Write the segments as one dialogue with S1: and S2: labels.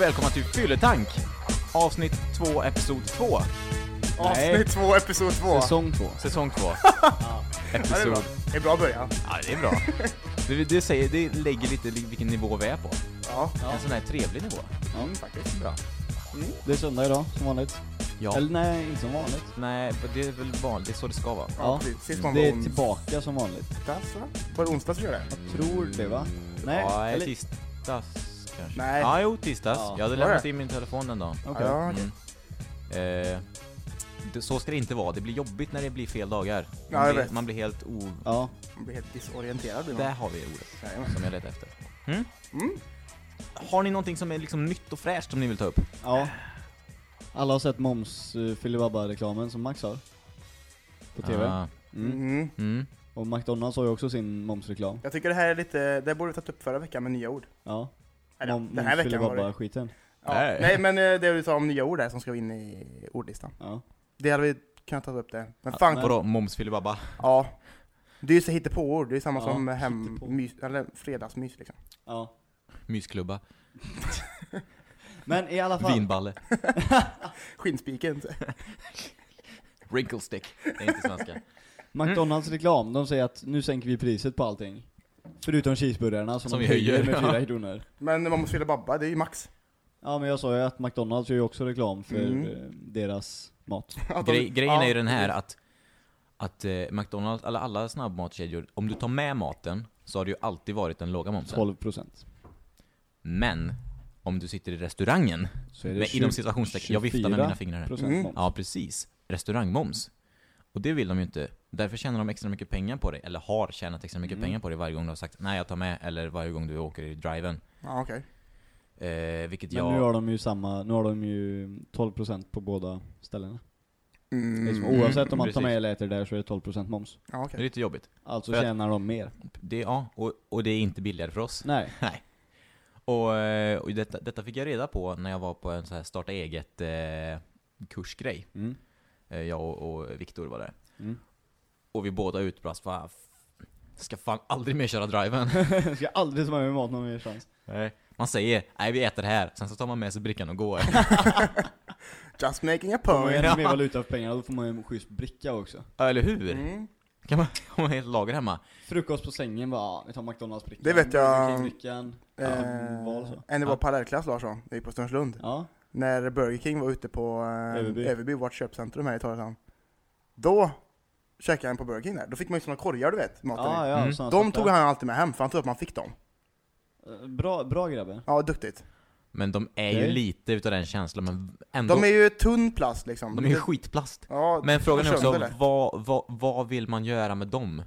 S1: Och välkomna till Fylletank! Avsnitt 2, episod 2.
S2: Avsnitt 2, episod 2.
S3: Säsong två.
S1: Säsong 2.
S2: Ja, det är
S1: Episod...
S2: bra. Det är bra början.
S1: Ja, det är bra. Det, det, säger, det lägger lite vilken nivå vi är på.
S2: Ja,
S1: En sån här trevlig nivå.
S2: mm, faktiskt.
S1: Bra.
S3: Det är söndag idag, som vanligt.
S1: Ja.
S3: Eller nej, inte som vanligt.
S1: Nej, det är väl vanligt. Det är så det ska vara.
S2: Ja, precis. Sist
S3: det är
S2: onsdags,
S3: tillbaka som vanligt.
S2: va? Var det onsdags vi gjorde det?
S3: Jag tror det va? Nej,
S1: ja,
S3: eller?
S1: tisdags kanske.
S2: Nej.
S1: Ja, jo, tisdags.
S3: Ja.
S1: Jag hade
S2: Var
S1: lämnat
S2: det?
S1: in min telefon den dagen.
S3: Okej.
S2: Ja, okej.
S1: Mm. Eh, det, så ska det inte vara. Det blir jobbigt när det blir fel dagar. Man,
S2: Ja, jag
S1: blir,
S2: vet.
S1: man blir helt o...
S3: Ja.
S2: Man blir helt disorienterad. blir man.
S1: Där har vi ordet
S2: Jajamän.
S1: som jag letar efter. Mm?
S2: Mm.
S1: Har ni någonting som är liksom nytt och fräscht som ni vill ta upp?
S3: ja. Alla har sett moms uh, filibabba-reklamen som Max har. På TV.
S1: Ah,
S3: Mm.
S2: Mm.
S1: mm.
S3: Och McDonalds har ju också sin momsreklam.
S2: Jag tycker det här är lite, det borde vi tagit upp förra veckan med nya ord.
S3: Ja.
S2: Eller,
S3: Mom,
S2: den här veckan var det.
S3: filibabba-skiten.
S2: Ja.
S1: Nej.
S2: Nej men eh, det du sa om nya ord där som ska in i ordlistan.
S3: Ja.
S2: Det hade vi kunnat ta upp det. Men fan,
S3: Nej.
S1: Vadå, moms filibabba?
S2: ja. Det är ju så hittepåord, det är samma
S3: Ja,
S2: som hem,
S3: hittepå.
S2: mys, eller fredagsmys liksom.
S3: Ja.
S1: Mysklubba?
S3: Men i alla fall.
S1: Vinballe?
S2: Skinnspiken.
S1: Wrinkle stick? Det är inte svenska.
S3: McDonalds reklam, de säger att nu sänker vi priset på allting. Förutom cheeseburgarna som,
S1: Som vi
S3: höjer
S1: höjer,
S3: med
S1: ja.
S3: 4 kronor.
S2: Men man måste fylla babba, det är ju max.
S3: Ja men jag sa ju att McDonalds gör ju också reklam för
S2: Mm.
S3: eh, deras mat.
S1: Grej, grejen
S2: ja,
S1: är ju den här att, att eh, McDonalds, eller alla snabbmatskedjor, om du tar med maten så har det ju alltid varit den låga momsen.
S3: 12%
S1: Men, om du sitter i restaurangen,
S3: Så är det
S1: med,
S3: 20
S1: inom citationstecken, jag viftar med mina fingrar här.
S2: Mm.
S3: moms.
S1: Ja, precis. Restaurangmoms. Och det vill de ju inte. Därför tjänar de extra mycket pengar på det, eller har tjänat extra mycket
S3: Mm.
S1: pengar på det varje gång du har sagt nej jag tar med, eller varje gång du åker i driven.
S2: Ja, okej.
S1: Eh, vilket
S3: Men
S1: jag...
S3: nu har de ju samma, nu har de ju 12% på båda ställena.
S2: Mm.
S3: Liksom, oavsett om man tar med eller äter där så är det 12% moms.
S2: Ja,
S1: Det är lite jobbigt.
S3: Alltså
S1: För att-
S3: tjänar de mer.
S1: Det, ja, och, och det är inte billigare för oss.
S3: Nej.
S1: Nej. Och, och detta, detta fick jag reda på när jag var på en så här starta eget eh, kursgrej.
S3: Mm.
S1: Eh, jag och, och Viktor var där.
S3: Mm.
S1: Och vi båda utbrast "Fan, ska fan aldrig mer köra driven.
S3: Ska aldrig ta med mig mat någon mer chans.
S1: Nej. Man säger nej vi äter här, sen så tar man med sig brickan och går.
S2: Just making a
S3: man
S2: point.
S3: ännu mer valuta för pengarna, då får man ju en schysst bricka också.
S1: Ja, eller hur?
S2: Mm.
S1: Kan man ha ett lager hemma?
S3: Frukost på sängen bara, ja, vi tar McDonalds-brickan.
S2: Det vet jag.
S3: Burger King-brickan. Ja, val så.
S2: Eh, en det var
S1: Ja.
S2: parallellklass Larsson, det är på Strömslund.
S3: Ja.
S2: När Burger King var ute på eh,
S3: Överby.
S2: Överby, vårt köpcentrum här i Torrhamn. Då käkade han på Burger King där. Då fick man ju såna korgar du vet, maten
S3: Ja,
S2: i.
S3: ja,
S1: Mm.
S3: såna
S2: De
S3: svarta.
S2: tog han alltid med hem, för han trodde att man fick dem.
S3: Eh, Bra, bra grabbar.
S2: Ja, duktigt.
S1: Men de är ju
S3: Okej.
S1: lite utav den känslan, men ändå.
S2: De är ju tunn plast liksom.
S1: de är ju skitplast.
S2: Ja,
S1: Men frågan är också,
S2: det.
S1: vad, vad, vad vill man göra med dem?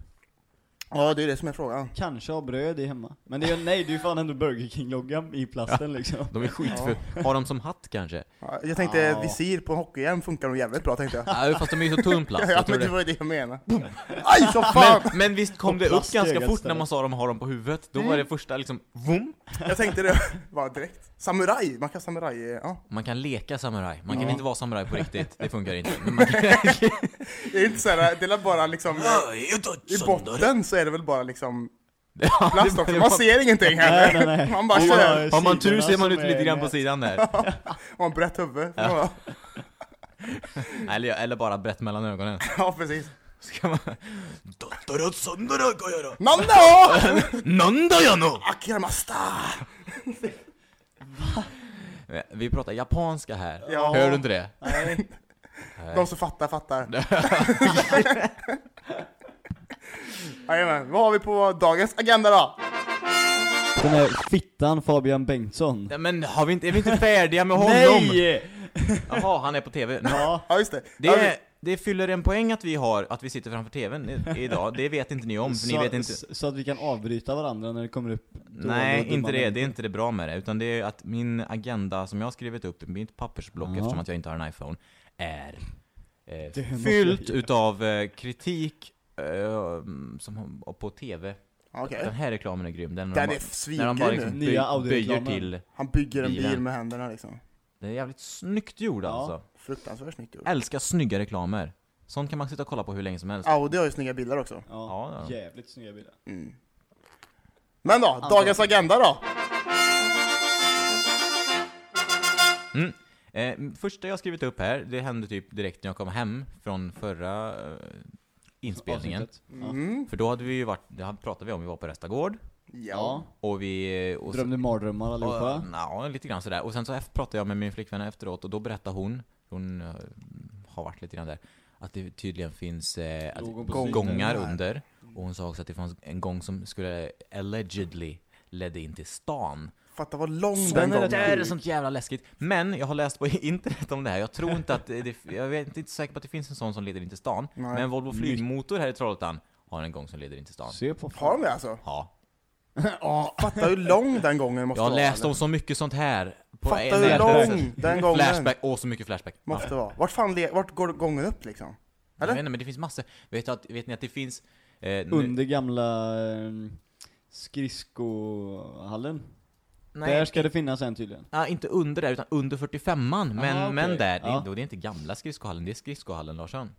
S2: Ja, det är det som är frågan.
S3: Kanske ha bröd i hemma. Men det är, nej, det är ju fan ändå Burger King-loggan i plasten liksom.
S1: De är skitfulla. Har de som hatt kanske?
S2: Ja, jag tänkte
S3: Ja.
S2: visir på hockeyhjälm funkar nog jävligt bra tänkte jag.
S1: Ja, fast de är ju så tunn plast.
S2: ja,
S1: Jag tror
S2: men det
S1: det.
S2: var ju det jag menade. Aj så fan!
S1: Men, men visst kom
S3: Och
S1: det upp
S3: plast i
S1: ganska
S3: ögat
S1: fort när man sa de har dem på huvudet? Då var det första liksom, vum.
S2: Jag tänkte det var direkt. Samuraj, man kan samuraj, ja.
S1: Man kan leka samuraj. Man kan
S3: Ja.
S1: inte vara samuraj på riktigt. Det funkar inte. Men man kan...
S2: Det är inte såhär, det är bara liksom, i botten så är det väl bara liksom plast också. Man ser ingenting
S3: Nej,
S2: heller.
S3: nej, nej.
S2: Man bara kör.
S1: Har man tur ser man ut lite grann på sidan där.
S2: Och en brett huvud. Ja,
S1: Eller, eller bara brett mellan ögonen.
S2: ja precis.
S1: Ska man... Dottara sandara gojara.
S2: Nando!
S1: Nanda yano!
S2: Akiramasta!
S1: Vi pratar japanska här.
S2: Ja.
S1: Hör du inte det?
S3: Nej.
S2: De som fattar, fattar. Jajamän, vad har vi på dagens agenda då?
S3: Den här fittan Fabian Bengtsson.
S1: Ja, Men har vi inte, är vi inte färdiga med honom?
S3: Nej!
S1: Jaha, han är på TV.
S3: Ja,
S2: Ja just det.
S1: Det,
S2: Ja, vi-
S1: det fyller en poäng att vi har, att vi sitter framför TVn i- idag. Det vet inte ni om, för ni
S3: så,
S1: vet inte.
S3: s- så att vi kan avbryta varandra när det kommer upp
S1: Nej,
S3: dumma
S1: inte det. Det är
S3: människor.
S1: inte det bra med det. Utan det är att min agenda som jag har skrivit upp i mitt pappersblock,
S3: Ja.
S1: eftersom att jag inte har en iPhone, är eh,
S3: måste
S1: fyllt
S3: jag
S1: utav eh, kritik eh, som, på TV.
S2: Okej.
S1: Den här reklamen är grym. Den,
S2: Den
S1: de
S2: är
S1: när de
S2: svingrym
S1: bara
S2: nu.
S1: liksom
S3: Nya
S1: by,
S3: Audi-reklamen.
S1: böjer till.
S2: Han bygger en bil
S1: bilen.
S2: med händerna liksom.
S1: Det är jävligt snyggt gjord
S3: Ja.
S1: alltså.
S2: Fruktansvärt snyggt gjort.
S1: Älskar snygga reklamer. Sånt kan man sitta och kolla på hur länge som helst.
S2: Audi har ju snygga bilar också.
S3: Ja,
S1: Ja,
S3: jävligt snygga bilar.
S2: Mm. Men då,
S3: Anton.
S2: dagens agenda då?
S1: Mm. Eh, första jag skrivit upp här, det hände typ direkt när jag kom hem från förra eh, inspelningen.
S2: Mm.
S1: För då hade vi ju varit, det pratade vi om, vi var på Restagård,
S2: Ja.
S1: och vi... Och
S3: Drömde mardrömmar allihopa.
S1: Ja, lite grann sådär. Och sen så pratade jag med min flickvän efteråt, och då berättade hon, hon eh, har varit lite grann där, att det tydligen finns eh, att gångar under. Och hon sa också att det fanns en gång som skulle allegedly ledde in till stan.
S2: Fatta vad lång
S3: Så
S2: den
S3: den är
S2: gången
S1: Det är sånt jävla läskigt. Men jag har läst på internet om det här. Jag tror inte att det, jag vet inte säker på att det finns en sån som leder in till stan.
S2: Nej.
S1: Men Volvo flygmotor här i Trollhättan har en gång som leder in till stan.
S3: Se på
S2: Har de det alltså?
S1: Ja.
S3: Ja.
S2: Fatta hur lång den gången måste
S1: Jag har
S2: vara.
S1: läst om så mycket sånt här. På
S2: Fatta
S1: en-
S2: hur lång den gången
S1: Flashback, åh så mycket flashback. Ja.
S2: måste vara. Vart fan, le- vart går gången upp liksom?
S1: Jag
S2: Eller?
S1: vet inte, men det finns massor. Vet, att, vet ni att det finns... Eh, nu-
S3: Under gamla eh, skridskohallen.
S1: nej,
S3: Där ska det finnas en tydligen.
S1: Ja, inte under där, utan under 45an. Men,
S3: Aha, okej.
S1: men där, det,
S3: Ja.
S1: är, då, det är inte gamla skridskohallen, det är skridskohallen Larsson.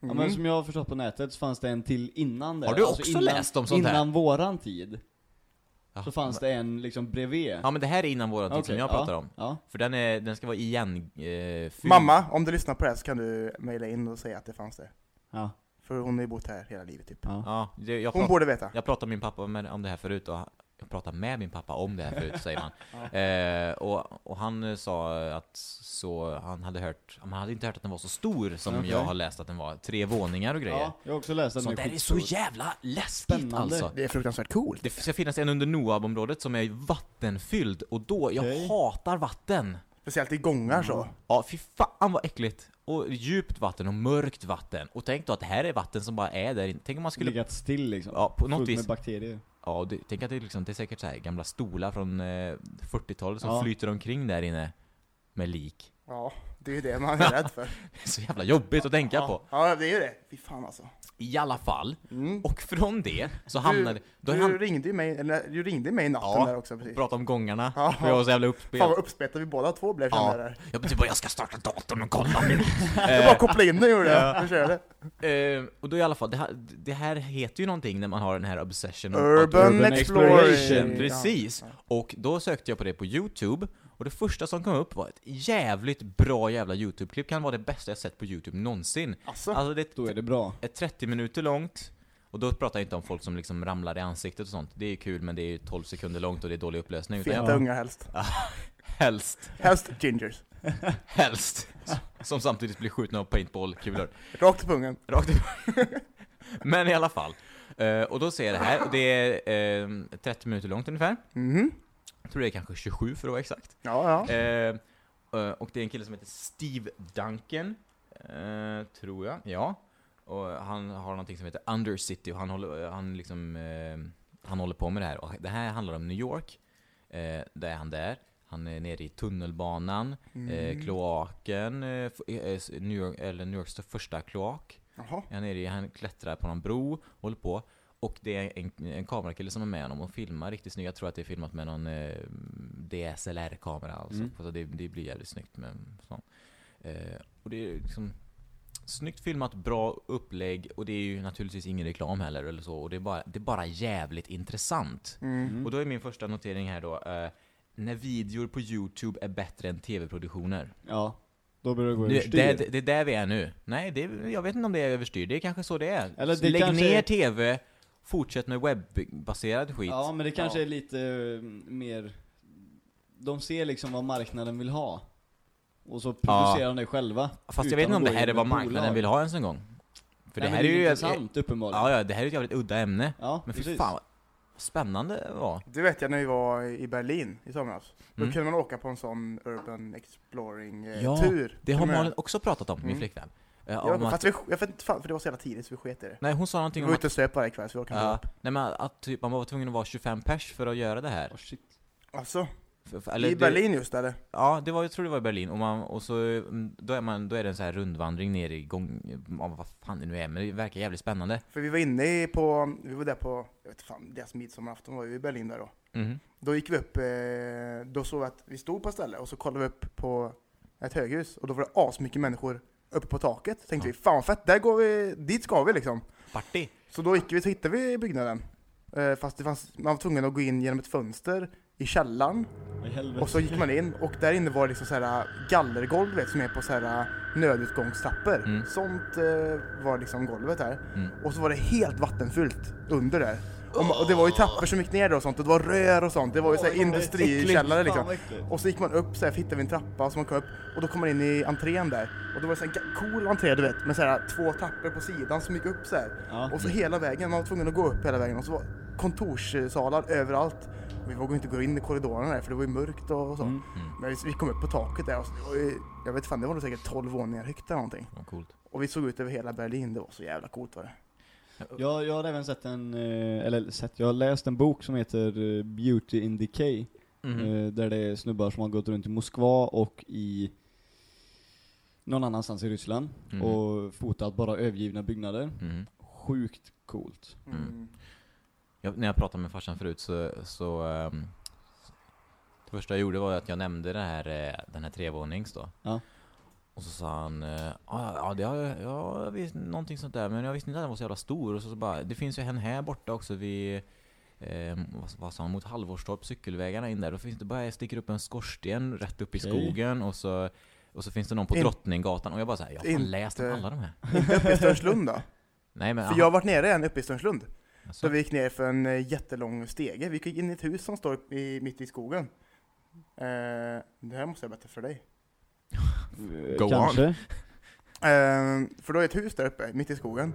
S3: Ja,
S2: Mm.
S3: men som jag har förstått på nätet så fanns det en till innan där.
S1: Har du
S3: Alltså
S1: också
S3: innan,
S1: läst om sånt här?
S3: Innan våran tid.
S1: Ja,
S3: Så fanns det en liksom bredvid.
S1: Ja men det här är innan våran tid som
S3: Okej,
S1: jag pratar om.
S3: Ja.
S1: För den, är, den ska vara igen eh.
S2: Mamma, om du lyssnar på det här så kan du mejla in och säga att det fanns det.
S3: Ja.
S2: För hon har ju bott här hela livet typ.
S3: ja.
S1: Ja, det, jag,
S2: Hon borde veta.
S1: jag pratade med min pappa om det här förut och jag pratade med min pappa om det här förut, säger man. Eh, och, och han eh, sa att så, han hade hört, han hade inte hört att den var så stor som
S3: Okej.
S1: jag har läst att den var. Tre våningar och grejer.
S3: ja, jag har också läst att
S1: Sånt
S3: den
S1: där är så jävla läskigt
S3: Spännande.
S1: alltså.
S2: Det är fruktansvärt coolt.
S1: Det ska finnas en under Noab-området som är vattenfylld, och då, jag hatar vatten!
S2: Speciellt i gångar så.
S1: Ja, fy fan vad äckligt! Och djupt vatten och mörkt vatten. Och tänk då att det här är vatten som bara är där inne. Tänk om man skulle...
S3: Legat still liksom.
S1: Ja, på något
S3: Fullt
S1: vis.
S3: med bakterier.
S1: Ja, det, tänk att det, är liksom, det är säkert så här gamla stolar från eh, 40-talet som
S3: Ja.
S1: flyter omkring där inne med lik.
S2: Ja, det är ju det man är rädd för.
S1: Det är så jävla jobbigt att tänka på.
S2: Ja, ja, det är ju det. Fy fan alltså.
S1: I alla fall.
S2: Mm.
S1: Och från det så hamnade...
S2: Du, du ringde ju mig, eller, du ringde mig i natten
S1: Ja,
S2: där också precis.
S1: prata om gångarna.
S2: Ja.
S1: Jag var så jävla uppspelt.
S2: Fan vad uppspelta vi båda två blev
S1: Ja.
S2: där.
S1: Jag bara, typ jag ska starta datorn och kolla min...
S2: Jag bara kopplade in den gjorde jag. Jag körde.
S1: Eh, och då i alla fall, det här, det här heter ju någonting när man har den här obsession
S2: Urban,
S3: Urban
S2: Exploration.
S3: Exploration.
S1: Precis!
S2: Ja.
S1: Och då sökte jag på det på Youtube, och det första som kom upp var ett jävligt bra jävla Youtube-klipp, kan vara det bästa jag sett på Youtube någonsin.
S2: Alltså,
S1: Alltså det
S3: Då är det bra.
S1: är 30 minuter långt, och då pratar jag inte om folk som liksom ramlar i ansiktet och sånt. Det är kul, men det är ju 12 sekunder långt och det är dålig upplösning.
S2: Feta
S1: jag,
S2: ungar helst.
S1: helst,
S2: Helst gingers.
S1: helst. Som samtidigt blir skjutna av paintballkulor.
S2: Rakt i pungen.
S1: Rakt upp. Men i alla fall. Eh, och då ser jag det här, och det är eh, 30 minuter långt ungefär.
S2: Mhm.
S1: Jag tror det är kanske 27 för att vara exakt.
S2: Ja, ja.
S1: Eh, eh, och det är en kille som heter Steve Duncan, eh, tror jag. Ja. Och han har någonting som heter Undercity och han håller, han liksom, eh, han håller på med det här. Och det här handlar om New York. Eh, där är han där. Han är nere i tunnelbanan, eh, kloaken, eh, f- eh, New York, eller New Yorks första kloak.
S2: Jaha.
S1: Han, är i, han klättrar på någon bro, håller på. Och det är en, en kamerakille som är med honom och filmar riktigt snyggt. Jag tror att det är filmat med någon eh, DSLR-kamera alltså.
S3: Mm.
S1: Så det, det blir jävligt snyggt med sånt. Eh, och det är liksom snyggt filmat, bra upplägg och det är ju naturligtvis ingen reklam heller eller så. Och det är bara, det är bara jävligt intressant.
S2: Mm.
S1: Och då är min första notering här då. Eh, när videor på Youtube är bättre än tv-produktioner.
S3: Ja. Då börjar det gå
S1: Det,
S3: överstyr.
S1: det, det, det är där vi är nu. Nej, det, jag vet inte om det är överstyr. Det är kanske så det är.
S3: Eller det
S1: Lägg
S3: kanske
S1: ner TV, fortsätt med webbaserad skit.
S3: Ja, men det kanske
S2: Ja.
S3: är lite eh, mer... De ser liksom vad marknaden vill ha. Och så producerar de det själva.
S1: Fast jag
S3: utan
S1: vet inte
S3: att
S1: om
S3: gå
S1: det här är vad
S3: ett
S1: marknaden
S3: bolag.
S1: vill ha ens en gång. För
S3: Nej,
S1: det här
S3: men
S1: är ju...
S3: intressant uppenbarligen.
S1: Ja, ja, det här är ju ett jävligt udda ämne.
S3: Ja,
S1: Men fy
S3: precis.
S1: fan vad spännande det var.
S2: Det vet jag när vi var i Berlin i somras. Då
S1: Mm.
S2: kunde man åka på en sån Urban Exploring-tur.
S1: Ja, Det har Malin också pratat om, min
S2: Mm.
S1: flickvän.
S2: Ja,
S1: om
S2: men
S1: att,
S2: fast vi, jag vet inte fan, för det var så jävla tidigt så vi sket i det.
S1: nej, hon sa
S2: Vi
S1: någonting
S2: var
S1: om att,
S2: ute och söp varje kväll så vi orkade
S1: ja,
S2: inte upp.
S1: nej, men att typ, man var tvungen att vara 25 pers för att göra det här.
S3: Oh, shit.
S2: Alltså,
S1: För, för, eller
S2: i
S1: det-
S2: Berlin just eller?
S1: Ja, det var, jag tror det var i Berlin, och, man, och så, mm, då, är man, då är det en så här rundvandring ner i gång, ja, vad fan det nu är, men det verkar jävligt spännande.
S2: För vi var inne på, vi var där på, jag vet fan, deras midsommarafton var ju i Berlin där då.
S1: Mhm.
S2: Då gick vi upp, eh, då såg vi att vi stod på ett ställe och så kollade vi upp på ett höghus och då var det asmycket människor uppe på taket. Tänkte
S1: Ja.
S2: vi, fan vad fett, där går vi, dit ska vi liksom.
S1: Party!
S2: Så då gick vi, så hittade vi byggnaden. Eh, fast det fanns, man var tvungen att gå in genom ett fönster i källaren och så gick man in och där inne var det liksom så här gallergolv vet, som är på så här nödutgångstrappor.
S1: Mm.
S2: Sånt eh, var liksom golvet där.
S1: Mm.
S2: Och så var det helt vattenfyllt under där. Och, och det var ju trappor som gick ner och sånt och det var rör och sånt. Det var ju såhär industrikällare liksom. Och så gick man upp så här, hittade vi en trappa som man kom upp och då kom man in i entrén där. Och det var så här en cool entré du vet med så här två trappor på sidan som gick upp så här.
S3: Ja.
S2: Och så hela vägen, man var tvungen att gå upp hela vägen och så var kontorssalar överallt. Vi vågade inte gå in i korridorerna där för det var ju mörkt och, så.
S3: Mm.
S2: Men vi, kom upp på taket där och så, det var ju, jag vet fan det var nog säkert 12 våningar högt eller någonting.
S1: Coolt.
S2: Och vi såg ut över hela Berlin, det var så jävla coolt var det.
S3: Jag, jag har även sett en, eh, eller sett, jag har läst en bok som heter eh, Beauty in Decay. Eh, Där det är snubbar som har gått runt i Moskva och i någon annanstans i Ryssland
S1: Mm.
S3: och fotat bara övergivna byggnader.
S1: Mhm.
S3: Sjukt coolt.
S1: Mm. Jag, när jag pratade med farsan förut så, så ehm, det första jag gjorde var att jag nämnde det här, den här trevånings då.
S3: Ja.
S1: Och så sa han, eh, ja, ja, det har jag, ja, jag visste någonting sånt där, men jag visste inte att den var så jävla stor. Och så, så bara, det finns ju en här borta också vid, eh, vad, vad sa han, mot Halvorstorp, cykelvägarna in där. Då finns det bara, sticker upp en skorsten rätt upp i
S3: Okej.
S1: skogen och så, och så finns det någon på
S2: In-
S1: Drottninggatan. Och jag bara såhär, jag har
S2: Inte-
S1: läst om alla de här.
S2: Inte uppe i Störnslund då?
S1: Nej men,
S2: För jag har varit nere en uppe i Störnslund.
S1: alltså,
S2: Så vi gick ner för en eh, jättelång stege. Vi gick in i ett hus som står i, mitt i skogen. Eh, det här måste jag berätta för dig.
S1: Go
S3: Kanske.
S2: Eh, för då är ett hus där uppe, mitt i skogen.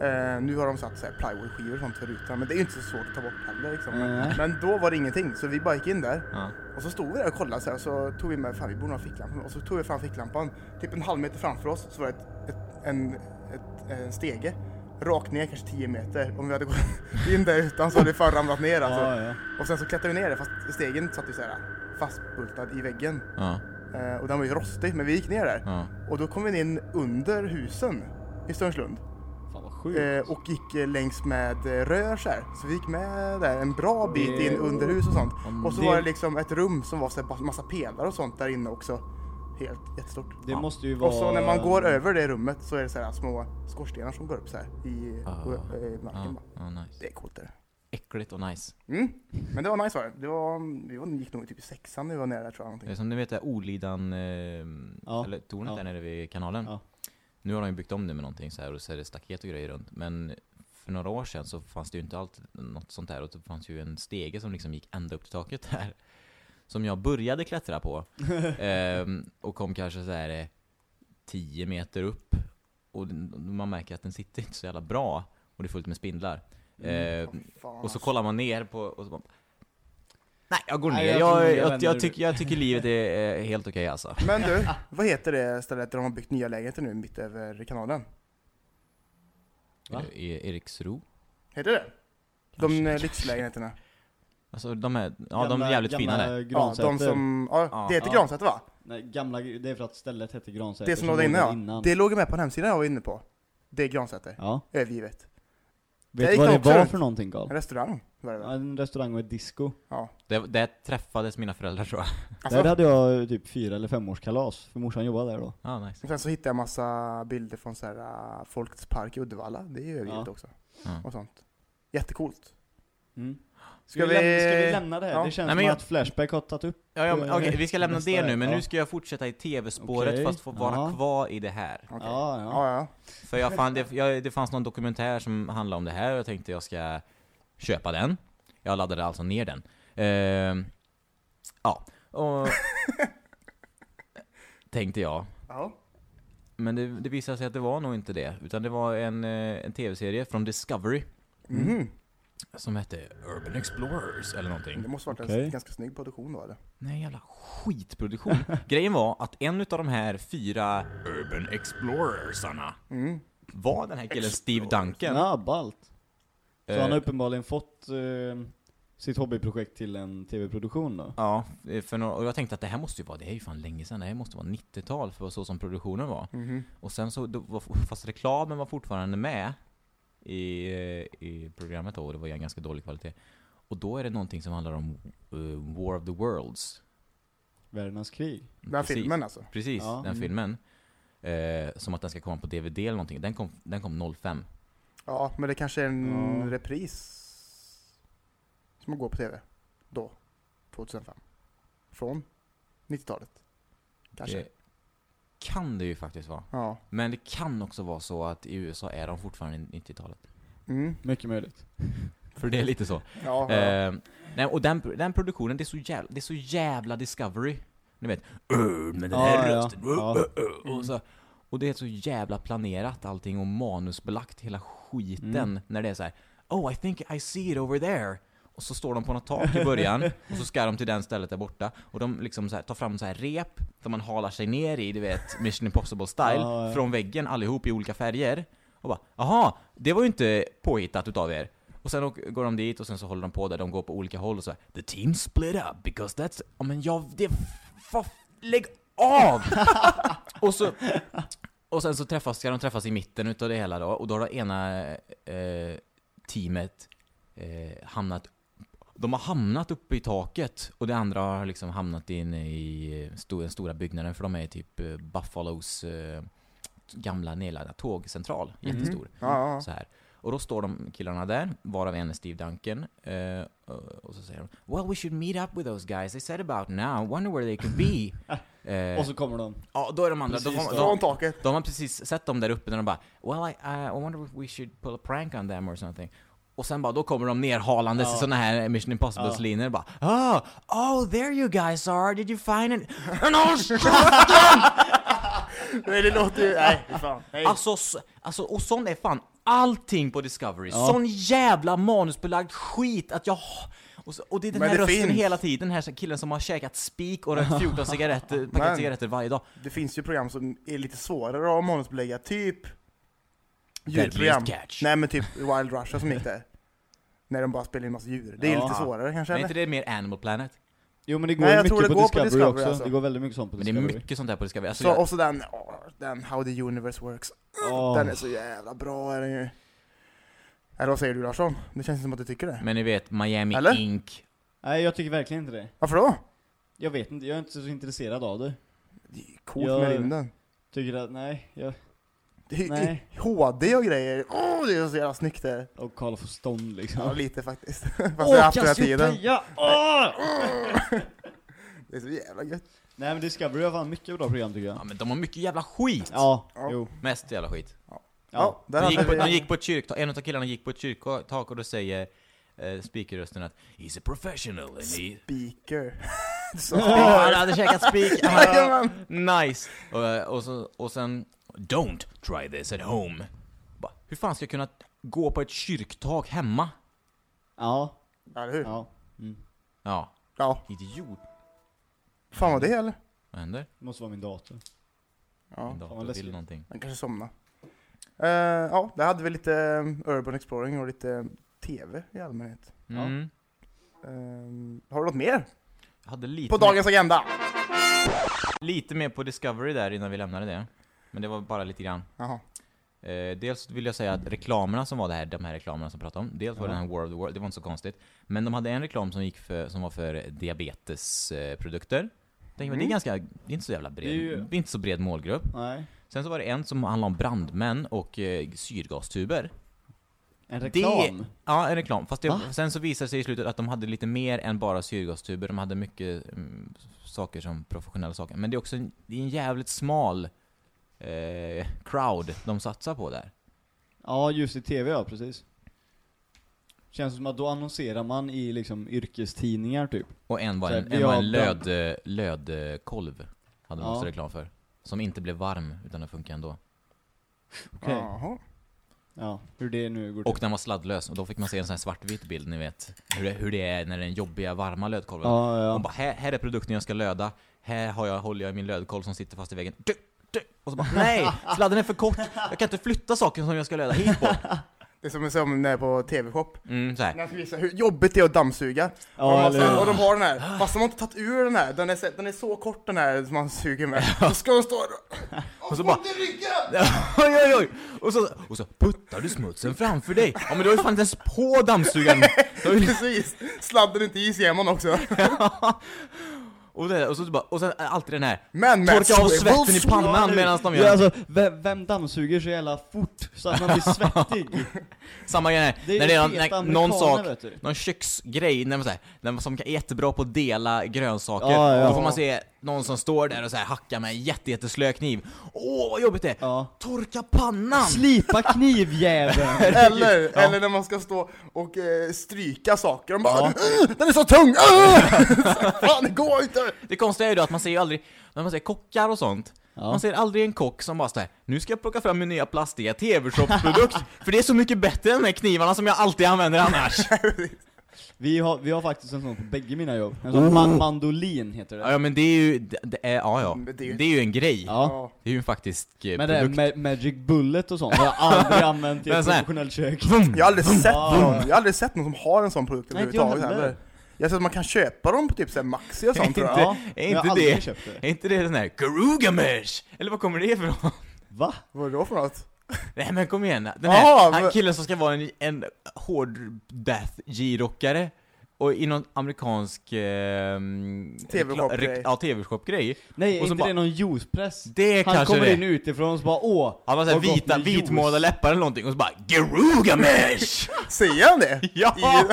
S2: Eh, nu har de satt så här plywoodskivor och sånt för rutan, men det är ju inte så svårt att ta bort heller liksom. Men, men då var det ingenting, så vi bara gick in där.
S1: ja.
S2: Och så stod vi där och kollade så här, och så tog vi med, fan vi borde ha ficklampan. Och så tog vi fram ficklampan. Typ en halv meter framför oss så var det ett, ett, en, ett, en stege. Rakt ner kanske 10 meter. Om vi hade gått in där utan så hade det fan ramlat ner alltså.
S3: Ja, ja.
S2: Och sen så klättrade vi ner där fast stegen satt ju så här fastbultad i väggen.
S1: Ja,
S2: och den var ju rostig, men vi gick ner där.
S1: ja.
S2: Och då kom vi in under husen i Störnslund.
S3: Fan vad sjukt.
S2: Eh, och gick eh, längs med eh, rör så här. Så vi gick med där en bra bit in under hus och sånt. Och så var det liksom ett rum som var så här massa pelare och sånt där inne också. Helt jättestort.
S3: det
S1: ja.
S3: måste ju vara...
S2: Och så när man går över det rummet så är det så här små skorstenar som går upp så här i
S1: Ah.
S2: ah. marken.
S1: Ja,
S2: bara.
S1: ja, nice.
S2: Det är coolt det.
S1: Äckligt och nice.
S2: Mm. Men det var nice var det. det var, vi var, gick nog typ i sexan när vi var nere där tror jag.
S1: Det är
S2: Någonting.
S1: som ni vet det Olidan, eh,
S3: Ja.
S1: eller tornet
S3: Ja.
S1: där nere vid kanalen.
S3: Ja.
S1: Nu har de ju byggt om det med någonting så här och så är det staket och grejer runt. Men för några år sedan så fanns det ju inte allt något sånt där och det fanns ju en stege som liksom gick ända upp till taket där. Som jag började klättra på. ehm, och kom kanske så här eh, 10 meter upp. Och man märker att den sitter inte så jävla bra. Och det är fullt med spindlar.
S2: Fan,
S1: och så
S2: alltså.
S1: kollar man ner på, och så bara, Nej, jag går ner.
S3: Nej,
S1: jag,
S3: jag
S1: jag,
S3: jag
S1: tycker, jag tycker livet är eh, helt okej alltså.
S2: Men du, vad heter det stället där de har byggt nya lägenheter nu mitt över kanalen?
S3: Va?
S1: I Eriksro.
S2: Heter det? De
S1: Kanske.
S2: eh, lyxlägenheterna?
S1: Alltså de är, ja de är jävligt fina där.
S2: Ja, de som, ja, det heter
S3: Ja.
S2: Gransäter va?
S3: Nej, gamla, det är för att stället hette Gransäter.
S2: Det som låg där inne ja.
S3: innan.
S2: Det låg med på en hemsida jag var inne på. Det är Gransäter.
S3: Ja.
S2: Övergivet.
S3: Vet du vad
S2: de
S3: det var för någonting Carl?
S2: En restaurang var det
S3: Ja,
S2: väl?
S3: En restaurang och ett disco.
S2: Ja.
S1: Det, där träffades mina föräldrar tror jag.
S2: Alltså,
S3: Där hade jag typ fyra eller femårskalas, för morsan jobbade där då.
S1: Ja, nice.
S2: och sen så hittade jag massa bilder från så här, uh, Folkets park i Uddevalla. Det är ju övergivet
S3: Ja.
S2: också.
S1: Ja.
S2: Och sånt. Jättecoolt.
S3: Mm.
S2: Ska
S3: vi... Lämna, ska vi lämna det här?
S2: Ja.
S3: Det känns
S1: Nej, men
S3: som
S1: jag-
S3: att Flashback har tagit upp
S1: Ja, ja, men,
S3: Eh,
S1: okej, vi ska lämna det nu, men
S3: ja.
S1: nu ska jag fortsätta i tv-spåret
S3: Okej.
S1: fast få vara
S3: Ja.
S1: kvar i det här.
S2: Okej.
S3: Ja, ja.
S2: Ja, ja.
S1: För jag fann, det, jag, det fanns någon dokumentär som handlade om det här och jag tänkte jag ska köpa den. Jag laddade alltså ner den. Ehm, ja, och... tänkte jag.
S2: ja.
S1: Men det, det visade sig att det var nog inte det, utan det var en, eh, en tv-serie från Discovery
S2: Mhm.
S1: Som hette Urban Explorers eller någonting.
S2: Det måste varit
S3: Okej.
S2: en ganska snygg produktion då eller?
S1: Nej, jävla skitproduktion. Grejen var att en utav de här fyra Urban Explorersarna
S2: Mm.
S1: var den här killen Steve Duncan.
S3: Ja, ballt. Så
S1: Eh,
S3: han har uppenbarligen fått eh, sitt hobbyprojekt till en tv-produktion då?
S1: Ja, eh, för några, och jag tänkte att det här måste ju vara, det är ju fan länge sedan, det här måste vara 90-tal för så som produktionen var.
S2: Mhm.
S1: Och sen så, då fast reklamen var fortfarande med i, eh, i programmet då, och det var ju en ganska dålig kvalitet. Och då är det någonting som handlar om eh, War of the Worlds.
S3: Världens krig?
S2: Den här filmen alltså?
S1: Precis,
S3: Ja.
S1: den
S3: Mm.
S1: filmen. Eh, som att den ska komma på DVD eller någonting. Den kom, den kom 05.
S2: Ja, men det kanske är en
S3: Ja.
S2: repris som går på tv. Då. 2005. Från 90-talet. Kanske.
S1: Det kan det ju faktiskt vara.
S2: Ja.
S1: Men det kan också vara så att i USA är de fortfarande i 90-talet.
S2: Mm.
S3: Mycket möjligt.
S1: För det är lite så.
S2: Ja, ja.
S1: Eh, nej, och den, den produktionen, det är, så jävla, det är så jävla Discovery. Ni vet, "Öh, med den här
S3: Ja,
S1: rösten,
S3: Ja.
S1: Och, så, och det är så jävla planerat allting och manusbelagt hela skiten
S3: Mm.
S1: när det är så här. Oh, I think I see it over there. Och så står de på något tak i början, och så ska de till den stället där borta. Och de liksom här, tar fram så här rep, som man halar sig ner i, du vet, Mission Impossible style,
S3: Ja, ja.
S1: från väggen allihop i olika färger. Och bara, aha, det var ju inte påhittat utav er. Och sen går de dit och sen så håller de på där, de går på olika håll och så här, The team split up because that's... Ja men jag, det... Lägg av! och så... Och sen så träffas, ska de träffas i mitten utav det hela då, och då har det ena eh, teamet eh, hamnat de har hamnat uppe i taket och det andra har liksom hamnat inne i eh, sto- den stora byggnaden för de är typ eh, Buffalos eh, gamla nedlagda tågcentral, jättestor.
S2: ja, ja.
S1: Så här. Och då står de killarna där, varav en är Steve Duncan, eh, och- så säger de Well we should meet up with those guys, they said about now, wonder where they could be. eh,
S3: Och så kommer de.
S1: ja, då är de andra,
S3: Precis
S1: de, de, de, de har precis sett dem där uppe när de bara Well I, I, I wonder if we should pull a prank on them or something. Och sen bara, då kommer de nerhalandes
S3: Ja.
S1: i såna här Mission Impossibles
S3: Ja.
S1: bara Oh, oh there you guys are, did you find it? And oh,
S2: Nej, det låter ju... Nej, fan. Nej.
S1: Alltså, alltså, och sån är fan allting på Discovery.
S3: Ja.
S1: Sån jävla manusbelagd skit att jag... Och, så, och det är den
S2: Men
S1: här rösten
S2: finns.
S1: hela tiden, den här killen som har käkat spik och rökt 14 cigaretter, paket cigaretter varje dag.
S2: Det finns ju program som är lite svårare att manusbelägga, typ
S1: Catch.
S2: Nej men typ Wild Russia som gick där. När de bara spelar in massa djur. Det är
S3: Ja.
S2: lite svårare kanske
S1: Men är inte det mer Animal Planet?
S3: Jo men det går
S2: Nej, jag
S3: mycket
S2: det
S3: på,
S2: går på
S3: Discovery
S2: Discovery,
S3: också.
S2: alltså.
S3: Det går väldigt mycket sånt på
S1: Men det är
S3: Discovery.
S1: mycket sånt där på Discovery. Alltså,
S2: Så,
S1: jag,
S2: och så den, åh, den How the Universe Works.
S3: Åh.
S2: Den är så jävla bra är den ju. Eller vad säger du Larsson? Det känns som att du tycker det.
S1: men ni vet, Miami
S2: Eller?
S1: Ink.
S3: Nej jag tycker verkligen inte det.
S2: Varför då?
S3: Jag vet inte, jag är inte så intresserad av det.
S2: Det är coolt
S3: Jag-
S2: med rymden.
S3: Tycker att, nej, jag... Nej.
S2: HD och grejer. Åh, det är så jävla snyggt det.
S3: Och Carl of Stone liksom.
S2: Ja, lite faktiskt. Fast jag har haft här tiden.
S3: Cassiopeia! Åh!
S2: Det är så jävla gött.
S3: Nej men Discovery har fan mycket bra program tycker
S1: Ja
S3: jag.
S1: men de har mycket jävla skit!
S3: Ja,
S2: Ja.
S3: jo.
S1: Mest jävla skit.
S2: Ja, där
S1: De gick,
S2: hade
S1: på,
S2: vi...
S1: de gick på ett kyrktak, en av killarna gick på ett kyrktak och då säger eh, speakerrösten att He's a professional and he...
S2: Beaker. så.
S1: Ja, han hade käkat spik!
S2: Jajamän.
S1: nice! Och, eh, och, så, och sen Don't try this at home. Bara, hur fan ska jag kunna gå på ett kyrktak hemma?
S3: Ja.
S2: Eller hur?
S3: Ja. Mm.
S1: Ja,
S2: Ja.
S1: idiot.
S2: Fan vad det eller?
S1: Vad händer?
S3: Det måste vara min dator.
S2: Ja,
S1: Min dator
S3: läskigt.
S1: vill någonting.
S2: han kanske somnade. Uh, ja, där hade vi lite eh, Urban Exploring och lite TV i allmänhet.
S1: Mm.
S2: Eh, har du något mer
S1: Jag hade lite,
S2: på dagens agenda?
S1: mer, lite mer på Discovery där innan vi lämnade det. Men det var bara lite grann.
S2: Jaha.
S1: Eh, dels vill jag säga att reklamerna som var det här, de här reklamerna som jag pratade om, dels var
S3: Ja.
S1: det den här World World, det var inte så konstigt. Men de hade en reklam som gick för, som var för diabetesprodukter. Tänker man, det är
S2: Mm.
S1: ganska, det är inte så jävla bred,
S3: Det är ju-
S1: det är inte så bred målgrupp.
S3: Nej.
S1: Sen så var det en som handlade om brandmän och eh, syrgastuber.
S3: En reklam?
S1: Ja, en reklam. Fast det,
S3: Va?
S1: sen så visade det sig i slutet att de hade lite mer än bara syrgastuber. De hade mycket mm, saker som professionella saker. Men det är också en, det är en jävligt smal eh, crowd de satsar på där.
S3: Ja, just i TV ja, precis. Känns som att då annonserar man i liksom yrkestidningar typ.
S1: Och en var en, en, var en löd, eh, lödkolv. Hade de
S3: Ja.
S1: också reklam för. Som inte blev varm, utan den funkar ändå.
S3: Okej.
S2: Jaha.
S3: Ja, hur det nu går till.
S1: Och den var sladdlös, och då fick man se en sån här svartvit bild, ni vet. Hur det, hur det är när den jobbiga, varma lödkolven.
S3: Ja,
S1: Hon
S3: ja.
S1: bara, här, här är produkten jag ska löda, här har jag, håller jag min lödkolv som sitter fast i väggen. Du, Och så bara, nej! Sladden är för kort, jag kan inte flytta saken som jag ska löda hit på.
S2: Det är som, som när jag är på TV-shop.
S1: Mm, så här.
S2: När jag ska visa hur jobbigt det är att dammsuga. och,
S3: Ja,
S2: man,
S3: eller hur?
S2: och de har den här, fast de har inte tagit ur den här. Den är, så- den är så kort den här som man suger med. Så ska de stå där
S1: Och så bara,
S2: i ryggen!
S1: oj oj oj! Och så, och så puttar du smutsen framför dig. Ja men du har ju fan inte ens på dammsugaren. Har
S2: Precis! Sladden inte i ser man också.
S1: Och, det, och, så bara, och sen alltid den här,
S2: Men
S1: torka av svetten i pannan medan de
S3: Ja,
S1: gör
S3: alltså, vem, vem dammsuger så jävla fort så att man blir svettig?
S1: samma grej här,
S3: Det är
S1: när det är någon, någon sak, någon köksgrej, när man, så här, när man, som är jättebra på att dela grönsaker,
S3: Ja, ja.
S1: då får man se någon som står där och så här hackar med en jätte, jätteslö kniv. Åh, vad jobbigt det är!
S3: Ja.
S1: Torka pannan!
S3: Slipa knivjäveln!
S2: Eller,
S1: Ja.
S2: eller när man ska stå och eh, stryka saker, de bara
S3: Ja.
S2: "Ugh, Den är så tung! Ugh!" Fan, det går inte!
S1: Det konstiga är ju då att man ser ju aldrig, när man ser kockar och sånt,
S3: Ja.
S1: man ser aldrig en kock som bara såhär Nu ska jag plocka fram min nya plastiga TV-shopsprodukt, för det är så mycket bättre än de här knivarna som jag alltid använder annars.
S3: Vi har, vi har faktiskt en sån på bägge mina jobb. En sån man mandolin heter det.
S1: Ja, ja men det är ju, det, det är, ja ja,
S2: det är ju-
S1: det är ju en grej.
S3: Ja.
S1: Det är ju en faktisk eh,
S3: Men det är
S1: produkt.
S3: ma- Magic Bullet och sånt har jag aldrig använt i
S1: Men
S3: ett
S1: sån här-
S3: professionellt kök.
S2: Jag har aldrig sett någon, jag har aldrig sett någon som har en sån produkt
S3: Nej, inte jag
S2: överhuvudtaget
S3: heller.
S2: heller. Jag har sett att man kan köpa dem på typ såhär Maxi och sånt tror jag.
S3: Ja,
S1: är
S3: jag har
S1: inte
S3: aldrig
S1: det-
S3: köpt det.
S1: Är inte det den här Garugamesh? Eller vad kommer det ifrån?
S3: Va?
S2: Vad är det då för något?
S1: Nej men kom igen, den här, han
S2: men-
S1: killen som ska vara en, en hård death G-rockare och i någon amerikansk... Eh,
S2: TV-shop-grej.
S1: Ja, TV-shop-grej.
S3: Nej,
S1: Och
S3: inte
S1: bara-
S3: det någon juicepress?
S1: Det
S3: Han
S1: kanske
S3: kommer
S1: det.
S3: in utifrån och så bara åh,
S1: Han har såhär vita,
S3: med juice."
S1: vitmålade läppar eller någonting och så bara Garugamesh!
S2: Säger han det?
S1: ja!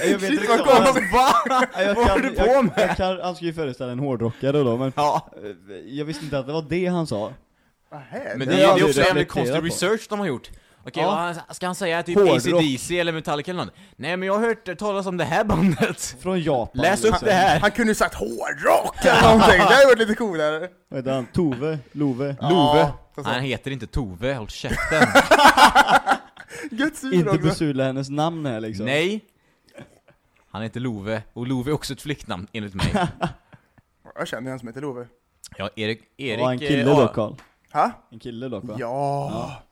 S3: Nej, jag vet
S2: Shit, vad konstigt.
S1: Vad håller du på
S3: jag,
S1: med?
S3: Jag han ska ju föreställa en hårdrockare då, men
S1: Ja,
S3: eh, jag visste inte att det var det han sa.
S1: Men
S2: det-
S1: det, är- är också jävligt konstig
S3: på.
S1: research de har gjort. Okej,
S3: Ja.
S1: vad han- ska han säga typ. AC/DC eller Metallica eller något? Nej men jag har hört talas om det här bandet.
S3: Från Japan.
S1: Läs upp
S3: liksom.
S1: det här.
S2: Han kunde ju sagt hårdrock eller någonting, det hade varit lite coolare.
S3: Vad heter han? Tove? Love?
S1: Love.
S2: Ja, så-
S1: Han heter inte Tove, håll käften.
S3: Inte besudla hennes namn här liksom.
S1: Nej. Han heter Love, och Love är också ett flicknamn enligt mig.
S2: Jag känner en som heter Love.
S1: Ja, Erik, Erik,
S3: Var en kille
S1: eh,
S3: då
S1: A-
S3: Karl?
S2: Ha?
S3: En kille dock va?
S2: Ja.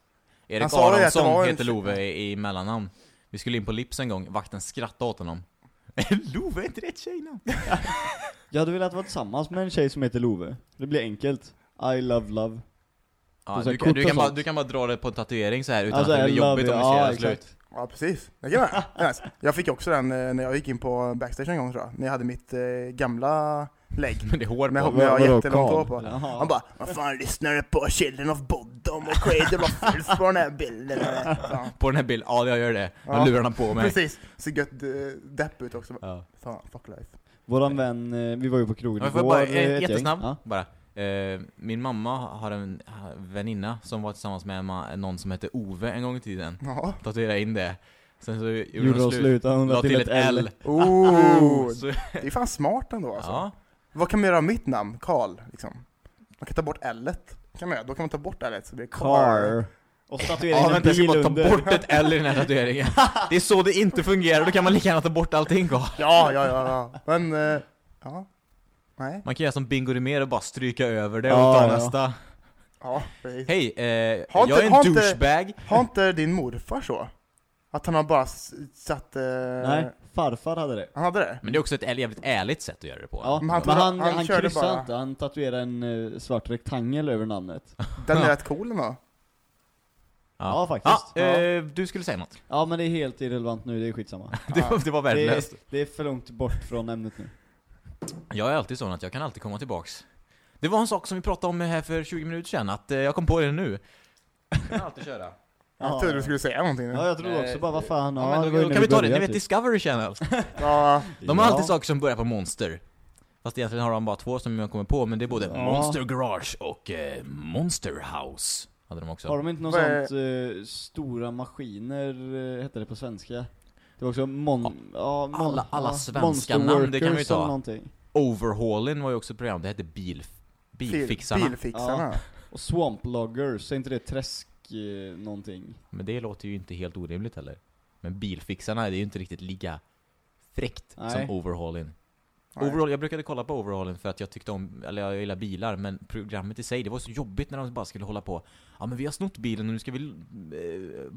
S1: Erik
S2: Han
S1: Aronsson
S2: en
S1: heter. Love i, i mellannamn. Vi skulle in på Lips en gång, vakten skrattade åt honom. Love, är inte det ett tjejnamn?
S3: Jag hade velat vara tillsammans med en tjej som heter Love. Det blir enkelt. I love love.
S1: Ja, du, kan, du, kan bara, du kan bara dra det på en tatuering så här utan
S3: Alltså,
S1: att det blir jobbigt
S3: you.
S1: om vi ser
S3: Ja,
S1: det slut.
S3: exakt.
S2: Ja, precis. Det kan nice. Jag fick också den eh, när jag gick in på backstage en gång tror jag, när jag hade mitt eh, gamla lägg.
S1: Men det är hår
S2: Med,
S1: på.
S2: med
S3: Vadå,
S2: jättelångt
S3: Carl?
S2: hår på.
S3: Jaha.
S2: Han bara, vad fan lyssnar du på Children of Bodom och Cradle of Filth på den här bilden? Ja.
S1: På den här bilden, ja jag gör det. Jag
S2: Ja.
S1: har lurarna på mig.
S2: Precis, ser gött eh, depp ut också.
S1: Ja.
S2: Fan, fuck life.
S3: Våran vän, eh, vi var ju på krogen
S1: bara,
S3: igår, eh,
S1: jättesnabb,
S3: Ja.
S1: bara. Eh, min mamma har en väninna som var tillsammans med någon som hette Ove en gång i tiden.
S2: Ja.
S1: Tatuera in det. Sen så gjorde
S3: Gjorde hon slut, hon la
S1: la
S3: till ett L.
S2: Oh,
S1: Så,
S2: det är fan smart ändå alltså.
S1: ja.
S2: Vad kan man göra av mitt namn? Karl, liksom. Man kan ta bort L. Kan man göra? Då kan man ta bort L så blir det Carl.
S3: Car. Och statuera in
S1: Ja
S3: en
S1: jag ska
S3: bil
S1: bara ta
S3: under.
S1: bort ett L i den här tatueringen. Det är så det inte fungerar, då kan man lika gärna ta bort allting Karl.
S2: Ja, ja, ja, ja. Men, eh, ja. Nej.
S1: Man kan göra som Bingo Rimér och bara stryka över det och
S3: Ja,
S1: ta
S3: ja.
S1: nästa.
S2: Ja, precis.
S1: Hej, eh,
S2: Har inte-
S1: jag är en
S2: inte-
S1: douchebag.
S2: Har inte din morfar så? Att han har bara s- satt... Eh,
S3: Nej, farfar hade det.
S2: Han hade det?
S1: Men det är också ett jävligt ärligt sätt att göra det på.
S3: Ja,
S2: Men
S3: men
S2: han tog-
S3: han,
S2: han
S3: han,
S2: körde
S3: kryssade
S2: bara-
S3: inte, han tatuerade en eh, svart rektangel över namnet.
S2: Den är
S1: Ja.
S2: rätt cool ändå.
S3: Ja, faktiskt.
S1: Ja, eh, du skulle säga något.
S3: Ja men det är helt irrelevant nu, det är skitsamma.
S1: Det, var- det var
S3: Det är,
S1: värdelöst.
S3: det är för långt bort från ämnet nu.
S1: Jag är alltid sån att jag kan alltid komma tillbaks. Det var en sak som vi pratade om här för 20 minuter sedan, att eh, jag kom på det nu. Jag kan alltid köra.
S2: Jag trodde du skulle säga någonting nu.
S3: Ja jag trodde också bara, vad fan, ja,
S1: Ja, men
S3: det
S1: då,
S3: var ju
S1: då
S3: när
S1: kan vi ta det,
S3: började,
S1: ni vet
S3: typ.
S1: Discovery Channel.
S2: Ja,
S1: De har alltid saker som börjar på Monster. Fast egentligen har de bara två som jag kommer på, men det är både
S3: Ja.
S1: Monster Garage och eh, Monster House. Hade de också.
S3: Har de inte något
S2: Vad är-
S3: sånt, eh, stora maskiner, eh, hette det på svenska? Det var också mon... Ja, mon
S1: alla- alla
S3: ja,
S1: svenska
S3: Monster
S1: namn, det kan vi
S3: Workers
S1: ta.
S3: eller någonting.
S1: Overhauling var ju också ett program, det hette bil, Bilfixarna.
S2: Bilfixarna.
S3: Och Swamp Loggers, är inte det träsk eh, någonting?
S1: Men det låter ju inte helt orimligt heller. Men Bilfixarna, det är ju inte riktigt lika fräckt
S3: Nej.
S1: som Overhauling.
S2: Nej.
S1: Overhaul, jag brukade kolla på Overhauling för att jag tyckte om, eller jag gillar bilar, men programmet i sig, det var så jobbigt när de bara skulle hålla på Ja men vi har snott bilen och nu ska vi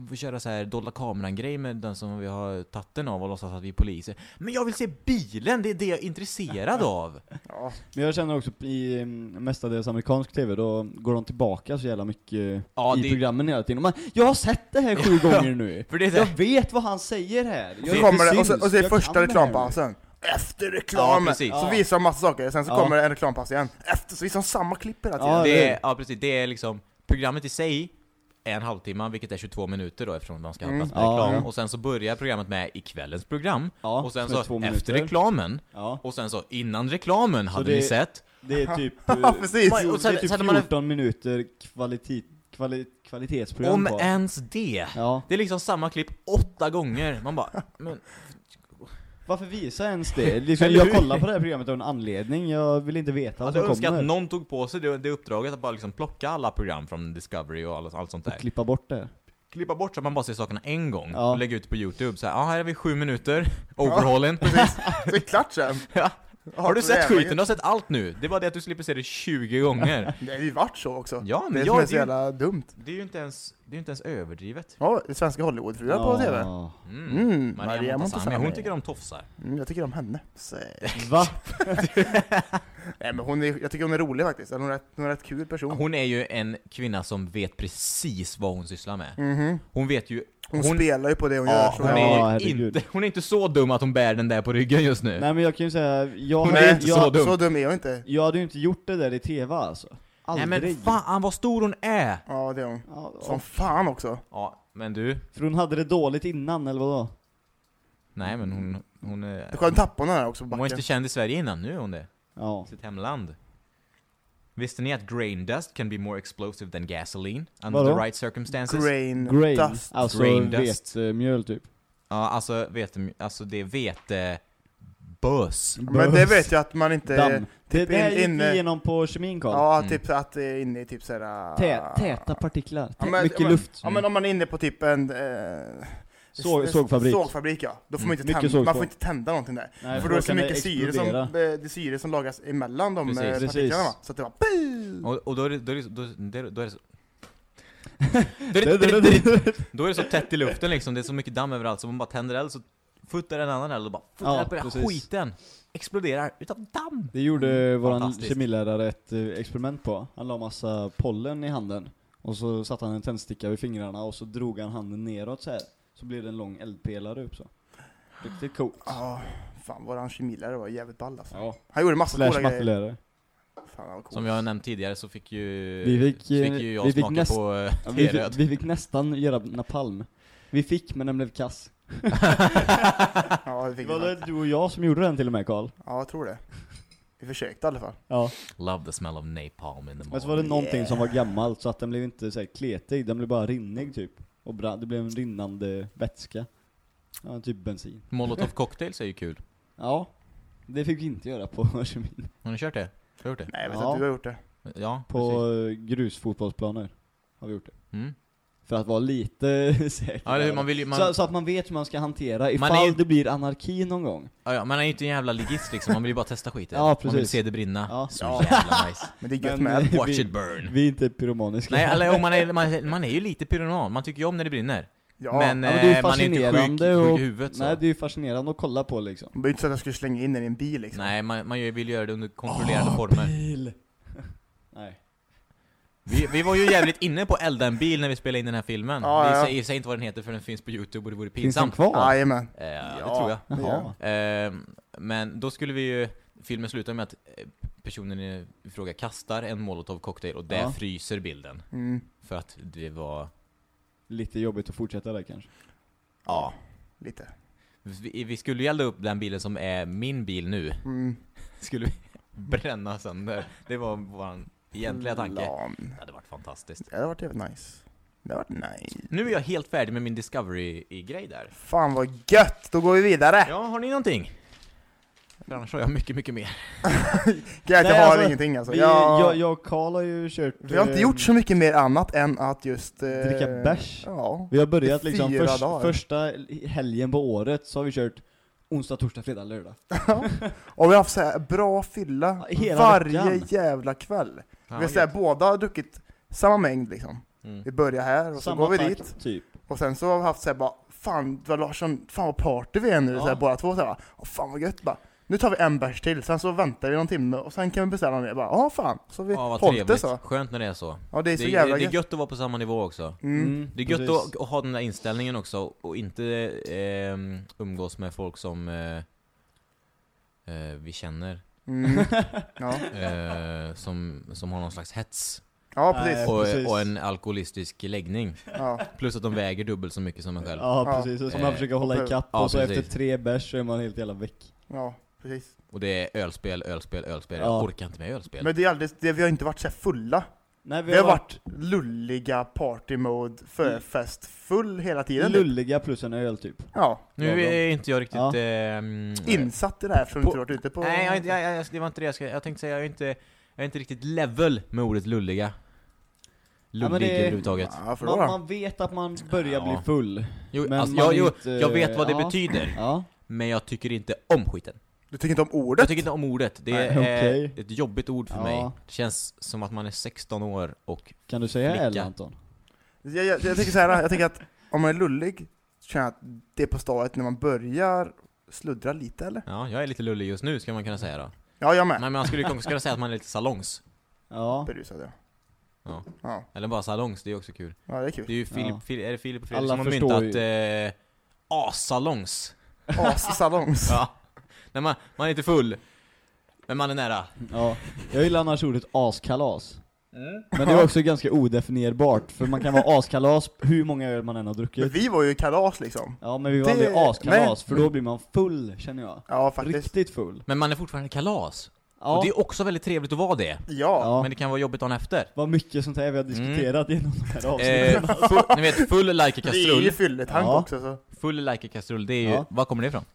S1: eh, köra så här dolda kameran-grej med den som vi har tagit den av och låtsas att vi är poliser. Men jag vill se bilen, det är det jag är intresserad av!
S2: Ja.
S3: Men jag känner också i mm, mestadels amerikansk tv, då går de tillbaka så jävla mycket
S1: Ja,
S3: i
S1: det-
S3: programmen hela tiden. Man, jag har sett det här sju gånger nu!
S1: För det är så
S3: Jag vet vad han säger här! Jag
S2: Så kommer det, och så, och så är första
S3: det
S2: reklampausen. efter reklamen.
S1: Ja.
S2: Så
S3: Ja.
S2: visar de massa saker, sen så
S3: Ja.
S2: kommer en reklampaus igen. Efter så visar de samma klipp hela tiden.
S3: Ja,
S1: Det
S3: det-
S1: är, ja precis, det är liksom, programmet i sig är en halvtimme, vilket är 22 minuter då eftersom man ska ha
S2: Mm.
S1: plats med
S3: Ja,
S1: reklam.
S3: ja.
S1: Och sen så börjar programmet med i kvällens program,
S3: Ja,
S1: och sen så efter
S3: minuter.
S1: reklamen,
S3: Ja,
S1: och sen så innan reklamen hade
S3: det-
S1: ni sett.
S3: det är typ... Eh,
S2: precis.
S1: Och
S3: det
S1: sen-
S3: är typ
S1: sen när man är-
S3: 14 minuter kvalitet, kvali, kvalitetsprogram
S1: Om
S3: på.
S1: ens det!
S3: Ja.
S1: Det är liksom samma klipp åtta gånger, man bara, men
S3: Varför visar ens det? Liksom, jag kollar på det här programmet av en anledning, jag vill inte veta
S1: jag
S3: vad
S1: hade
S3: som kommer.
S1: att någon tog på sig det, det uppdraget att bara liksom plocka alla program från Discovery och allt, allt sånt där.
S3: Och klippa bort det.
S1: Klippa bort så att man bara ser sakerna en gång,
S3: Ja.
S1: och lägga ut på youtube så här, ja här är vi sju minuter, overhaulen.
S2: Precis. Så det är klart sen.
S1: Ja. Har du sett skiten? Du har sett allt nu. Det är bara det att du slipper se det 20 gånger.
S2: Det har ju varit så också.
S1: Ja,
S2: det
S1: men
S2: är
S1: ja,
S2: som är
S1: det,
S2: så jävla dumt.
S1: det är ju inte ens, det är inte ens överdrivet.
S2: Ja, det svenska Hollywoodfruar på TV.
S1: Mm.
S2: Mm,
S1: Maria,
S2: Maria
S1: Montazami,
S2: Montazami.
S1: hon tycker om tofsar.
S2: Mm, jag tycker om henne. Så,
S3: Va?
S2: nej, men hon är, jag tycker hon är rolig faktiskt. Hon är, rätt, hon är en rätt kul person.
S1: Hon är ju en kvinna som vet precis vad hon sysslar med.
S2: Mhm.
S1: Hon vet ju,
S2: Hon,
S1: Hon-
S2: spelar ju på det hon
S1: ja,
S2: gör. Så
S1: hon
S3: Ja,
S1: är inte, hon är inte så dum att hon bär den där på ryggen just nu.
S3: Nej men jag kan ju säga, jag,
S1: Hon är inte
S3: jag,
S1: så dum.
S2: Så dum är hon inte.
S3: jag hade ju inte gjort det där i TV alltså.
S1: Nej
S3: Aldrig.
S1: men fan vad stor hon är!
S2: Ja, det är hon.
S3: Ja,
S2: Som fan också.
S1: Ja, men du,
S3: För hon hade det dåligt innan, eller vadå?
S1: nej men hon, hon är...
S2: Det skönt tappade hon den här också på
S1: Hon var
S2: backen.
S1: inte känd i Sverige innan, nu är hon det.
S3: Ja.
S1: Sitt hemland. Visste ni att grain dust can be more explosive than gasoline? Under
S3: Vadå?
S1: the right circumstances?
S2: Grain,
S3: Grain,
S2: dust.
S3: alltså
S1: Grain dust.
S3: vetemjöl typ.
S1: Ja, alltså vete, alltså det är vete... Bös.
S2: Men det vet jag att man inte...
S3: Damm. Det,
S2: typ
S3: det här
S2: in-
S3: gick
S2: inne-
S3: vi igenom på kemin Carl.
S2: Ja,
S1: Mm.
S2: typ att det är inne i typ såhär...
S3: Tä, täta partiklar, Tä,
S2: Ja, men-
S3: mycket
S2: ja, men-
S3: luft.
S2: Ja men om man är inne på typ en... Eh,
S3: Såg- sågfabrik.
S2: Sågfabrik ja. Då får man
S3: Mm,
S2: inte
S3: mycket
S2: tända, man
S3: sågspån.
S2: får inte tända någonting där.
S3: Nej,
S2: för då är det så
S3: kan
S2: mycket syre som,
S3: explodera.
S2: eh, det är syre som lagras emellan de
S1: Precis.
S2: eh,
S3: Precis.
S2: partiklarna va? Så att det bara BOOM!
S1: Och, och då är det, då är det, då, det- då är det så... då, är det, då, är det, då är det så tätt i luften liksom, det är så mycket damm överallt så man bara tänder eld så futtar en annan eld och bara
S3: Ja,
S1: ja, börjar
S3: precis.
S1: skiten exploderar utav damm!
S3: Det gjorde våran
S1: Fantastiskt.
S3: kemilärare ett eh, experiment på. Han la massa pollen i handen, och så satte han en tändsticka vid fingrarna och så drog han handen neråt så här. Så blev det en lång eldpelare upp så. Riktigt coolt.
S2: Ja, fan våran kemilärare var jävligt ball alltså.
S3: Ja.
S2: Han gjorde massa
S3: Slash
S2: coola grejer.
S3: mattelärare.
S2: Fan.
S1: Som jag har nämnt tidigare så fick ju,
S3: Vi fick,
S1: fick
S3: eh,
S1: ju jag
S3: vi fick
S1: smaka
S3: näst-
S1: på eh,
S3: Ja, vi, fick, vi fick nästan göra napalm. Vi fick, men den blev kass.
S2: Ja, det fick
S3: Det
S2: vi
S3: var det du och jag som gjorde den till och med Karl.
S2: Ja, jag tror det. Vi försökte i alla fall.
S3: Ja.
S1: Love the smell of napalm in the
S3: Men
S1: morning.
S3: så var det någonting som var gammalt så att den blev inte så här kletig, den blev bara rinnig typ. Och bra, det blev en rinnande vätska. Ja, typ bensin.
S1: Molotov cocktails är ju kul.
S3: Ja, det fick vi inte göra på kemin.
S1: Har ni kört det? Har du gjort det?
S2: Nej, jag vet
S3: Ja.
S2: att du har gjort det.
S1: Ja,
S3: På
S1: precis.
S3: grusfotbollsplaner har vi gjort det.
S1: Mm.
S3: För att vara lite säker.
S1: Ja, det är, man vill ju, man,
S3: så, så att man vet hur man ska hantera ifall
S1: Man är ju-
S3: det blir anarki någon gång.
S1: ja, ja, man är ju inte en jävla ligist liksom, man vill ju bara testa skiten.
S3: Ja,
S1: Man vill se det brinna.
S3: Ja.
S1: Så jävla nice.
S2: Men det är gött med.
S1: Watch
S3: vi-
S1: it burn.
S3: Vi är inte pyromaniska.
S1: Nej, eller om man är, man, man är ju lite pyroman, man tycker ju om när det brinner.
S2: Ja,
S1: men,
S3: Ja, men det är
S1: eh, man är inte sjuk,
S3: fascinerande
S1: sjuk
S3: och-
S1: i huvudet så.
S3: Nej, det är ju fascinerande att kolla på liksom.
S2: det är inte så att jag skulle slänga in den i en bil liksom.
S1: Nej, man, man vill göra det under kontrollerade former.
S3: bil! Nej.
S1: Vi, vi var ju jävligt inne på att elda en bil när vi spelade in den här filmen.
S2: Ja,
S1: vi
S2: ja.
S1: säger, säger inte vad den heter för den finns på youtube och det vore
S3: Finns den
S1: pinsamt.
S3: kvar?
S2: Jajamän.
S1: Eh, det
S2: Ja.
S1: tror jag.
S2: det gör
S3: Jaha.
S1: Eh, men då skulle vi ju, filmen slutar med att eh, personen i fråga kastar en molotov cocktail och det
S3: Ja.
S1: fryser bilden.
S2: Mm.
S1: För att det var,
S3: Lite jobbigt att fortsätta där kanske.
S2: Ja, lite.
S1: vi, vi skulle ju elda upp den bilen som är min bil nu,
S2: Mm.
S1: skulle vi bränna sönder. Det var vår egentliga tanke.
S2: Lam.
S1: Det hade varit fantastiskt.
S2: Det hade varit jävligt nice. Det hade varit nice.
S1: Nu är jag helt färdig med min Discovery-grej där.
S2: Fan vad gött! Då går vi vidare!
S1: Ja, har ni någonting? För annars har jag mycket, mycket mer.
S2: Jag
S3: Nej,
S2: har
S3: alltså,
S2: ingenting alltså.
S3: Vi,
S2: jag,
S3: jag, jag och Karl har ju kört...
S2: vi har inte
S3: eh,
S2: gjort så mycket mer annat än att just... Eh,
S3: Dricka bärs.
S2: Ja.
S3: Vi har börjat liksom, först, första helgen på året så har vi kört onsdag, torsdag, fredag, lördag.
S2: Och vi har haft så här bra fylla
S3: Ja, hela
S2: varje
S3: veckan.
S2: jävla kväll.
S1: Fan,
S2: vi så här, båda har druckit samma mängd liksom.
S1: Mm.
S2: Vi börjar här och så
S3: Samma
S2: går vi
S3: takt,
S2: dit.
S3: typ.
S2: Och sen så har vi haft så här bara, fan vad Larsson, fan vad party vi är nu,
S3: Ja.
S2: så här, båda två så här, bara, Åh, fan vad gött bara. Nu tar vi en bärs till, sen så väntar vi någon timme och sen kan vi beställa mer. Bara, ja fan, så vi
S1: Ja,
S2: hållit det så.
S1: Skönt när det är så.
S2: Ja det är så
S1: det,
S2: jävla
S1: det är
S2: gött.
S1: att vara på samma nivå också.
S2: Mm.
S1: Det är gött att, att ha den där inställningen också och inte eh, umgås med folk som eh, eh, vi känner
S2: Mm. Ja.
S1: eh, som, som har någon slags hets
S2: ja, precis.
S1: och,
S3: precis.
S1: och en alkoholistisk läggning.
S2: Ja.
S1: Plus att de väger dubbelt så mycket som en själv.
S3: Ja precis, och så
S1: Eh,
S3: man försöker hålla ikapp
S1: ja,
S3: och så
S1: precis.
S3: efter tre bärs så är man helt jävla väck.
S2: ja, precis.
S1: Och det är ölspel, ölspel, ölspel.
S3: Ja.
S1: Jag orkar inte med ölspel.
S2: Men det är aldrig, det, vi har inte varit så här fulla.
S3: Nej
S2: Vi har varit lulliga party mode, förfest, full hela tiden. typ.
S3: lulliga plus en öl typ.
S2: Ja.
S1: nu är inte jag riktigt...
S3: Ja.
S1: ehm,
S2: Insatt i det här eftersom du inte varit ute på...
S1: Nej, jag, är inte- jag, jag, det var inte det jag ska, jag tänkte säga, jag är inte, jag är inte riktigt level med ordet lulliga.
S3: men
S1: Lullig
S3: det-
S1: överhuvudtaget.
S2: Ja,
S3: Man, man vet att man börjar
S1: Ja.
S3: bli full.
S1: Jo,
S3: Men
S1: alltså, jag,
S3: inte-
S1: jag vet vad det
S3: ja.
S1: betyder,
S3: Ja.
S1: men jag tycker inte om skiten.
S2: Du tycker inte om ordet?
S1: Jag tycker inte om ordet, det
S2: Nej,
S1: är
S3: okej.
S1: ett jobbigt ord för
S3: Ja.
S1: mig. Det känns som att man är 16 år och
S3: Kan du säga
S1: Flicka.
S3: L Anton?
S2: Jag, jag, jag tänker så här, jag tänker att om man är lullig, så känner jag att det är på stadiet när man börjar sluddra lite eller?
S1: ja, jag är lite lullig just nu ska man kunna säga då.
S2: Ja, jag med.
S1: Men man skulle kunna säga att man är lite salongs.
S3: Ja.
S2: Berusad ja.
S1: Ja.
S2: Ja,
S1: Eller bara salongs, det är också kul.
S2: ja det är kul.
S1: Det är ju Filip,
S3: Ja.
S1: Fil- är det Filip och Fredrik
S3: Alla
S1: som har
S3: förstår
S1: myntat eh, asalongs.
S2: Assalongs.
S1: Ja. När man, man är inte full, men man är nära.
S3: ja. Jag gillar annars ordet askalas.
S1: Mm.
S3: Men det är också ganska odefinierbart, för man kan vara askalas hur många öl man än har
S2: Men
S3: druckit.
S2: vi var ju kalas liksom.
S3: Ja men vi var
S2: Det-
S3: aldrig askalas, för då blir man full känner jag.
S2: Ja, faktiskt.
S3: Riktigt full.
S1: Men man är fortfarande kalas.
S3: Ja,
S1: Och det är också väldigt trevligt att vara det.
S2: Ja.
S3: ja.
S1: Men det kan vara jobbigt dagen efter.
S3: vad mycket sånt här vi har diskuterat genom de här avsnitten.
S1: Eh, full, ni vet, full like
S2: Det är ju
S1: kastrull.
S2: fylletank
S3: Ja.
S2: också så.
S1: Full like kastrull, det är ju,
S3: Ja.
S1: var kommer det ifrån?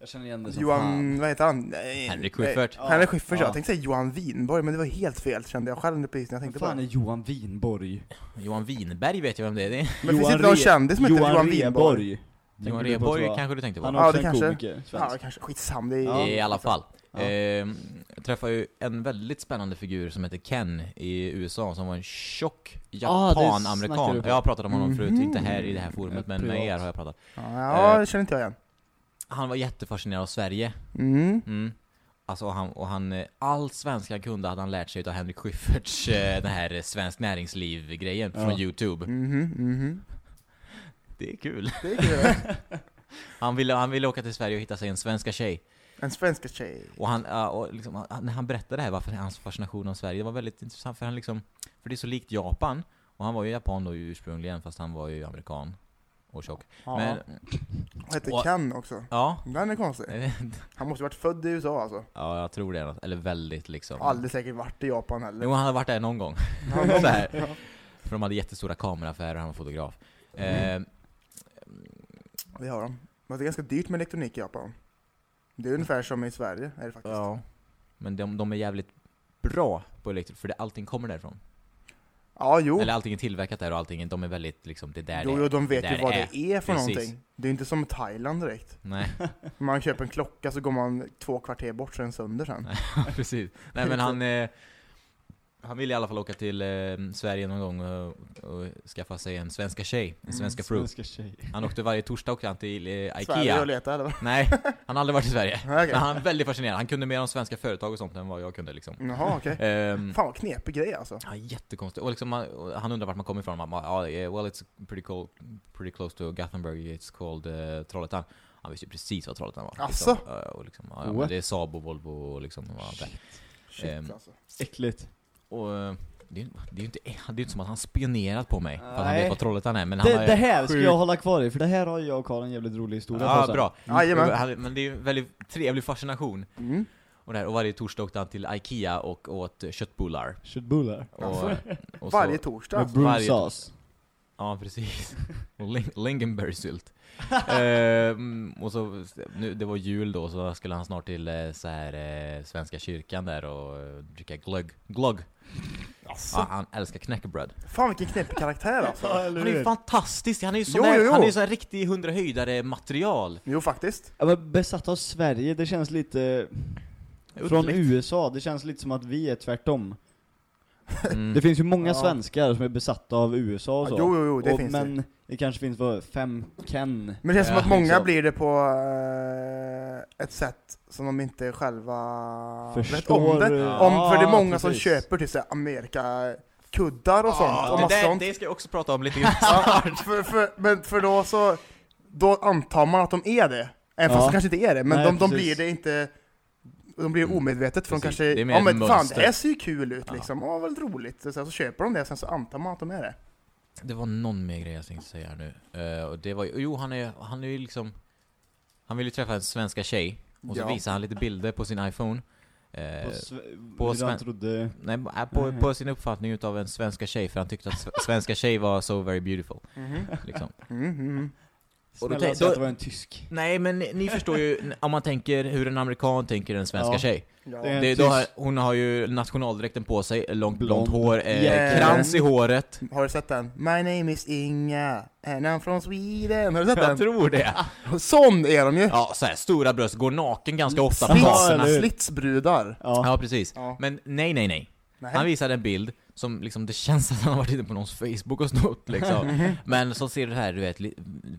S3: Jag känner igen det som
S2: Johan,
S3: fan.
S2: vad heter han? Nej,
S1: Henrik. Schyffert.
S3: Ja.
S2: Henrik Schyffert,
S3: Ja.
S2: jag tänkte säga Johan Winborg, men det var helt fel kände jag själv precis när jag tänkte på
S3: fan är
S2: det.
S3: Johan Winborg?
S1: Johan Winberg vet jag vem det är. Det
S2: Men finns inte någon kändis som heter Johan Winborg?
S1: Johan
S3: du på,
S1: Rheborg kanske du tänkte på?
S3: Han
S2: Ja,
S3: är också
S2: det
S3: en
S2: kanske.
S3: komiker,
S2: Ja, kanske. Skitsam, det är...
S3: Ja.
S1: I alla fall.
S3: Ja.
S1: Ehm, jag träffade ju en väldigt spännande figur som heter Ken i USA, som var en tjock
S3: Ah, det
S1: japan-amerikan.
S3: på.
S1: jag har pratat om honom förut,
S2: Mhm.
S1: inte här i det här forumet, men med er har jag pratat.
S2: Ja,
S1: Eh.
S2: det känner inte jag igen.
S1: Han var jättefascinerad av Sverige.
S2: Mm.
S1: Mm. Alltså, och han, och han, eh, all svenska han kunde hade han lärt sig av Henrik Schyfferts, eh, den här eh, Svensk Näringsliv-grejen
S3: Ja.
S1: från Youtube.
S2: Mhm, mhm.
S1: Det är kul.
S2: Det är kul.
S1: Han ville, han ville åka till Sverige och hitta sig en svenska tjej.
S2: En svenska tjej.
S1: Och, han, och liksom, när han berättade det här, varför hans fascination av Sverige, det var väldigt intressant för han liksom, för det är så likt Japan, och han var ju japan då ursprungligen, fast han var ju amerikan och tjock.
S2: Ja.
S1: Men,
S2: Han heter
S1: och-
S2: Ken också.
S1: ja,
S2: Den är konstig. Han måste ha varit född i USA alltså.
S1: ja, jag tror det, eller väldigt liksom.
S2: Aldrig säkert varit i Japan heller.
S1: Jo, han hade varit där någon gång.
S2: Ja,
S1: här.
S2: ja.
S1: För de hade jättestora kameraaffärer, han var fotograf.
S2: Mm.
S1: Eh,
S2: Det har de. Men det är ganska dyrt med elektronik i Japan. Det är ungefär som i Sverige, är det faktiskt.
S1: ja, men de, de är jävligt bra på elektro, för det, allting kommer därifrån.
S2: Ja, jo.
S1: Eller allting är tillverkat där och allting, de är väldigt liksom, det är där
S2: Jo, jo, de vet
S1: det
S2: ju vad
S1: är.
S2: det är för
S1: Precis.
S2: någonting. Det är inte som Thailand direkt.
S1: Nej,
S2: Man köper en klocka så går man två kvarter bort så är den sönder sen.
S1: precis. Nej men han, eh, han ville i alla fall åka till eh, Sverige någon gång och, och skaffa sig en svenska tjej, en svenska fru.
S3: Svenska tjej.
S1: Han åkte varje torsdag åkte han till eh,
S2: Sverige och
S1: Ikea.
S2: leta eller?
S1: Nej, han har aldrig varit i Sverige.
S2: Okej.
S1: Men han är väldigt fascinerad, han kunde mer om svenska företag och sånt än vad jag kunde liksom.
S2: Jaha, okej.
S1: Ehm,
S2: Fan vad knepig grej alltså.
S1: Ja, jättekonstigt. Och liksom, man- och han undrar vart man kommer ifrån. Man bara, ja, yeah, well it's pretty, cool, pretty close to Gothenburg, it's called uh, Trollhättan. Han visste ju precis vad Trollhättan var.
S2: Asså?
S1: Liksom. Och liksom, ja, ja, det är Saab och Volvo och liksom, och allt det.
S2: Shit
S1: Ehm,
S2: alltså.
S3: Äckligt.
S1: Och eh, det är, det är ju inte, det är inte som att han spionerat på mig, för att han
S3: Nej.
S1: vet vad Trollhättan är, men han
S3: Det,
S1: har
S3: det här ska
S1: sjukt-
S3: jag hålla kvar i, för det här har jag och Karl en jävligt rolig historia på
S1: Ja,
S3: sen.
S1: bra.
S2: Jajamän.
S1: Han- Men det är ju en väldigt trevlig fascination.
S2: Mm.
S1: Och, där, och varje torsdag åkte han till Ikea och åt eh, köttbullar.
S3: Köttbullar.
S1: Och,
S2: Alltså,
S1: och så-
S2: Varje torsdag.
S3: Med
S2: alltså.
S3: brun sauce.
S1: Ja, precis. Och ling- lingonberrysylt. ehm, och så, nu, det var jul då, så skulle han snart till eh, så här, eh, Svenska kyrkan där och eh, dricka glögg. glögg.
S2: Alltså.
S1: Ja, han älskar knäckebröd.
S2: Fan vilken knepig karaktär alltså.
S1: Han är ju fantastisk, han är ju sån
S2: Jo,
S1: där,
S2: jo, jo.
S1: han är ju sån här riktig hundrahöjdare material.
S2: Jo faktiskt.
S3: Ja, men besatt av Sverige, det känns lite... Från. USA, det känns lite som att vi är tvärtom.
S1: Mm.
S3: Det finns ju många
S2: Ja.
S3: svenskar som är besatta av USA och
S2: Ja,
S3: så.
S2: jo, jo, jo, det
S3: och,
S2: finns det.
S3: men det. kanske finns vad, fem Ken.
S2: Men det känns som
S1: Ja,
S2: att många
S3: liksom.
S2: blir det på eh, ett sätt som de inte själva vet
S3: Förstår,
S2: om det.
S3: ja,
S2: Om, för det är många som
S3: precis.
S2: köper till så här Amerika-kuddar och sånt. Och
S1: det,
S2: massa
S1: där,
S2: sånt.
S1: det ska jag också prata om lite grann.
S2: Ja, för, för, men för då så, då antar man att de är det. Även fast
S3: Ja.
S2: de kanske inte är det, men
S3: Nej,
S2: de, de blir det inte de blir omedvetet för de
S1: Precis.
S2: kanske, ja men fan det här ser ju kul ut
S1: Ja.
S2: liksom, ja väldigt roligt. Så, så köper de det, sen så antar man att de är det.
S1: Det var någon mer grej jag tänkte säga här nu. Eh, och det var ju, jo han är, han är ju liksom, han vill ju träffa en svenska tjej. Och så
S2: Ja.
S1: visar han lite bilder på sin iPhone. Eh,
S3: På, sve-
S1: på sven-
S3: trodde...
S1: nej, äh, på, på sin uppfattning utav en svenska tjej, för han tyckte att svenska tjej var so very beautiful.
S2: Mhm.
S1: Liksom.
S2: Mm, mm.
S1: Och då
S3: Snälla
S1: tänk-
S3: säg
S1: då-
S3: att det var en tysk.
S1: Nej men ni, ni förstår ju, om man tänker hur en amerikan tänker en svenska
S3: Ja.
S1: tjej.
S2: Ja.
S3: Det
S1: Det, då har, hon har ju nationaldräkten på sig, långt blont hår, eh,
S2: Yeah.
S1: krans i håret.
S2: Har du sett den? My name is Inga, and I'm from Sweden. Har du sett
S1: Jag
S2: den?
S1: tror det.
S2: Sån är de ju!
S1: Ja, så här, stora bröst, går naken ganska ofta
S3: Slits.
S2: Slitsbrudar.
S3: Ja.
S1: Ja, precis.
S2: Ja.
S1: Men nej, nej, nej.
S2: Nej.
S1: Han visade en bild som liksom, det känns att han har varit inne på någons Facebook och snott liksom. Men så ser det här, du vet,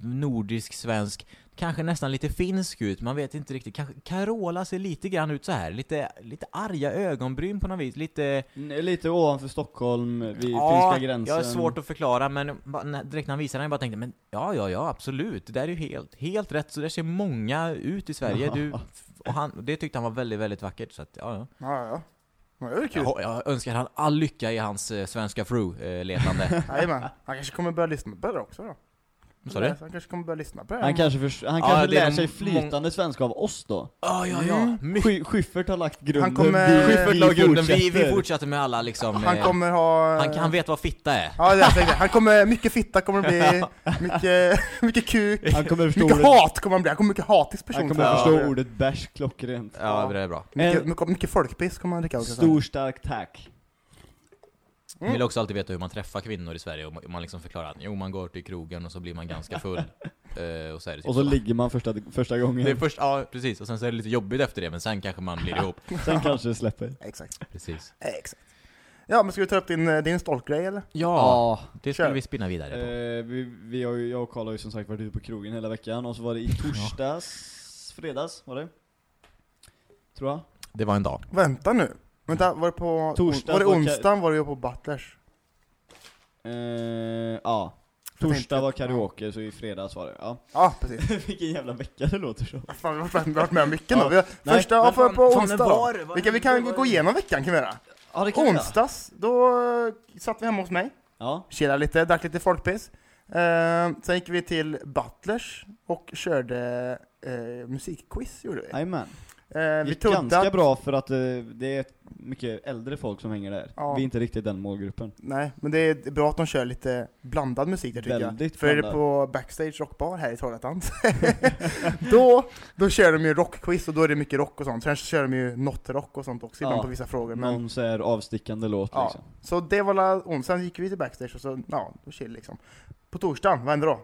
S1: nordisk, svensk, kanske nästan lite finsk ut, man vet inte riktigt. Kanske, Carola ser lite grann ut så här, lite, lite arga ögonbryn på något vis, lite...
S3: Lite ovanför Stockholm, vid
S1: Ja,
S3: finska gränsen.
S1: jag har svårt att förklara, men direkt när han visade den, jag bara tänkte, men ja, ja, ja, absolut, det där är ju helt, helt rätt, så där ser många ut i Sverige. Du, och han, det tyckte han var väldigt, väldigt vackert, så att, ja, ja.
S2: Ja, ja. Ja.
S1: Jag, jag önskar han all lycka i hans eh, svenska fru-letande.
S2: Jajamän. Han kanske kommer börja lyssna på det också då.
S1: Du?
S2: Han kanske kommer börja lyssna på det.
S3: Han kanske, förs- han
S1: Ja,
S3: kanske
S1: det är
S3: lär
S1: de
S3: sig
S1: mång-
S3: flytande svenska av oss då.
S1: Ja, ja, ja.
S2: Mm.
S1: Mycket.
S3: Sky- Schyffert har lagt grunden,
S2: Han kommer-
S3: vi,
S1: Schyffert
S3: vi
S1: la grunden, vi, vi
S3: fortsätter.
S1: fortsätter med alla liksom...
S2: Han
S1: eh,
S2: kommer ha...
S1: han, han vet vad fitta är.
S2: Ja, det är det. Han kommer, mycket fitta kommer det bli, mycket, mycket kuk,
S3: Han kommer förstå
S2: mycket
S3: ordet,
S2: hat kommer han bli. Han kommer mycket hatisk person.
S3: han kommer
S2: jag.
S3: förstå
S2: Ja.
S3: ordet bärs klockrent.
S1: Ja, det är bra.
S2: Mycket,
S3: En-
S2: mycket, mycket folkpiss kommer han dricka också.
S3: Stor stark tack.
S2: Mm.
S1: vill också alltid veta hur man träffar kvinnor i Sverige och man liksom förklarar att jo, man går till krogen och så blir man ganska full. Eh, och så är det typ
S3: Och så ligger man första, första gången.
S1: Det är först, ja precis, och sen så är det lite jobbigt efter det, men sen kanske man blir ihop.
S3: Sen kanske det släpper.
S2: Exakt.
S1: Precis.
S2: Exakt. Ja, men ska vi ta upp din, din stoltgrej eller?
S1: Ja, det skulle
S2: kör.
S1: vi spinna vidare på.
S3: Eh, vi, vi har ju, jag och Karl har ju som sagt varit ute på krogen hela veckan och så var det i torsdags, fredags var det? Tror jag.
S1: Det var en dag.
S2: Vänta nu. Vänta, var det på...
S3: Torsdag
S2: var det
S3: var-
S2: onsdagen var ju på Butlers?
S3: Eh, ja. Torsdag var karaoke, så i fredags var det. Ja.
S2: Ja, precis.
S3: Vilken jävla vecka det låter så.
S2: Fan, vi har varit- med om mycket
S3: Ja.
S2: nu. Vi har,
S3: Nej,
S2: första, ja,
S1: fan-
S2: på onsdag då.
S1: var vad
S2: Vi kan, vi kan
S1: Vad-
S2: gå igenom veckan kan vi göra.
S3: Ja det kan.
S2: Onsdags, då eh, satt vi hemma hos mig,
S3: Ja.
S2: chillade lite, drack lite folkpiss. Eh, sen gick vi till Butlers och körde eh, musikquiz, gjorde vi.
S3: Jajamän.
S2: Eh, vi trodde
S3: ganska
S2: att,
S3: bra för att eh, det är mycket äldre folk som hänger där.
S2: Ja.
S3: Vi är inte riktigt den målgruppen.
S2: Nej, men det är bra att de kör lite blandad musik där tycker
S3: Väldigt
S2: jag. För är det
S3: blandad.
S2: på Backstage Rockbar här i Trollhättan, då, då kör de ju rockquiz och då är det mycket rock och sånt. Sen kör de ju not rock och sånt också ibland
S3: Ja.
S2: på vissa frågor. Men,
S3: Någon så här avstickande låt
S2: ja.
S3: liksom.
S2: Så det var la onsdagen, gick vi till Backstage och så, ja, då chill liksom. På torsdagen, vad hände då?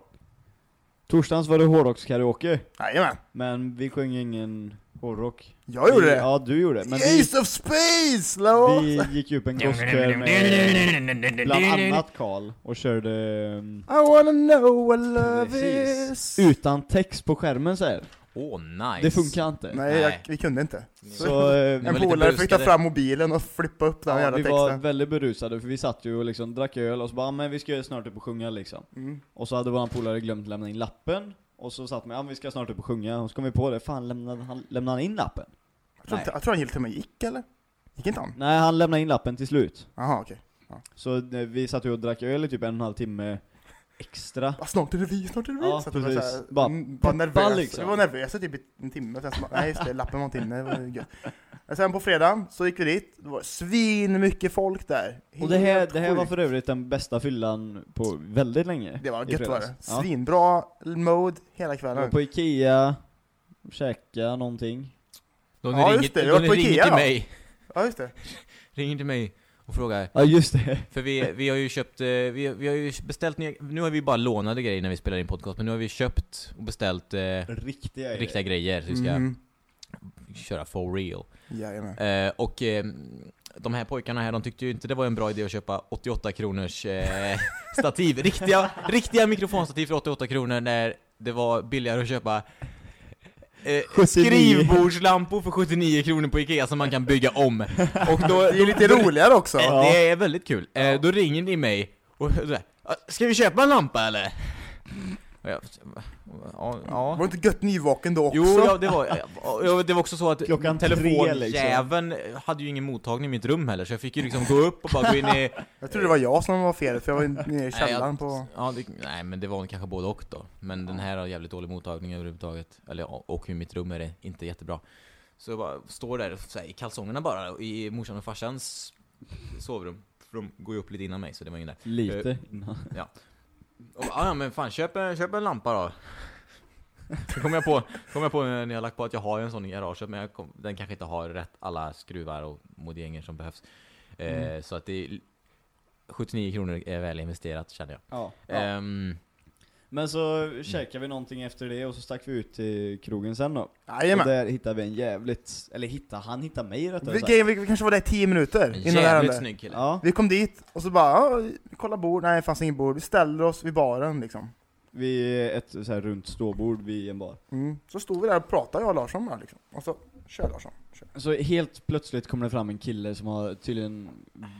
S3: Torsdagens var det hårdrockskaraoke,
S2: Jajamän,
S3: men vi sjöng ingen hårdrock.
S2: jag gjorde
S3: vi,
S2: det!
S3: Ja, du gjorde det. Men vi,
S2: Ace of Space! Låt!
S3: vi gick upp en gosskör med bland annat Karl och körde um,
S2: I wanna know what love
S3: Precis.
S2: is
S3: utan text på skärmen så här.
S2: Oh,
S1: Åh, nice.
S3: Det funkar inte.
S2: Nej, jag, vi kunde inte.
S3: Så eh,
S2: En polare fick ta fram mobilen och flippa upp den
S3: ja,
S2: jävla
S3: vi
S2: texten.
S3: var väldigt berusade för vi satt ju och liksom drack öl och så bara, "Ah, men vi ska ju snart upp och sjunga liksom.
S2: Mm.
S3: Och så hade våran polare glömt lämna in lappen Och så satt man, ja vi ska snart upp och sjunga, och så kom vi på det, fan lämnade han, lämnade han in lappen?
S2: Jag tror, inte, jag tror han till och med gick eller? Gick inte han?
S3: Nej han lämnade in lappen till slut
S2: Jaha okej.
S3: Så eh, vi satt ju och drack öl i typ en och en halv timme extra
S2: Ah, snart är det vi, snart är det vi!
S3: Ja,
S2: Så att var
S3: precis.
S2: så här,
S3: Bara
S2: mm, bara
S3: peppa
S2: nervös.
S3: liksom.
S2: Vi var nervösa typ i en timme, sen så bara, nej just det, lappen var inte inne, det var ju gött. Men Sen på fredagen så gick vi dit, det var svin mycket folk där.
S3: Och det här,
S2: Helt
S3: det här var för övrigt den bästa fyllan på väldigt länge
S2: Det var gött var det.
S3: Ja.
S2: Svinbra mode hela
S3: Jag var
S2: kvällen.
S3: på Ikea, käka någonting
S1: Då ni
S2: Ja,
S1: ringer,
S2: just det, var
S1: ni
S2: på
S1: ringer
S2: Ikea
S1: till
S2: då.
S1: mig,
S2: Ja just det.
S1: ringer till mig och frågar
S3: Ja just det,
S1: För vi, vi har ju köpt, eh, vi, vi har ju beställt ner, nu har vi bara lånade grejer när vi spelar in podcast, men nu har vi köpt och beställt eh,
S3: riktiga
S1: riktiga grejer, så vi ska
S2: Mhm.
S1: köra for real.
S2: Jajamän.
S1: Eh, och eh, de här pojkarna här, de tyckte ju inte det var en bra idé att köpa 88 kronors eh, stativ, riktiga, riktiga mikrofonstativ för 88 kronor när det var billigare att köpa eh,
S3: 79.
S1: skrivbordslampor för 79 kronor på Ikea som man kan bygga om. Och då,
S2: Det är lite roligare också.
S1: Eh, Det är väldigt kul. Eh, då ringer ni mig och sådär, "Ah, Ska vi köpa en lampa eller? Ja, ja, ja.
S2: Var det inte gött nyvaken då också?
S1: Jo, ja, det var, ja, det var också så att
S3: Klockan
S1: telefonjäveln hade ju ingen mottagning i mitt rum heller, så jag fick ju liksom gå upp och bara gå in i...
S2: Jag trodde det var jag som var fel, för jag var nere i
S1: Nej,
S2: källaren
S1: jag-
S2: på...
S1: Ja, det, nej men det var kanske både och då. Men den här har jävligt dålig mottagning överhuvudtaget. Eller ja, och i mitt rum är det inte jättebra. Så jag bara står där så här, i kalsongerna bara, i morsan och farsans sovrum. För de går ju upp lite innan mig, så det var ingen där.
S3: Lite innan.
S1: Och, ja, ja, men fan köp, köp en lampa då. Så kom jag på, kom jag på när jag lagt på att jag har en sån i garaget, men jag kom, den kanske inte har rätt alla skruvar och modänger som behövs. Eh, så att det är 79 kronor är väl investerat känner jag.
S3: Ja.
S1: Ehm,
S3: Men så käkade vi någonting efter det och så stack vi ut till krogen sen då. Och
S2: Jajamän.
S3: där hittade vi en jävligt, eller hitta, han hittade mig rättare
S2: Vi,
S3: sagt.
S2: vi, vi kanske var där i 10 minuter innan det
S1: jävligt
S2: hände.
S1: snygg kille.
S3: Ja,
S2: Vi kom dit och så bara, ja, kolla bord, nej det fanns inget bord. Vi ställde oss vid baren liksom.
S3: vid ett så här runt ståbord vid en bar.
S2: Mm. Så stod vi där och pratade jag och Larsson bara liksom. Och så, kör Larsson. Kör.
S3: Så helt plötsligt kommer det fram en kille som har tydligen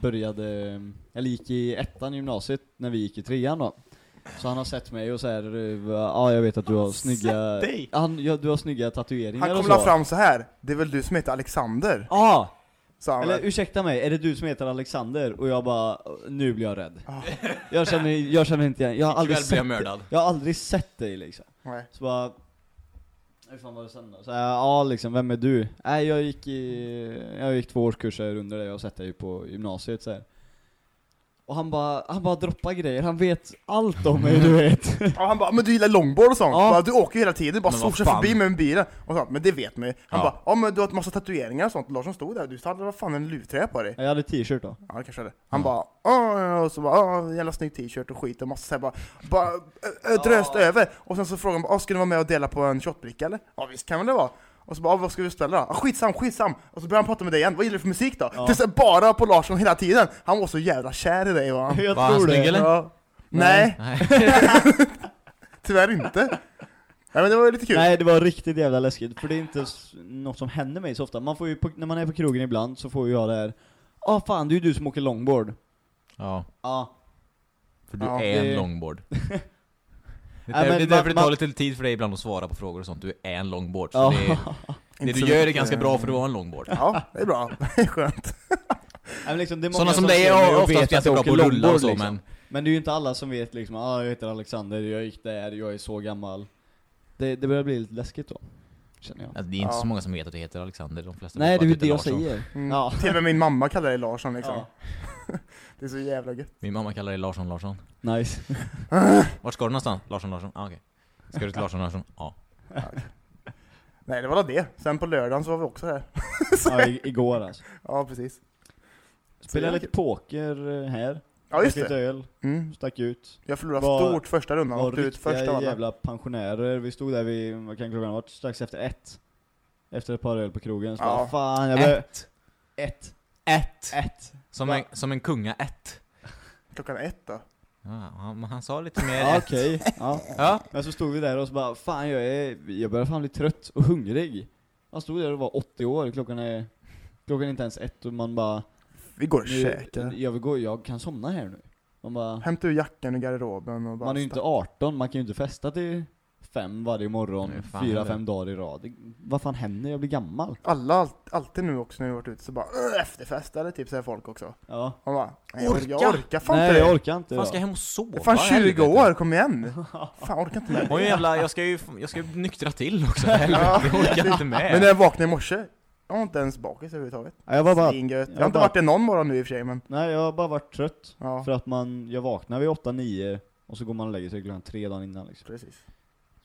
S3: började, eller gick i ettan i gymnasiet när vi gick i trean då. Så han har sett mig och säger ja jag vet att du har snygga,
S1: sett dig?
S3: han, ja, du har snygga tatueringar
S2: Han
S3: och så.
S2: fram så här. det är väl du som heter Alexander?
S3: Ja!
S2: Sa han.
S3: Eller ursäkta mig, är det du som heter Alexander? Och jag bara, nu blir jag rädd.
S2: Ah.
S3: Jag känner, jag känner inte igen, jag har aldrig
S1: Ikväll blir jag
S3: sett
S1: mördad.
S3: Jag har aldrig sett dig liksom.
S2: Nej.
S3: Så bara, hur fan var det sen då? Så här, ja liksom, vem är du? Nej jag gick i, jag gick två årskurser under det, jag har sett dig på gymnasiet så här. Och han bara, han bara droppar grejer, han vet allt om mig du vet.
S2: Ja, han bara, men du gillar longboard och sånt?
S3: Ja.
S2: Bara, du åker ju hela tiden, du bara swooshar förbi med en bil och sånt. Men det vet man ju. Han
S1: Ja.
S2: bara, ja men du har ett massa tatueringar och sånt. Larsson stod där, du hade vad fan en luvtröja på dig?
S3: Jag hade t-shirt då.
S2: Ja det kanske hade. Han bara, åh, och så bara, åh, jävla snygg t-shirt och skit och massa såhär bara, bara ö, ö, dröst över. Och sen så frågade han, ska du vara med och dela på en shotbricka eller? Ja visst kan väl det vara. Och så bara, "Ah, vad ska vi spela då? Ah, skitsam, skitsam! Och så började han prata med dig igen, vad gillar du för musik då?
S3: Ja.
S2: Det är så här bara på Larsson hela tiden! Han var så jävla kär i dig var han.
S3: Jag
S1: Var han snygg, eller?
S2: Ja. Nej,
S1: Nej.
S2: tyvärr inte. Nej men det var lite kul.
S3: Nej det var riktigt jävla läskigt, för det är inte något som händer mig så ofta. Man får ju, på, när man är på krogen ibland så får ju jag det här, ah fan det är ju du som åker longboard.
S1: Ja,
S3: Ja,
S1: för du
S2: Ja,
S1: är
S3: det-
S1: en longboard. Det är,
S3: men
S1: det är därför
S3: man-
S1: det tar lite tid för dig ibland att svara på frågor och sånt. Du är en longboard. Så
S3: ja.
S1: det, det du gör är ganska bra för att vara en longboard.
S2: Ja, det är bra. Det är skönt.
S3: Men liksom, det är många
S1: Sådana som dig
S3: ser mig
S1: är
S3: och
S1: oftast
S3: vet
S1: ganska
S3: jag
S1: bra på att rulla och så,
S3: liksom.
S1: men...
S3: Men det är ju inte alla som vet liksom, ah, jag heter Alexander, jag gick där, jag är så gammal. Det, det börjar bli lite läskigt då, känner jag.
S1: Alltså, det är inte
S2: Ja.
S1: så många som vet att du heter Alexander, de flesta
S3: Nej, det är ju det jag
S1: Larsson.
S3: säger.
S2: Mm.
S3: Ja.
S2: Till och med min mamma kallar dig Larsson liksom.
S3: Ja.
S2: Det är så jävla gött.
S1: Min mamma kallar dig Larsson Larsson.
S3: Nice.
S1: Vart ska du någonstans? Larsson Larsson? Ah, okej. Ska du till Larsson Larsson? Ja.
S2: Nej det var det. Sen på lördagen så var vi också här.
S3: ja, i, igår alltså.
S2: Ja precis.
S3: Spelade lite poker eh, här.
S2: Ja just
S3: Drack lite
S2: det.
S3: öl,
S2: Mm.
S3: stack ut.
S2: Jag förlorade
S3: Var-
S2: stort första rundan,
S3: var
S2: åkte ut första alla.
S3: jävla pensionärer. Vi stod där vid, vad kan klockan ha varit? Strax efter ett. Efter ett par öl på krogen. Så
S2: Ja.
S3: bara, fan jag behöver...
S1: Ett.
S3: Ett.
S1: Ett.
S3: Ett.
S1: Som en, som en kunga ett.
S2: Klockan ett då.
S1: Ja, han, han sa lite mer
S3: Ja
S1: ett.
S3: okej. Ja.
S1: Ja.
S3: Men så stod vi där och så bara, fan jag är, jag börjar fan bli trött och hungrig. Han stod där och var 80 år, klockan är, klockan är inte ens ett och man bara,
S2: Vi går och
S3: nu,
S2: käkar.
S3: jag vill gå, jag kan somna här nu. Man bara,
S2: Hämta ur jackan ur garderoben och bara
S3: man är ju inte
S2: stack.
S3: 18, man kan ju inte festa till fem varje morgon,
S1: Nej, fan
S3: fyra,
S1: heller.
S3: fem dagar i rad. Vad fan händer? Jag blir gammal.
S2: Alla, allt, alltid nu också när vi varit ute så bara "Åh, efterfest eller typ säger folk också.
S3: Ja.
S2: Man bara, "Nej, jag, orkar. jag
S1: Orka!
S2: orkar fan
S3: Nej
S2: inte
S3: jag
S2: det.
S3: orkar inte
S1: Fan ska jag hem och sova?
S2: Det är fan 20
S1: helvete.
S2: år, kom igen! Fan jag orkar inte med det.
S1: jävla, jag ska ju, jag ska ju nyktra till också, helvete. Jag orkar inte med.
S2: Men när jag vaknade i morse, jag var inte ens bakis överhuvudtaget.
S3: Ja, Jag var bara,
S2: Svingött. Jag
S3: jag
S2: har inte
S3: bara-
S2: varit det någon morgon nu i och för sig men,
S3: nej jag har bara varit trött.
S2: ja.
S3: För att man, jag vaknar vid 8-9 och så går man och lägger sig klockan tre dagen innan liksom.
S2: Precis.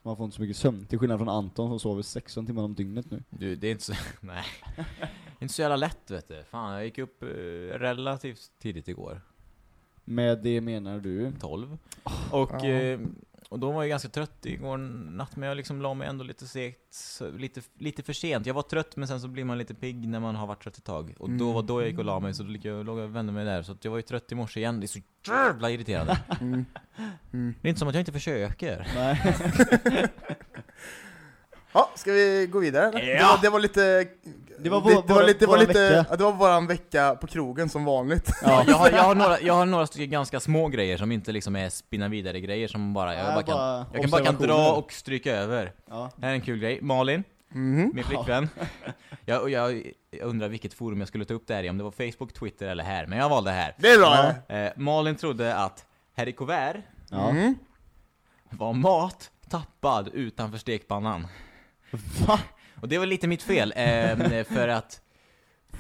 S3: Så man får inte så mycket sömn. Till skillnad från Anton som sover 16 timmar om dygnet nu.
S1: Du, det är inte så, nej. Det är inte så jävla lätt vet du. Fan, jag gick upp eh, relativt tidigt igår.
S3: Med det menar du?
S1: 12. Och,
S2: Ja.
S1: eh, och då var jag ganska trött igår natt, men jag liksom la mig ändå lite segt, lite, lite för sent. Jag var trött, men sen så blir man lite pigg när man har varit trött ett tag. Och då var då jag gick och la mig, så då gick jag och låg vände mig där. Så jag var ju trött i morse igen. Det är så jävla irriterande.
S2: Mm. Mm.
S1: Det är inte som att jag inte försöker.
S3: Nej.
S2: Ja, ska vi gå vidare eller?
S1: Ja.
S2: Det, var, det var lite
S3: Det var,
S2: det,
S3: vår,
S2: det var lite, det var lite,
S3: vecka.
S2: ja, det var våran vecka på krogen som vanligt.
S1: Ja, jag, har, jag, har några, jag har några stycken ganska små grejer som inte liksom är spinna vidare grejer som bara, jag bara kan, jag kan bara kan dra och stryka över.
S3: Ja.
S1: Här är en kul grej. Malin,
S2: Mhm.
S1: min flickvän. Jag, jag, jag undrar vilket forum jag skulle ta upp det här i, om det var Facebook, Twitter eller här, men jag valde här.
S2: Det är bra!
S3: Ja.
S1: Eh, Malin trodde att här i kuvert
S3: Ja.
S2: Mm.
S1: var mat tappad utanför stekpannan.
S3: Va?
S1: Och det var lite mitt fel, eh, för att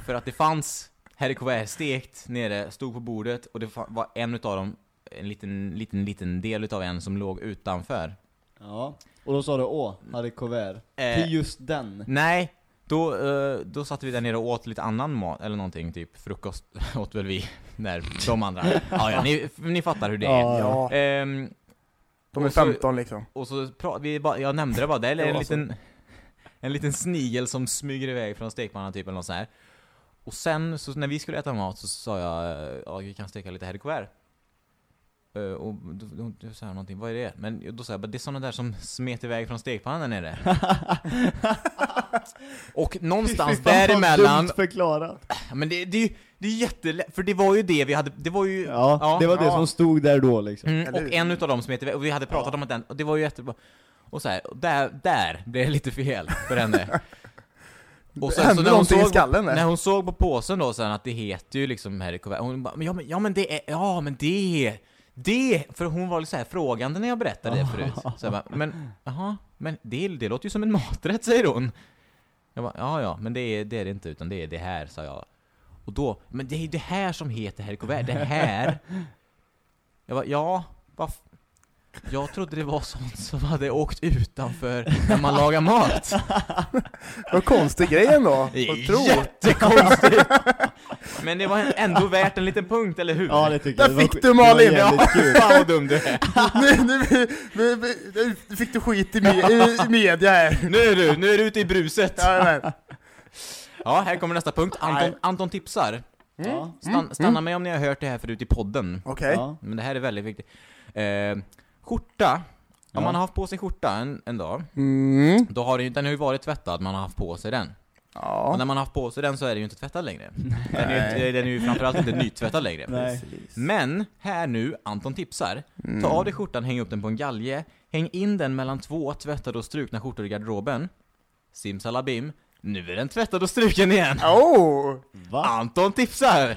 S1: för att det fanns kuvert stekt nere, stod på bordet och det var en utav dem, en liten, liten, liten del utav en som låg utanför.
S3: Ja. Och då sa du åh, Harry Kuvert.
S1: Eh,
S3: Till just den.
S1: Nej, då, eh, då satt vi där nere och åt lite annan mat, eller någonting, typ frukost åt väl vi, när de andra. Ja, ja ni, ni fattar hur det är.
S3: Ja.
S1: Ehm,
S2: de är
S1: och så-
S2: 15 liksom.
S1: Och så pra- vi bara, jag nämnde det bara, det är en liten, en liten snigel som smyger iväg från stekpannan typ eller något så här. Och sen, så när vi skulle äta mat så sa jag, ja vi kan steka lite i kuvert. Eh, och då, då, då sa jag någonting, vad är det? Men då sa jag det är såna där som smet iväg från stekpannan där nere. och någonstans
S3: Fy fan,
S1: däremellan,
S3: dumt förklarat.
S1: ja, men det, det, är ju- det är jättelätt, för det var ju det vi hade, det var ju
S3: Ja,
S1: Ja.
S3: det var det
S2: Ja.
S3: som stod där då liksom.
S1: Mm, och en utav dem som heter och vi hade pratat
S3: Ja.
S1: om att den, och det var ju jättebra. Och så här, och där, där blev det lite fel för henne. Och sen,
S2: hände
S1: så när hon,
S2: någonting i
S1: såg,
S2: skallen där.
S1: när hon såg på påsen då sen att det heter ju liksom i kuvert, hon bara, ja, men, ja men det är, ja men det, det, för hon var så här frågande när jag berättade det förut. Så jag bara, men, jaha, men det, det låter ju som en maträtt säger hon. Jag bara, ja ja, men det är, det är det inte utan det är det här, sa jag. Och då, men det är ju det här som heter i kuvert, det här. Jag bara, ja, vad f- jag trodde det var sånt som hade åkt utanför när man lagar mat.
S2: Vad konstig grej ändå.
S1: Det jättekonstigt! Men det var ändå värt en liten punkt, eller hur?
S3: Ja det tycker
S2: Där
S3: jag. Det var
S2: fick
S3: sk-
S2: du,
S3: det var
S2: Malin.
S3: jävligt
S1: Ja,
S3: kul.
S1: fan vad dum du är!
S2: nu, nu, nu, nu, nu fick du skit i, me- i media här.
S1: Nu är du, nu är du ute i bruset!
S2: Jajamän.
S1: Ja, här kommer nästa punkt. Anton. Anton tipsar.
S3: Ja.
S1: Stan, stanna med om ni har hört det här förut i podden.
S2: Okej.
S3: Ja.
S1: Men det här är väldigt viktigt. Eh, skjorta. Om
S3: Ja.
S1: man har haft på sig skjorta en, en dag,
S2: Mm.
S1: då har det, den har ju varit tvättad, man har haft på sig den. Och
S2: Ja.
S1: när man har haft på sig den så är den ju inte tvättad längre. Den är, ju inte- den är ju framförallt inte nytvättad längre.
S3: Nej.
S1: Men, här nu, Anton tipsar.
S2: Mm.
S1: Ta av dig skjortan, häng upp den på en galge, häng in den mellan två tvättade och strukna skjortor i garderoben. Simsalabim, nu är den tvättad och struken igen.
S2: Oh!
S3: Va?
S1: Anton tipsar!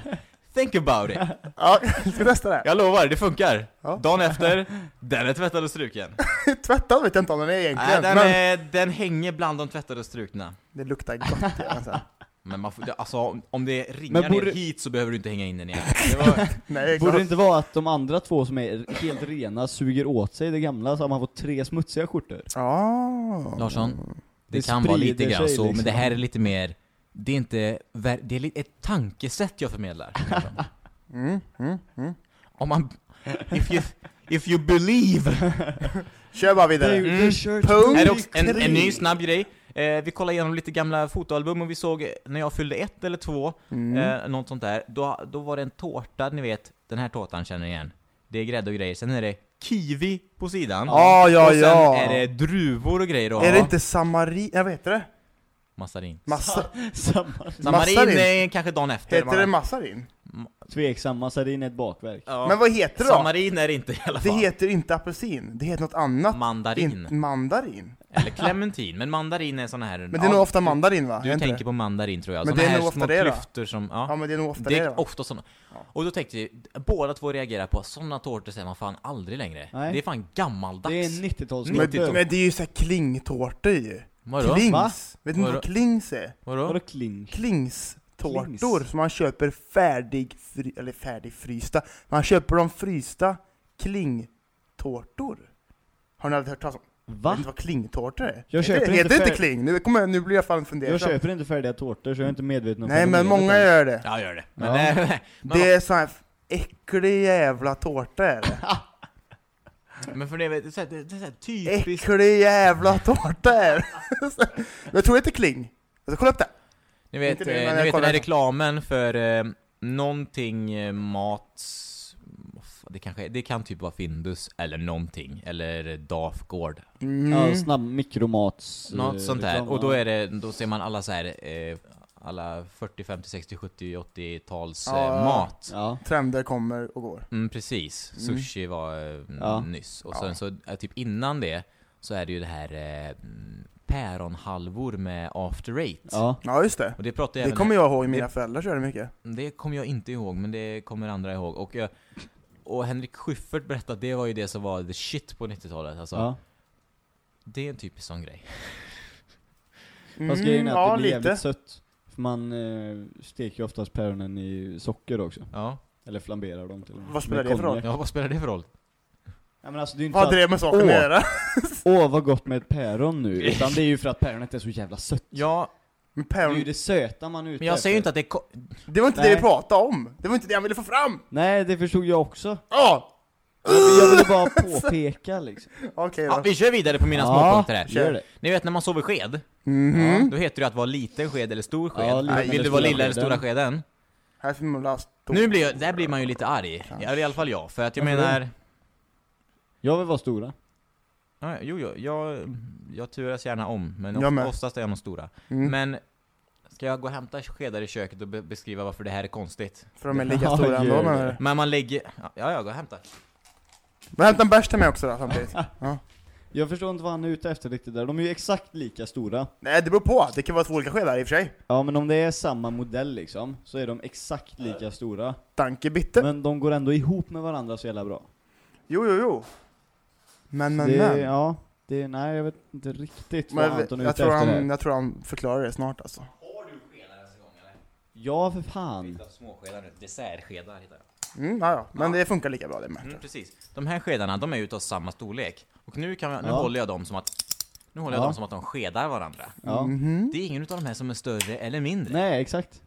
S1: Think about it.
S2: Ja, jag ska testa det.
S1: Jag lovar, det funkar.
S2: Ja.
S1: Dagen efter, den är tvättad och struken.
S2: Tvättad vet jag inte om den är
S1: Nej,
S2: egentligen,
S1: den,
S2: men
S1: är, den hänger bland de tvättade och strukna.
S2: det luktar gott sen.
S1: Men man får, det- alltså, om det ringar
S3: Men borde-
S1: ner hit så behöver du inte hänga in den igen. Det var,
S2: Nej,
S3: Borde det inte vara att de andra två som är helt rena suger åt sig det gamla så har man fått tre smutsiga skjortor?
S2: Ja.
S1: Larsson, det,
S3: Det
S1: kan vara lite grann så, men
S3: liksom.
S1: det här är lite mer, det är inte, det är lite ett tankesätt jag förmedlar.
S2: Mm, mm, mm.
S1: Om man, if you, if you believe.
S2: Kör bara vidare.
S1: Mm.
S2: Punkt
S1: Här är också en,
S2: tre.
S1: en ny snabb grej. Eh, vi kollade igenom lite gamla fotoalbum och vi såg när jag fyllde ett eller två,
S2: Mm.
S1: eh, något sånt där, då, då var det en tårta, ni vet, den här tårtan känner ni igen. Det är grädde och grejer, sen är det kiwi på sidan.
S2: Ja, ja,
S1: och sen
S2: ja.
S1: är det druvor och grejer då.
S2: Är det inte samarin? Jag vet det.
S1: Massarin.
S2: Massa...
S3: Samma.
S2: Massarin?
S1: är kanske dagen efter.
S2: Heter
S1: man-
S2: det massarin?
S3: Tveksam, massarin är ett bakverk.
S1: Ja.
S2: Men vad heter det då?
S1: Samarin är det inte i alla
S2: Det
S1: fall.
S2: heter inte apelsin, det heter något annat.
S1: Mandarin.
S2: In- mandarin.
S1: Eller clementin. Men mandarin är såna här...
S2: Men det är nog ofta mandarin va?
S1: Du
S2: inte
S1: tänker
S2: det?
S1: på mandarin tror jag.
S2: Men
S1: Såna
S2: det är
S1: här
S2: nog ofta
S1: små
S2: det då.
S1: klyftor som... Ja.
S2: Ja men det är nog ofta
S1: det
S2: det,
S1: är
S2: va?
S1: ofta såna. Och då tänkte vi, båda två reagerar på såna tårtor säger man fan aldrig längre.
S3: Nej.
S1: Det är fan gammaldags.
S3: Det är 90-tals
S2: Men, men det är ju såhär klingtårtor ju.
S1: Vadå?
S2: Klings.
S3: Va?
S2: Vet
S1: Vadå?
S2: vad klings är?
S1: Vadå?
S3: Vadå kling?
S2: Klingstårtor
S3: Klings.
S2: som man köper färdig, fry, eller färdigfrysta. Man köper de frysta klingtårtor. Har ni aldrig hört talas om? Vet
S3: Va?
S2: inte vad klingtårtor är?
S3: Jag
S2: heter
S3: köper
S2: det,
S3: inte
S2: heter inte kling? Nu, kommer, nu blir jag fan
S3: Jag
S2: fundersam.
S3: köper inte färdiga tårtor så jag är inte medveten om
S2: Nej men många gör det.
S1: Ja, gör det. Men,
S3: Ja.
S2: Det är sån här äcklig jävla tårta är det.
S1: men för det, det, är här- det, det är så här typiskt...
S2: Äcklig jävla tårta är det. Jag tror det heter kling. Jag ska kolla upp det.
S1: Ni vet,
S2: det,
S1: eh, ni
S2: jag
S1: vet den här reklamen för eh, någonting eh, mat... Det, kanske, det kan typ vara Findus eller någonting, eller Dafgård.
S2: Mm.
S3: Ja, snabb mikromats...
S1: Något sånt där. Och då är det, då ser man alla så här, eh, alla 40, 50, 60, 70, 80-tals
S2: Ja.
S1: mat.
S3: Ja.
S2: Trender kommer och går.
S1: Mm, precis.
S2: Mm.
S1: Sushi var eh,
S3: Ja.
S1: nyss. Och
S2: Ja.
S1: sen så, eh, typ innan det, så är det ju det här eh, mm, päronhalvor med after eight.
S3: Ja.
S2: Ja, just det.
S1: Och det pratar jag
S2: Det kommer jag ihåg, mina
S1: det-
S2: föräldrar körde mycket.
S1: Det kommer jag inte ihåg, men det kommer andra ihåg. Och, jag, och Henrik Schyffert berättade att det var ju det som var the shit på 90-talet. Alltså,
S3: ja.
S1: Det är en typisk sån grej.
S3: Fast grejen är att
S2: Mm, ja,
S3: det blir jävligt
S2: lite.
S3: sött. För man eh, steker ju oftast päronen i socker också.
S1: Ja.
S3: Eller flamberar dem till och med.
S2: Vad spelar
S3: Med
S2: det för roll?
S3: konjak.
S1: ja, vad spelar det för roll?
S3: Ja, men alltså det är ju inte
S2: Vad
S3: så
S2: hade
S3: att,
S2: det med saken
S3: Åh.
S2: att göra?
S3: åh vad gott med ett päron nu, utan det är ju för att päronet är så jävla sött.
S1: Ja,
S2: Men
S3: Det är ju
S2: päron,
S3: det söta man är ute
S1: men jag säger ju inte att det är ko-
S2: det var inte
S3: Nej.
S2: det vi pratade om! Det var inte det jag ville få fram!
S3: Nej, det förstod jag också.
S2: Ja!
S3: Jag ville bara påpeka liksom.
S2: Okej
S1: Ja,
S2: då.
S1: vi kör vidare på mina
S3: Ja,
S1: småpunkter här.
S3: Det.
S1: Ni vet när man sover sked,
S2: Mhm.
S1: då heter det att vara liten sked eller stor sked.
S3: Ja, liten
S1: Vill
S3: eller
S1: du vara
S3: stora
S1: lilla eller
S3: skeden.
S1: stora skeden?
S2: Här får man la stor.
S1: Nu blir jag, där blir man ju lite arg. Ja, I alla fall jag, för att jag
S3: Varför
S1: menar...
S3: Jag vill vara stora.
S1: Ja, jo, jo, jag, jag turas gärna om, men
S2: Jag med.
S1: oftast är jag nog stora.
S2: Mm.
S1: Men, ska jag gå och hämta skedar i köket och be beskriva varför det här är konstigt?
S2: För de är lika
S3: Ja,
S2: stora ändå
S3: gör
S2: men...
S3: det.
S1: Men man lägger... Ja, ja, jag går och hämtar.
S2: Men hämta en bärs till mig också då samtidigt. Ja.
S3: Jag förstår inte vad han är ute efter riktigt där. De är ju exakt lika stora.
S2: Nej det beror på, det kan vara två olika skedar i och för sig.
S3: Ja men om det är samma modell liksom, så är de exakt lika stora.
S2: Danke bitte.
S3: Men de går ändå ihop med varandra så jävla bra.
S2: Jo, jo, jo. Men, men,
S3: det,
S2: men.
S3: Ja, det, nej jag vet inte riktigt vad
S2: men
S3: Anton är
S2: jag,
S3: ute
S2: tror
S3: efter
S2: han,
S3: här.
S2: jag tror han förklarar det snart alltså.
S1: Har du skedar ens en gång eller?
S3: Ja för fan.
S1: Småskedar nu, dessertskedar hittar jag.
S2: Mm, ja, ja. Men
S1: Ja.
S2: det funkar lika bra det med.
S1: Mm, precis. De här skedarna, de är utav samma storlek. Och nu, kan jag, nu
S3: Ja.
S1: håller jag dem som att... Nu håller jag
S3: Ja.
S1: dem som att de skedar varandra.
S3: Ja.
S2: Mhm.
S1: Det är ingen utav de här som är större eller mindre.
S3: Nej exakt.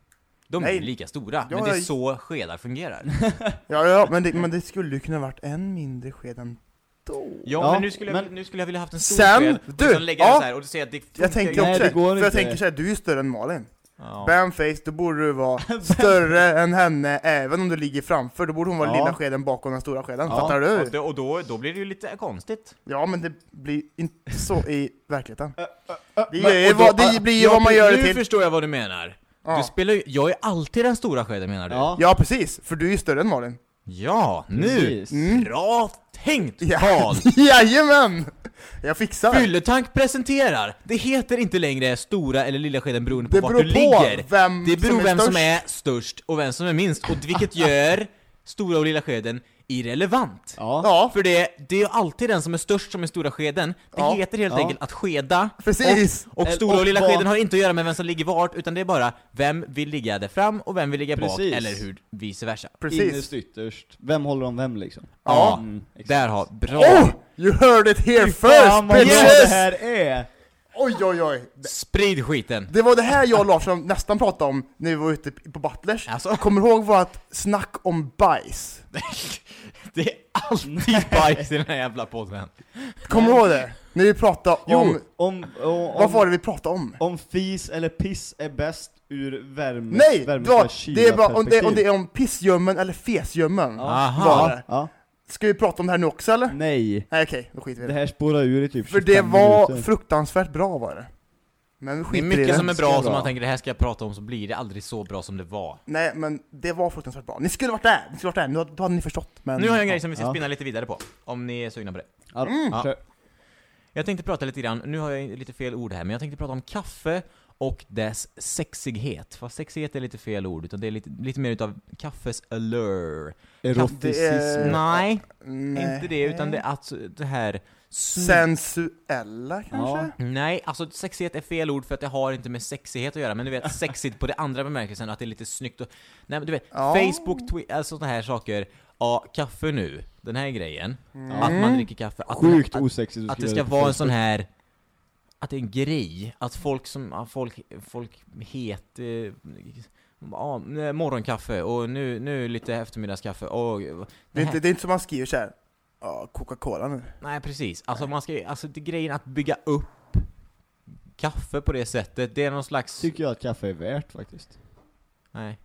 S1: De är
S2: Nej.
S1: ju lika stora,
S2: Ja,
S1: men det är
S2: jag-
S1: så skedar fungerar.
S2: Ja, ja, men det, men det skulle ju kunna varit en mindre sked ändå.
S1: Ja,
S3: Ja,
S1: men nu skulle jag,
S3: men-
S1: nu skulle jag vilja haft en stor
S2: Sen,
S1: sked, och
S2: du,
S1: sen lägga
S2: ja.
S1: den så här och säga att det funkar
S2: Jag tänker
S1: ju.
S3: Nej,
S2: också
S3: det går
S2: för jag
S3: inte.
S2: tänker såhär, du är ju större än Malin.
S1: Ja.
S2: Bamface, då borde du vara större än henne även om du ligger framför, då borde hon vara
S3: Ja.
S2: lilla skeden bakom den stora skeden,
S3: Ja.
S2: fattar
S1: Och,
S2: du?
S1: då, och då, då blir det ju lite konstigt.
S2: Ja men det blir inte så i verkligheten. Det,
S1: Men- och då-
S2: vad, det blir ju
S1: Ja,
S2: vad man gör det
S1: Nu
S2: till.
S1: förstår jag vad du menar.
S2: Ja.
S1: Du spelar ju, jag är alltid den stora skeden menar du?
S3: Ja.
S2: ja precis, för du är ju större än Malin.
S1: Ja, nu!
S2: Mm.
S1: Bra tänkt
S2: Ja.
S1: Karl!
S2: Jajamän! Jag fixar.
S1: Fylletank presenterar! Det heter inte längre stora eller lilla skeden beroende på
S2: Det
S1: vart du
S2: på
S1: ligger.
S2: vem
S1: Det beror
S2: är
S1: vem som är störst och vem som är minst, och vilket gör stora och lilla skeden irrelevant.
S3: Ja.
S2: Ja,
S1: För det, det är alltid den som är störst som är stora skeden. Det
S2: Ja.
S1: heter helt
S3: Ja.
S1: enkelt att skeda.
S2: precis.
S1: Och
S3: Eller-
S1: stora och
S3: och
S1: lilla skeden har inte att göra med vem som ligger vart, utan det är bara vem vill ligga där fram och vem vill ligga bak,
S3: Precis.
S1: eller hur vice versa.
S2: Precis.
S3: Innerst ytterst. Vem håller om vem liksom?
S2: Ja.
S3: Mm.
S1: Där har, bra!
S2: Oh! You heard it here
S3: Fy
S2: first
S3: fan vad bra
S2: bitches!
S3: det här är!
S2: Oj oj oj.
S1: Sprid skiten!
S2: Det var det här jag och Larsson nästan pratade om när vi var ute på Butlers.
S1: Alltså,
S2: Kommer du ihåg vårt snack om bajs?
S1: det är alltid bajs i den här jävla podden.
S2: Kommer du ihåg det? När vi pratade
S3: Jo,
S2: om...
S3: om, om,
S2: Vad var det vi pratade om?
S3: om fis eller piss är bäst ur värme,
S2: Nej!
S3: värme
S2: Det, var, det är bara om det, om det är om pissgömmen eller fesgömmen.
S1: Aha.
S2: Var det.
S3: Ja.
S2: Ska vi prata om det här nu också eller?
S3: Nej.
S2: Nej okej, då skiter vi i
S3: Det
S2: det.
S3: här spårar ur i typ
S2: För det
S3: 25
S2: var
S3: minuter.
S2: fruktansvärt bra var det. Men vi
S1: Det är
S2: skiter i
S1: mycket
S2: det.
S1: som är bra som man tänker det här ska jag prata om, så blir det aldrig så bra som det var.
S2: Nej men det var fruktansvärt bra. Ni skulle varit där, ni skulle varit där, nu, då hade ni förstått. Men...
S1: Nu har jag en grej som vi ska
S3: Ja.
S1: spinna lite vidare på, om ni är sugna på det.
S3: Ja,
S2: Mm.
S3: kör.
S1: Jag tänkte prata lite grann, nu har jag lite fel ord här, men jag tänkte prata om kaffe och dess sexighet. Fast sexighet är lite fel ord, utan det är lite, lite mer utav kaffes allure.
S3: Eroticism.
S1: Nej,
S2: Nej.
S1: inte det, utan det är alltså det här...
S2: Sensuella kanske?
S3: Ja.
S1: Nej, alltså sexighet är fel ord för att det har inte med sexighet att göra, men du vet sexigt på det andra bemärkelsen, att det är lite snyggt och... Nej men du vet,
S2: Ja.
S1: Facebook, Twitter, alltså sådana här saker. Ja, kaffe nu, den här grejen.
S2: Mm.
S1: Att man dricker kaffe. Att,
S3: Sjukt
S1: att,
S3: osexigt
S1: att det ska vara en sån här... Att det är en grej. Att folk som, ja, folk, folk het... Eh, ja, morgonkaffe och nu, nu lite eftermiddagskaffe och...
S2: Det, är
S1: det här-
S2: inte, det är inte som man skriver såhär, ja, Coca-Cola nu.
S1: Nej precis, alltså man ska alltså det grejen att bygga upp kaffe på det sättet, det är någon slags...
S3: Tycker jag att kaffe är värt faktiskt.
S1: Nej.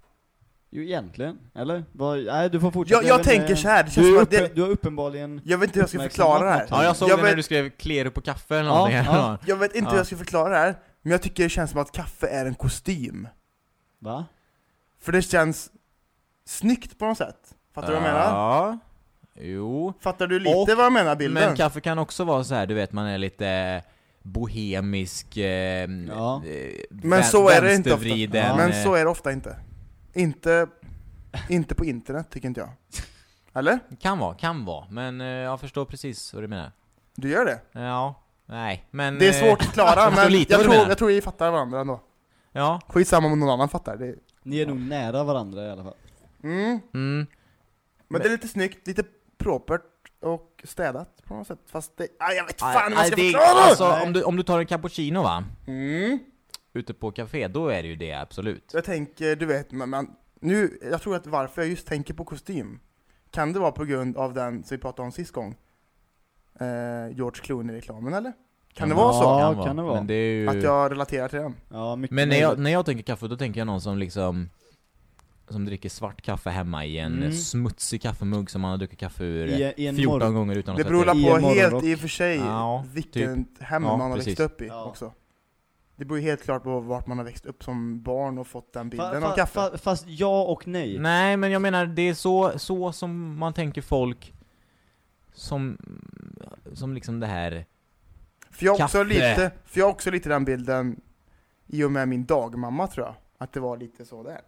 S3: Jo egentligen, eller? Vad- nej du får fortsätta.
S2: Jag, jag
S3: vet
S2: tänker så här, det känns
S3: Du,
S2: som
S3: är
S2: att
S3: uppe,
S2: det,
S3: du har uppenbarligen...
S2: jag vet inte hur jag ska förklara det här.
S1: Ja jag såg
S2: jag
S1: det när
S2: vet,
S1: du skrev klero på kaffe eller
S3: Ja,
S1: någonting.
S3: ja.
S2: jag vet inte hur
S1: Ja.
S2: jag ska förklara det här, men jag tycker det känns som att kaffe är en kostym.
S3: Va?
S2: För det känns snyggt på något sätt. Fattar du vad jag menar?
S1: Ja, jo.
S2: Fattar du lite
S3: Och-
S2: vad jag menar bilden?
S1: Men kaffe kan också vara så här, du vet man är lite bohemisk, eh,
S3: Ja.
S1: eh,
S2: Men så är det inte ofta. Men
S1: eh,
S2: så är det ofta inte. Inte, inte på internet tycker inte jag. Eller?
S1: Kan vara, kan vara. Men eh, jag förstår precis vad du menar.
S2: Du gör det?
S1: Ja, nej, men...
S2: Det är svårt
S1: eh,
S2: att
S1: jag förstår
S2: men
S1: lite
S2: jag tror, jag tror vi fattar varandra ändå.
S1: Ja,
S2: Skitsamma om någon annan fattar. Det,
S3: Ni är nog nära varandra i alla fall.
S2: mm.
S1: mm.
S2: Men det är lite snyggt, lite propert och städat på något sätt. Fast det, ah, jag vet fan hur man ska
S1: det-
S2: förklara!
S1: alltså, om, du, om du tar en cappuccino va,
S2: Mm.
S1: Ute på café, då är det ju det absolut.
S2: Jag tänker, du vet, man, man, nu, jag tror att varför jag just tänker på kostym, kan det vara på grund av den som vi pratade om sist gång? Eh, George Clooney-reklamen eller? Kan det vara så?
S3: Ja, kan det vara.
S1: Men, det är ju...
S2: Att jag relaterar till den?
S3: Ja, mycket
S1: men när jag, när jag tänker kaffe, då tänker jag någon som liksom som dricker svart kaffe hemma i en
S3: Mm.
S1: smutsig kaffemugg som man har druckit kaffe ur
S3: I, i en
S1: 14
S3: morgon.
S1: gånger utan att
S2: Det beror på helt i och för sig
S1: Ja,
S2: vilket hem
S1: Ja,
S2: man har växt upp i
S3: Ja.
S2: också. Det beror ju helt klart på vart man har växt upp som barn och fått den bilden
S3: Fa,
S2: av kaffe.
S3: fa, fast ja och nej.
S1: Nej, men jag menar, det är så, så som man tänker folk som, som liksom det här
S2: För jag har också
S1: Kaffe.
S2: lite, för jag har också lite den bilden i och med min dagmamma tror jag. Att det var lite så där.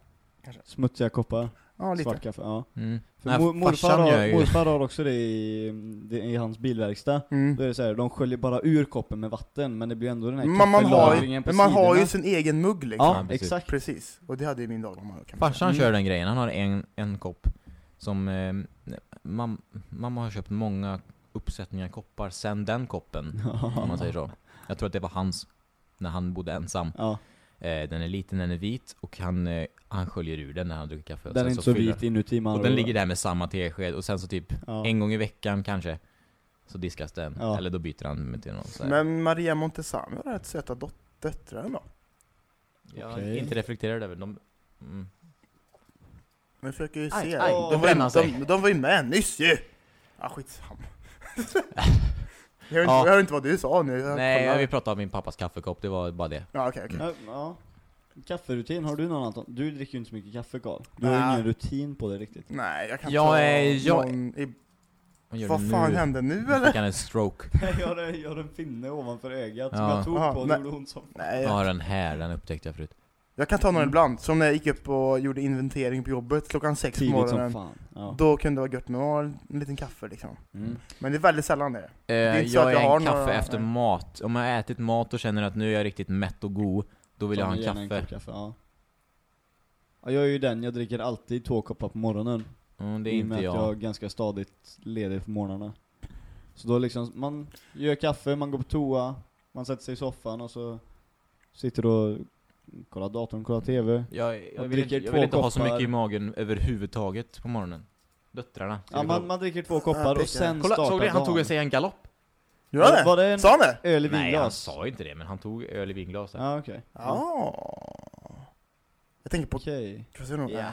S3: Smutsiga koppar,
S2: Ja, lite.
S3: svart kaffe, ja.
S1: mm.
S3: För
S1: Nej,
S3: mor, morfar, har, morfar har också det i, det i hans bilverkstad.
S2: Mm.
S3: Då är det så här, de sköljer bara ur koppen med vatten, men det blir ändå den här
S2: Men man har, ju,
S3: på
S2: men man har ju sin egen mugg liksom.
S3: Ja,
S1: Ja, precis.
S3: exakt.
S2: Precis, och det hade ju min dagmamma
S1: Farsan
S3: Mm.
S1: kör den grejen, han har en, en kopp som, eh, mam, mamma har köpt många uppsättningar koppar sen den koppen, om man säger så. Jag tror att det var hans, när han bodde ensam.
S3: Ja,
S1: Eh, den är liten, den är vit, och han, eh, han sköljer ur den när han dricker kaffe. Och
S3: den är inte så vit inuti man
S1: Och den ligger där med samma tesked, och sen så typ
S3: ja.
S1: en gång i veckan kanske, så diskas den.
S3: Ja.
S1: Eller då byter han med till någon så här.
S2: Men Maria Montesami har rätt söta dot- döttrar ändå.
S1: Jag har
S3: Okej.
S1: inte reflekterat över dem. Mm.
S2: Men försöker ju
S1: Aj,
S2: se.
S1: aj,
S2: de,
S1: då
S2: var ju, de, de var ju med nyss ju! Ja, skitsamma. jag, hör inte,
S1: Ja.
S2: jag hör inte vad du sa nu. Jag
S1: Nej,
S2: kollar.
S1: jag vill prata om min pappas kaffekopp, det var bara det.
S2: Ja, okej, okej.
S3: Ja, ja. Kafferutin, har du någon annan? Du dricker ju inte så mycket kaffe Karl. Du har
S2: Nej.
S3: ingen rutin på det riktigt.
S2: Nej, jag kan
S1: Jag
S2: ta
S1: är- jag-
S2: någon i...
S1: Vad gör
S2: Vad
S1: du
S2: fan
S1: nu?
S2: hände nu eller?
S1: fick han en stroke.
S3: jag, har en, jag har en finne ovanför ögat som
S1: Ja.
S3: jag tog
S2: Aha,
S3: på
S2: nej.
S3: det gjorde ont som.
S2: Nej,
S1: Jag
S2: jag,
S1: har den här, den upptäckte jag förut.
S2: Jag kan ta någon
S3: Mm.
S2: ibland. Som när jag gick upp och gjorde inventering på jobbet klockan sex på
S3: Tidigt som
S2: morgonen.
S3: fan. Ja.
S2: Då kunde det vara gött med en liten kaffe liksom.
S3: Mm.
S2: Men det är väldigt sällan det.
S1: Eh,
S2: är inte så
S1: jag
S2: att jag har
S1: en kaffe
S2: några-
S1: efter
S2: nej.
S1: mat. Om jag har ätit mat och känner att nu är jag riktigt mätt och god, då vill jag
S3: Ta
S1: ha en kaffe.
S3: kopp kaffe ja. ja. Jag är ju den, jag dricker alltid två koppar på morgonen.
S1: Mm, det är
S3: I och med
S1: inte
S3: att jag är
S1: jag.
S3: ganska stadigt ledig på morgnarna. Så då liksom, man gör kaffe, man går på toa, man sätter sig i soffan och så sitter och kollar datorn, kollar TV.
S1: Jag,
S3: Jag
S1: jag, vill, inte, jag vill inte ha så mycket i magen överhuvudtaget på morgonen. Döttrarna.
S3: Ja, man,
S1: kolla?
S3: man dricker två koppar och sen
S1: Kolla,
S3: startar
S1: såg du? Han
S3: dagen.
S1: tog sig en galopp.
S2: Gjorde han det?
S3: Var det en
S2: Sa han det?
S3: öl i
S1: Nej, han
S3: vinglas?
S1: sa inte det, men han tog öl i vinglas. där.
S3: Ja, okej.
S2: Ja. Jag tänker på...
S3: Okej.
S2: Casino.
S3: Ja.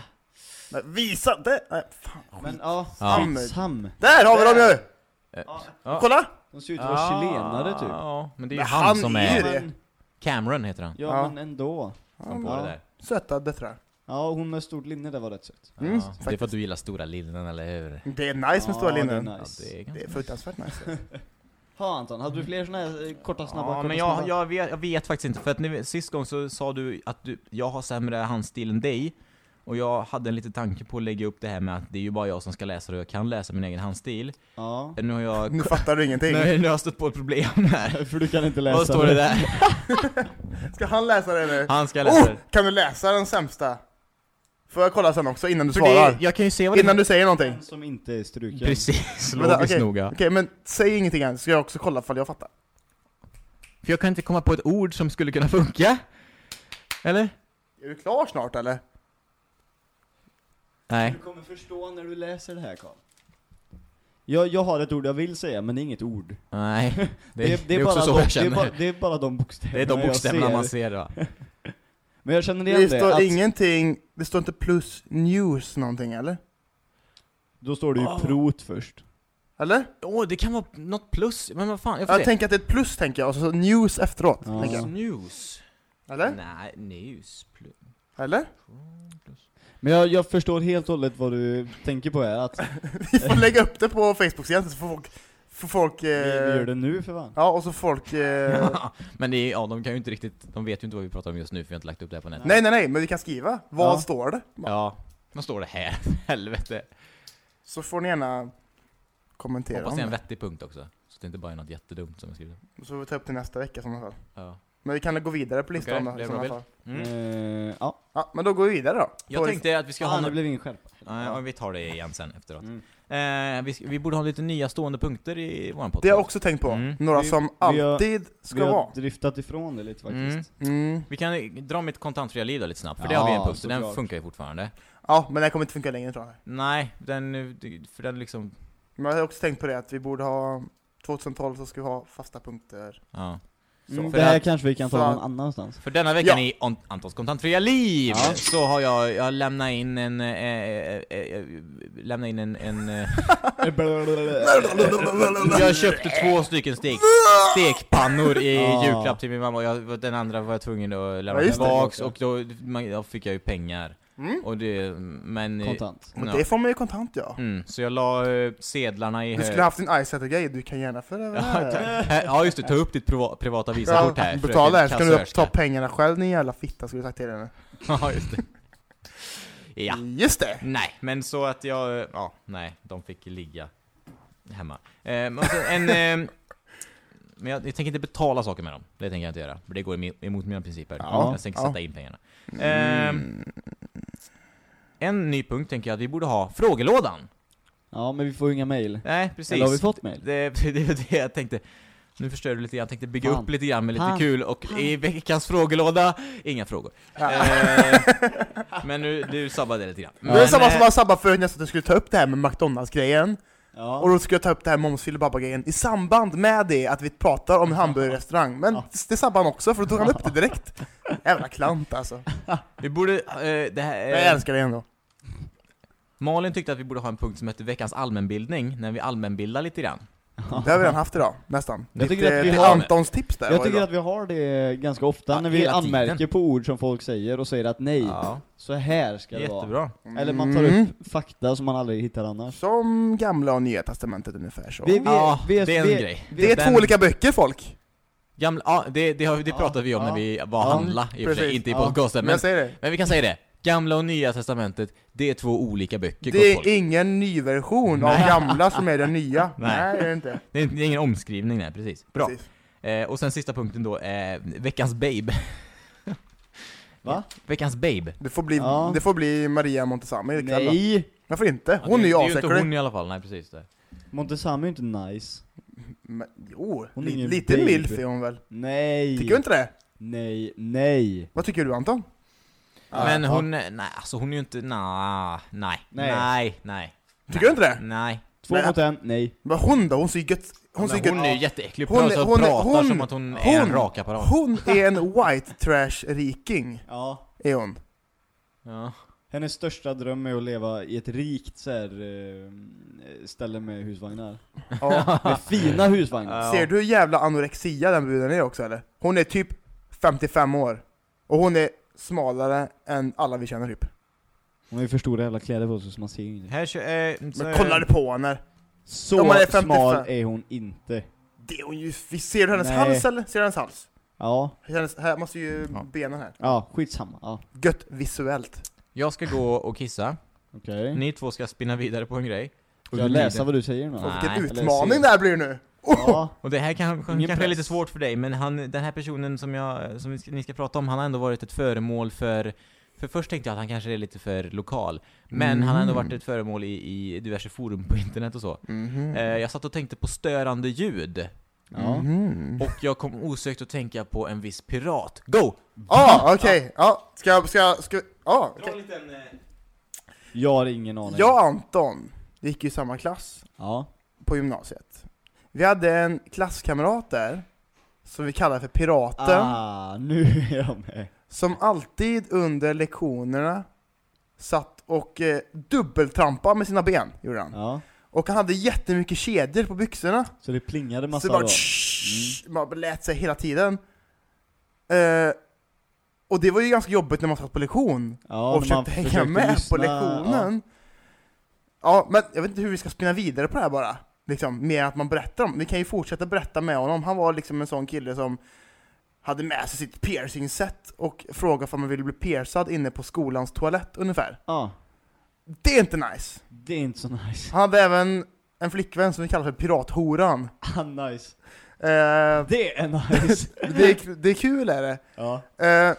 S2: Nej, visa det! Nej, fan.
S3: Men ja,
S1: Ja.
S3: Sam.
S2: Där har vi dem ju!
S1: Ja.
S2: Kolla!
S3: De ser ut att vara chilenare typ.
S1: Ja, men det är ju
S2: Men
S1: han,
S2: han
S1: som
S2: är ju
S1: är...
S2: det.
S3: Men,
S1: Cameron heter han.
S3: ja,
S2: Ja.
S3: men ändå.
S1: På det där.
S2: Söta döttrar.
S3: Ja, hon med stort linne där var rätt söt.
S2: Mm,
S1: ja, det är för att du gillar stora linnen, eller hur?
S2: Det är nice med stora
S3: Ja, det är
S2: linnen.
S3: nice.
S1: Ja, det är
S2: Det
S1: ganska...
S2: är fruktansvärt nice.
S3: Ja Anton, hade du fler såna här eh, korta snabba?
S1: Ja,
S3: korta,
S1: men jag,
S3: snabba?
S1: jag, vet, jag vet faktiskt inte, för att ni, sist gång så sa du att du, jag har sämre handstil än dig, och jag hade en liten tanke på att lägga upp det här med att det är ju bara jag som ska läsa det och jag kan läsa min egen handstil.
S3: Ja.
S1: Nu har jag,
S2: Nu fattar du ingenting.
S1: nu, nu har jag stött på ett problem här.
S3: För du kan inte läsa
S1: Vad står det där?
S2: Ska han läsa det nu?
S1: Han ska läsa
S2: Oh!
S1: det.
S2: Kan du läsa den sämsta? Får jag kolla sen också innan du
S1: För
S2: svarar?
S1: det, jag kan ju se vad det
S2: Innan du säger någonting.
S3: Som inte är struken.
S1: Precis,
S2: Vänta,
S1: logiskt
S2: okej.
S1: noga.
S2: Okej, men säg ingenting än, ska jag också kolla ifall jag fattar.
S1: För jag kan inte komma på ett ord som skulle kunna funka. Eller?
S2: Är du klar snart eller?
S1: Nej.
S3: Du kommer förstå när du läser det här Karl. Jag, jag har ett ord jag vill säga, men det är inget ord.
S1: Nej. Det, det, är, också
S3: bara
S1: så
S3: de,
S1: jag
S3: det, är
S1: känner.
S3: bara, det är bara de bokstäverna
S1: Det är de bokstäverna
S3: ser.
S1: man ser va?
S3: Men jag känner igen
S2: Det
S3: det,
S2: står
S3: att
S2: ingenting, det står inte plus news någonting eller?
S3: då står det ju
S1: Ah.
S3: prot först.
S2: Eller?
S1: Åh, det kan vara något plus, men vad fan, jag får
S2: Jag
S1: se.
S2: tänker att det är ett plus tänker jag, och så news efteråt.
S3: Ja.
S2: Tänker jag.
S1: News.
S2: Eller?
S1: Nej, news. Plus.
S2: Eller?
S3: Men jag, jag förstår helt och hållet vad du tänker på här, att
S2: Vi får lägga upp det på Facebook-sidan så får folk... Får folk
S3: vi, vi gör
S2: eh,
S3: det nu för fan.
S2: ja, och så folk... Eh,
S1: Men det är, ja, de kan ju inte riktigt, de vet ju inte vad vi pratar om just nu för vi har inte lagt upp det här på nätet.
S2: nej, nej, nej, men vi kan skriva. Vad
S3: Ja.
S2: står det?
S1: Ja, vad står det här? Helvete.
S2: Så får ni gärna kommentera
S1: Hoppas det är en vettig punkt också. Så det inte bara är något jättedumt som jag skriver.
S2: Så får vi ta upp det nästa vecka i sådana fall.
S1: Ja.
S2: Men vi kan gå vidare på listan
S1: Okej,
S2: då,
S1: det
S2: i
S1: är bra
S2: sådana fall.
S1: Mm.
S3: Eh, ja.
S2: Ja, men då går vi vidare då.
S1: Jag
S2: På
S1: tänkte att vi ska ha
S3: Ah, det blev ingen skärpa.
S1: Nej, ja, vi tar det igen sen efteråt.
S3: Mm.
S1: Eh, vi, vi borde ha lite nya stående punkter i våran podcast.
S2: Det har jag också tänkt på.
S1: Mm.
S2: Några
S3: Vi-
S2: som
S3: vi har-
S2: alltid ska
S3: Vi har
S2: vara.
S3: driftat ifrån det lite faktiskt.
S2: Mm.
S1: Vi kan dra mitt kontantfria liv då lite snabbt, för det har vi en punkt, så den
S3: såklart.
S1: funkar ju fortfarande.
S2: Ja, men det kommer inte funka längre tror jag.
S1: Nej, den, för den liksom,
S2: Men jag har också tänkt på det att vi borde ha 2012 så ska vi ha fasta punkter.
S1: ja.
S3: Mm,
S1: för
S3: det här
S1: att-
S3: kanske vi kan ta någon annanstans.
S1: För denna veckan
S2: Ja.
S1: i On- Antons kontantfria liv,
S3: Ja.
S1: så har jag, jag lämnat in en, eh, eh, eh, lämnat in en, en eh, Jag köpte två stycken stek, stekpannor i
S3: Ja.
S1: julklapp till min mamma och jag, den andra var jag tvungen att lämna tillbaks och då, man, då fick jag ju pengar.
S2: Mm.
S1: Och det, men... eh,
S3: Kontant.
S2: Men
S1: ja.
S2: det får man ju kontant ja.
S1: Mm, så jag la eh, sedlarna i
S2: Du skulle haft din iSetter-grej, du kan gärna föra över här.
S1: här- ja just det, ta upp ditt priva, privata visakort här.
S2: Betala här, så kan du ta pengarna själv din jävla fitta skulle jag sagt till henne.
S1: Ja, just det. Ja.
S2: Just det!
S1: Nej, men så att jag, eh, ja, nej, de fick ligga hemma. Eh, men alltså, en, eh, men jag, jag tänker inte betala saker med dem, det tänker jag inte göra. För det går emot mina principer.
S2: Ja,
S1: jag tänker
S2: ja.
S1: sätta in pengarna. Ehm, en ny punkt tänker jag att vi borde ha frågelådan.
S3: Ja, men vi får ju inga mail.
S1: Nej, precis.
S3: Eller har vi fått mail?
S1: Det, det var det jag tänkte. Nu förstör du lite grann, jag tänkte bygga
S3: Fan.
S1: upp lite grann med lite
S3: Fan.
S1: kul och i veckans frågelåda, inga frågor.
S2: Ja.
S1: Eh, men nu, du sabbade lite grann.
S2: Det är samma
S1: eh,
S2: som var sabbat förut nästan att du skulle ta upp det här med McDonalds-grejen,
S3: Ja.
S2: och då skulle jag ta upp det här momsfyll grejen i samband med det att vi pratar om en hamburgerrestaurang, men
S3: Ja.
S2: det sabbade han också för då tog han upp det direkt. Jävla klant alltså.
S1: Vi borde, eh, det här,
S2: Jag
S1: eh,
S2: älskar det ändå.
S1: Malin tyckte att vi borde ha en punkt som heter veckans allmänbildning, när vi allmänbildar lite grann.
S2: Det har vi redan haft idag, nästan.
S3: Jag tycker
S2: Lite-
S3: att vi
S2: är
S3: har-
S2: Antons tips där
S3: Jag
S2: var
S3: tycker
S2: idag.
S3: att vi har det ganska ofta
S1: Ja,
S3: när vi
S1: hela tiden.
S3: anmärker på ord som folk säger och säger att nej,
S1: Ja,
S3: så här ska det vara.
S1: jättebra.
S3: Eller man tar
S2: Mm.
S3: upp fakta som man aldrig hittar annars.
S2: Som gamla och nya testamentet ungefär så.
S3: Vi- vi-
S1: ja,
S3: vi-
S1: det är en
S3: vi-
S1: grej.
S2: det är
S1: Den-
S2: två olika böcker folk.
S1: Gamla, ja, det, det, har, det
S3: Ja,
S1: pratade vi om
S3: ja.
S1: när vi var
S3: Ja,
S1: handla, i och för sig,
S2: precis.
S1: inte i
S3: Ja.
S1: podcasten.
S2: Men
S1: Men,
S2: jag säger det.
S1: men vi kan säga det. Gamla och Nya Testamentet, det är två olika böcker,
S2: Det
S1: folk.
S2: är ingen ny version av gamla som är den nya.
S1: Nej.
S2: Nej, det är det inte.
S1: Det är, det är ingen omskrivning, nej, precis. Bra.
S2: Precis.
S1: Eh, och sen sista punkten då, eh, veckans babe.
S3: Va?
S1: Veckans babe.
S2: Det får bli,
S3: Ja.
S2: det får bli Maria Montesami ikväll då.
S3: Nej!
S2: Varför inte?
S1: Ja,
S2: Hon
S1: det,
S2: är ju
S1: Det är ju inte
S2: asäcklig.
S1: hon i alla fall, nej precis det.
S3: Montesami är inte nice.
S2: Men, jo,
S3: Hon är
S2: li, lite
S3: babe.
S2: milf är hon väl?
S3: Nej!
S2: Tycker du inte det?
S3: Nej, nej!
S2: Vad tycker du Anton?
S1: Men
S3: Ja.
S1: hon, nej alltså hon är ju inte, nah, nej,
S3: Nej.
S1: nej, nej.
S2: Tycker du inte det?
S1: Nej.
S3: Två
S2: Nej.
S3: mot en, nej.
S2: Men hon då? Hon ser gött... Hon
S1: Hon,
S2: ser
S1: hon är ju jätteäcklig,
S2: Hon
S1: hon,
S2: är-
S1: hon, pratar
S2: hon-
S1: som att hon, är en rakapparat.
S2: Hon är en white trash-riking,
S3: Ja.
S2: är hon.
S1: Ja.
S3: Hennes största dröm är att leva i ett rikt så här, eh, ställe med husvagnar.
S2: Ja.
S3: Med fina husvagnar.
S1: Ja.
S2: Ser du hur jävla anorexia den bruden är också eller? Hon är typ 55 år. Och hon är smalare än alla vi känner typ.
S3: Hon har ju för stora jävla kläder på sig så man ser ju inget.
S1: Här kö- eh, så-
S2: Men kolla det på henne!
S3: Så
S2: Om man är 55.
S3: smal är hon inte.
S2: Det är hon ju... Vi ser du hennes
S3: Nej.
S2: hals eller? Ser du hennes hals?
S3: Ja,
S2: Hennes, här måste ju
S1: Ja.
S2: benen här.
S3: ja skitsamma. Ja.
S2: Gött visuellt.
S1: Jag ska gå och kissa,
S3: Okej.
S1: ni två ska spinna vidare på en grej.
S3: Ska jag läsa vad du säger nu?
S2: Och
S1: Nej,
S2: vilken
S3: eller
S2: utmaning det här blir nu!
S3: Ja.
S1: Och det här kan, kanske är
S3: press.
S1: lite svårt för dig, men han, den här personen som, jag, som vi ska, ni ska prata om, han har ändå varit ett föremål för för först tänkte jag att han kanske är lite för lokal, men han har ändå
S2: Mm.
S1: varit ett föremål i, i diverse forum på internet och så.
S2: Mhm.
S1: Eh, jag satt och tänkte på störande ljud,
S3: Ja.
S2: Mhm.
S1: och jag kom osökt att tänka på en viss pirat. Go!
S2: Ah, okej. Ja, ska jag... Ska jag... Ska, ah, okej.
S1: en liten...
S3: Jag har ingen aning.
S2: Jag och Anton gick i samma klass
S3: Ja.
S2: på gymnasiet. Vi hade en klasskamrat där, som vi kallar för Piraten,
S3: Ah, nu är jag med.
S2: som alltid under lektionerna satt och eh, dubbeltrampade med sina ben, gjorde han.
S3: Ja.
S2: Och han hade jättemycket kedjor på byxorna,
S3: Så det plingade
S2: så
S3: massa
S2: det bara,
S3: då?
S2: tsch, man bara lät sig hela tiden. Eh, Och det var ju ganska jobbigt när man satt på lektion
S3: Ja,
S2: och
S3: man
S2: försökte hänga med
S3: lyssna,
S2: på lektionen. Ja. men jag vet inte hur vi ska spinna vidare på det här bara. Liksom, mer än att man berättar om Vi kan ju fortsätta berätta med honom. Han var liksom en sån kille som hade med sig sitt piercing-set och frågade om man ville bli piercad inne på skolans toalett ungefär.
S3: Ja,
S2: Det är inte nice.
S3: det är inte så nice.
S2: Han hade även en flickvän som vi kallar för pirathoran.
S3: Ah, nice.
S2: Eh,
S3: Det är nice.
S2: det, är, det är kul är det.
S3: ja.
S2: Eh,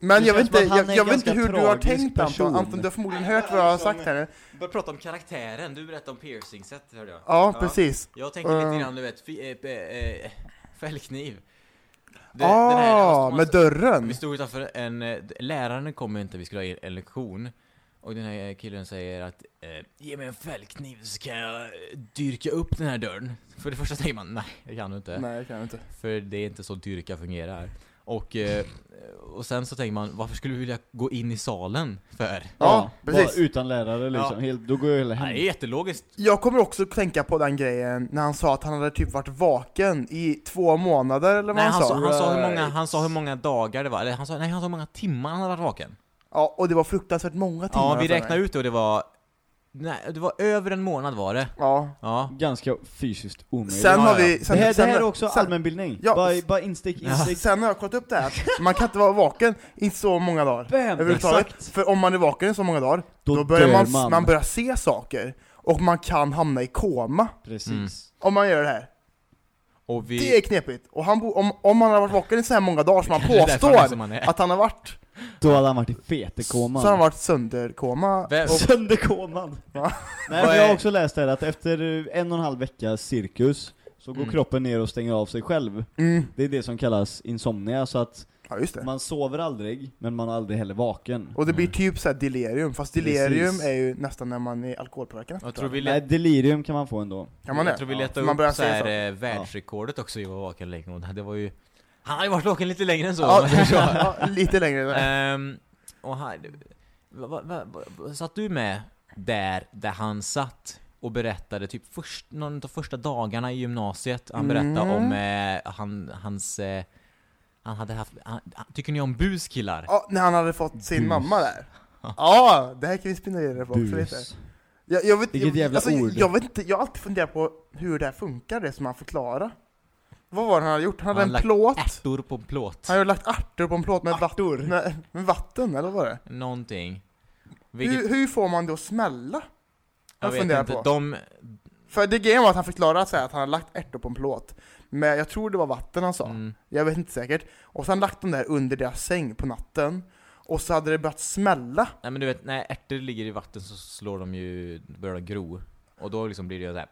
S2: men jag vet inte, jag, jag vet inte hur du har tänkt Anton.
S3: person.
S2: Anton, du har förmodligen hört vad jag har sagt här nu.
S1: Börja prata om karaktären, du berättade om piercing-set hörde jag.
S2: Ja, precis.
S1: Jag tänker lite
S2: Eh.
S1: grann, du vet, eh, eh, fällkniv. Det-
S2: ah,
S1: den här- man-
S2: med dörren.
S1: Vi stod utanför en, läraren kom inte, vi skulle ha en lektion. Och den här killen säger att eh, ge mig en fällkniv så kan jag dyrka upp den här dörren. För det första tänker man, nej det kan du inte.
S2: Nej, det kan jag inte.
S1: För det är inte så dyrka fungerar. Och, eh, och sen så tänker man, varför skulle du vilja gå in i salen för?
S2: Ja, precis.
S3: Bara utan lärare liksom.
S1: Ja.
S3: Helt, då går jag hela hem.
S1: Nej, det är jättelogiskt.
S2: Jag kommer också tänka på den grejen när han sa att han hade typ varit vaken i två månader eller vad
S1: Nej,
S2: han,
S1: han,
S2: sa.
S1: sa, han, sa hur många, han sa hur många dagar det var, eller han sa, nej han sa hur många timmar han hade varit vaken.
S2: Ja, och det var fruktansvärt många timmar.
S1: Ja, vi räknade ut det och det var, nej det var över en månad var det.
S2: Ja.
S1: Ja.
S3: Ganska fysiskt omöjligt.
S2: Sen
S1: Ja,
S2: har
S1: ja.
S2: vi... Sen,
S3: det, här, det
S2: sen,
S3: här är också
S2: sen,
S3: allmänbildning.
S2: Ja.
S3: Bara, bara instick, instick.
S2: Sen har jag kollat upp det här, man kan inte vara vaken i så många dagar.
S3: Bam!
S2: Överhuvudtaget.
S3: Exakt.
S2: För om man är vaken i så många dagar,
S3: Då,
S2: då, börjar man,
S3: man.
S2: man börjar se saker. Och man kan hamna i koma
S3: Precis.
S1: Mm.
S2: om man gör det här.
S1: Och vi...
S2: Det är knepigt. Och han bo, om, om han har varit vaken i så här många dagar som han påstår
S1: som han
S2: att han har varit,
S3: Då hade han varit i fetekoman.
S2: så har han varit sönderkoma.
S1: Vem-
S2: Och,
S3: Sönderkoman!
S2: Ja.
S3: Nej men jag har också läst här att efter en och en halv vecka cirkus så går
S1: Mm.
S3: kroppen ner och stänger av sig själv.
S2: mm,
S3: Det är det som kallas insomnia, så att
S2: ja just det.
S3: man sover aldrig, men man är aldrig heller vaken.
S2: Och det blir typ så här delirium, fast delirium
S3: Precis.
S2: är ju nästan när man är alkoholpåverkad.
S1: Jag tror vi,
S3: Nej,
S1: let,
S3: delirium kan man få ändå.
S2: Kan man det?
S1: jag tror vi
S3: Ja,
S1: letade
S2: man börjar
S1: upp så här,
S2: så.
S1: eh, världsrekordet också i att vara vaken länge. Och det var ju... Han har ju varit vaken lite längre än så.
S2: Ja,
S1: om man säger så.
S2: ja, lite längre. där.
S1: Ehm, och här, va, va, va, va, satt du med där, där han satt och berättade typ först, någon av första dagarna i gymnasiet? Han berättade
S2: Mm.
S1: om eh, han, hans, eh, han hade haft, han, tycker ni om buskillar?
S2: Ja, när han hade fått sin
S3: Bus.
S2: mamma där.
S1: Ja.
S2: Det här kan vi spinna vidare på också lite. Jag, jag vet,
S3: Vilket
S2: jag,
S3: jävla
S2: alltså,
S3: ord.
S2: Jag vet inte, jag har alltid funderat på hur det här funkar, det som han förklarar. Vad var det han hade gjort? Han hade
S1: Han
S2: en
S1: lagt
S2: plåt,
S1: Ärtor på en plåt.
S2: han hade lagt ärtor på en plåt med, vatten, med, med vatten, eller vad var det?
S1: Någonting. Vilket,
S2: Hur, hur får man det att smälla?
S1: jag
S2: jag
S1: vet inte,
S2: på.
S1: de,
S2: För det grejen var att han förklarade så här, att han hade lagt ärtor på en plåt. Men jag tror det var vatten han sa.
S1: mm,
S2: Jag vet inte säkert. Och han lagt dem där under deras säng på natten. Och så hade det börjat smälla.
S1: nej men du vet, när ärtor ligger i vatten så slår de ju, börjar de gro. Och då liksom blir det ju såhär,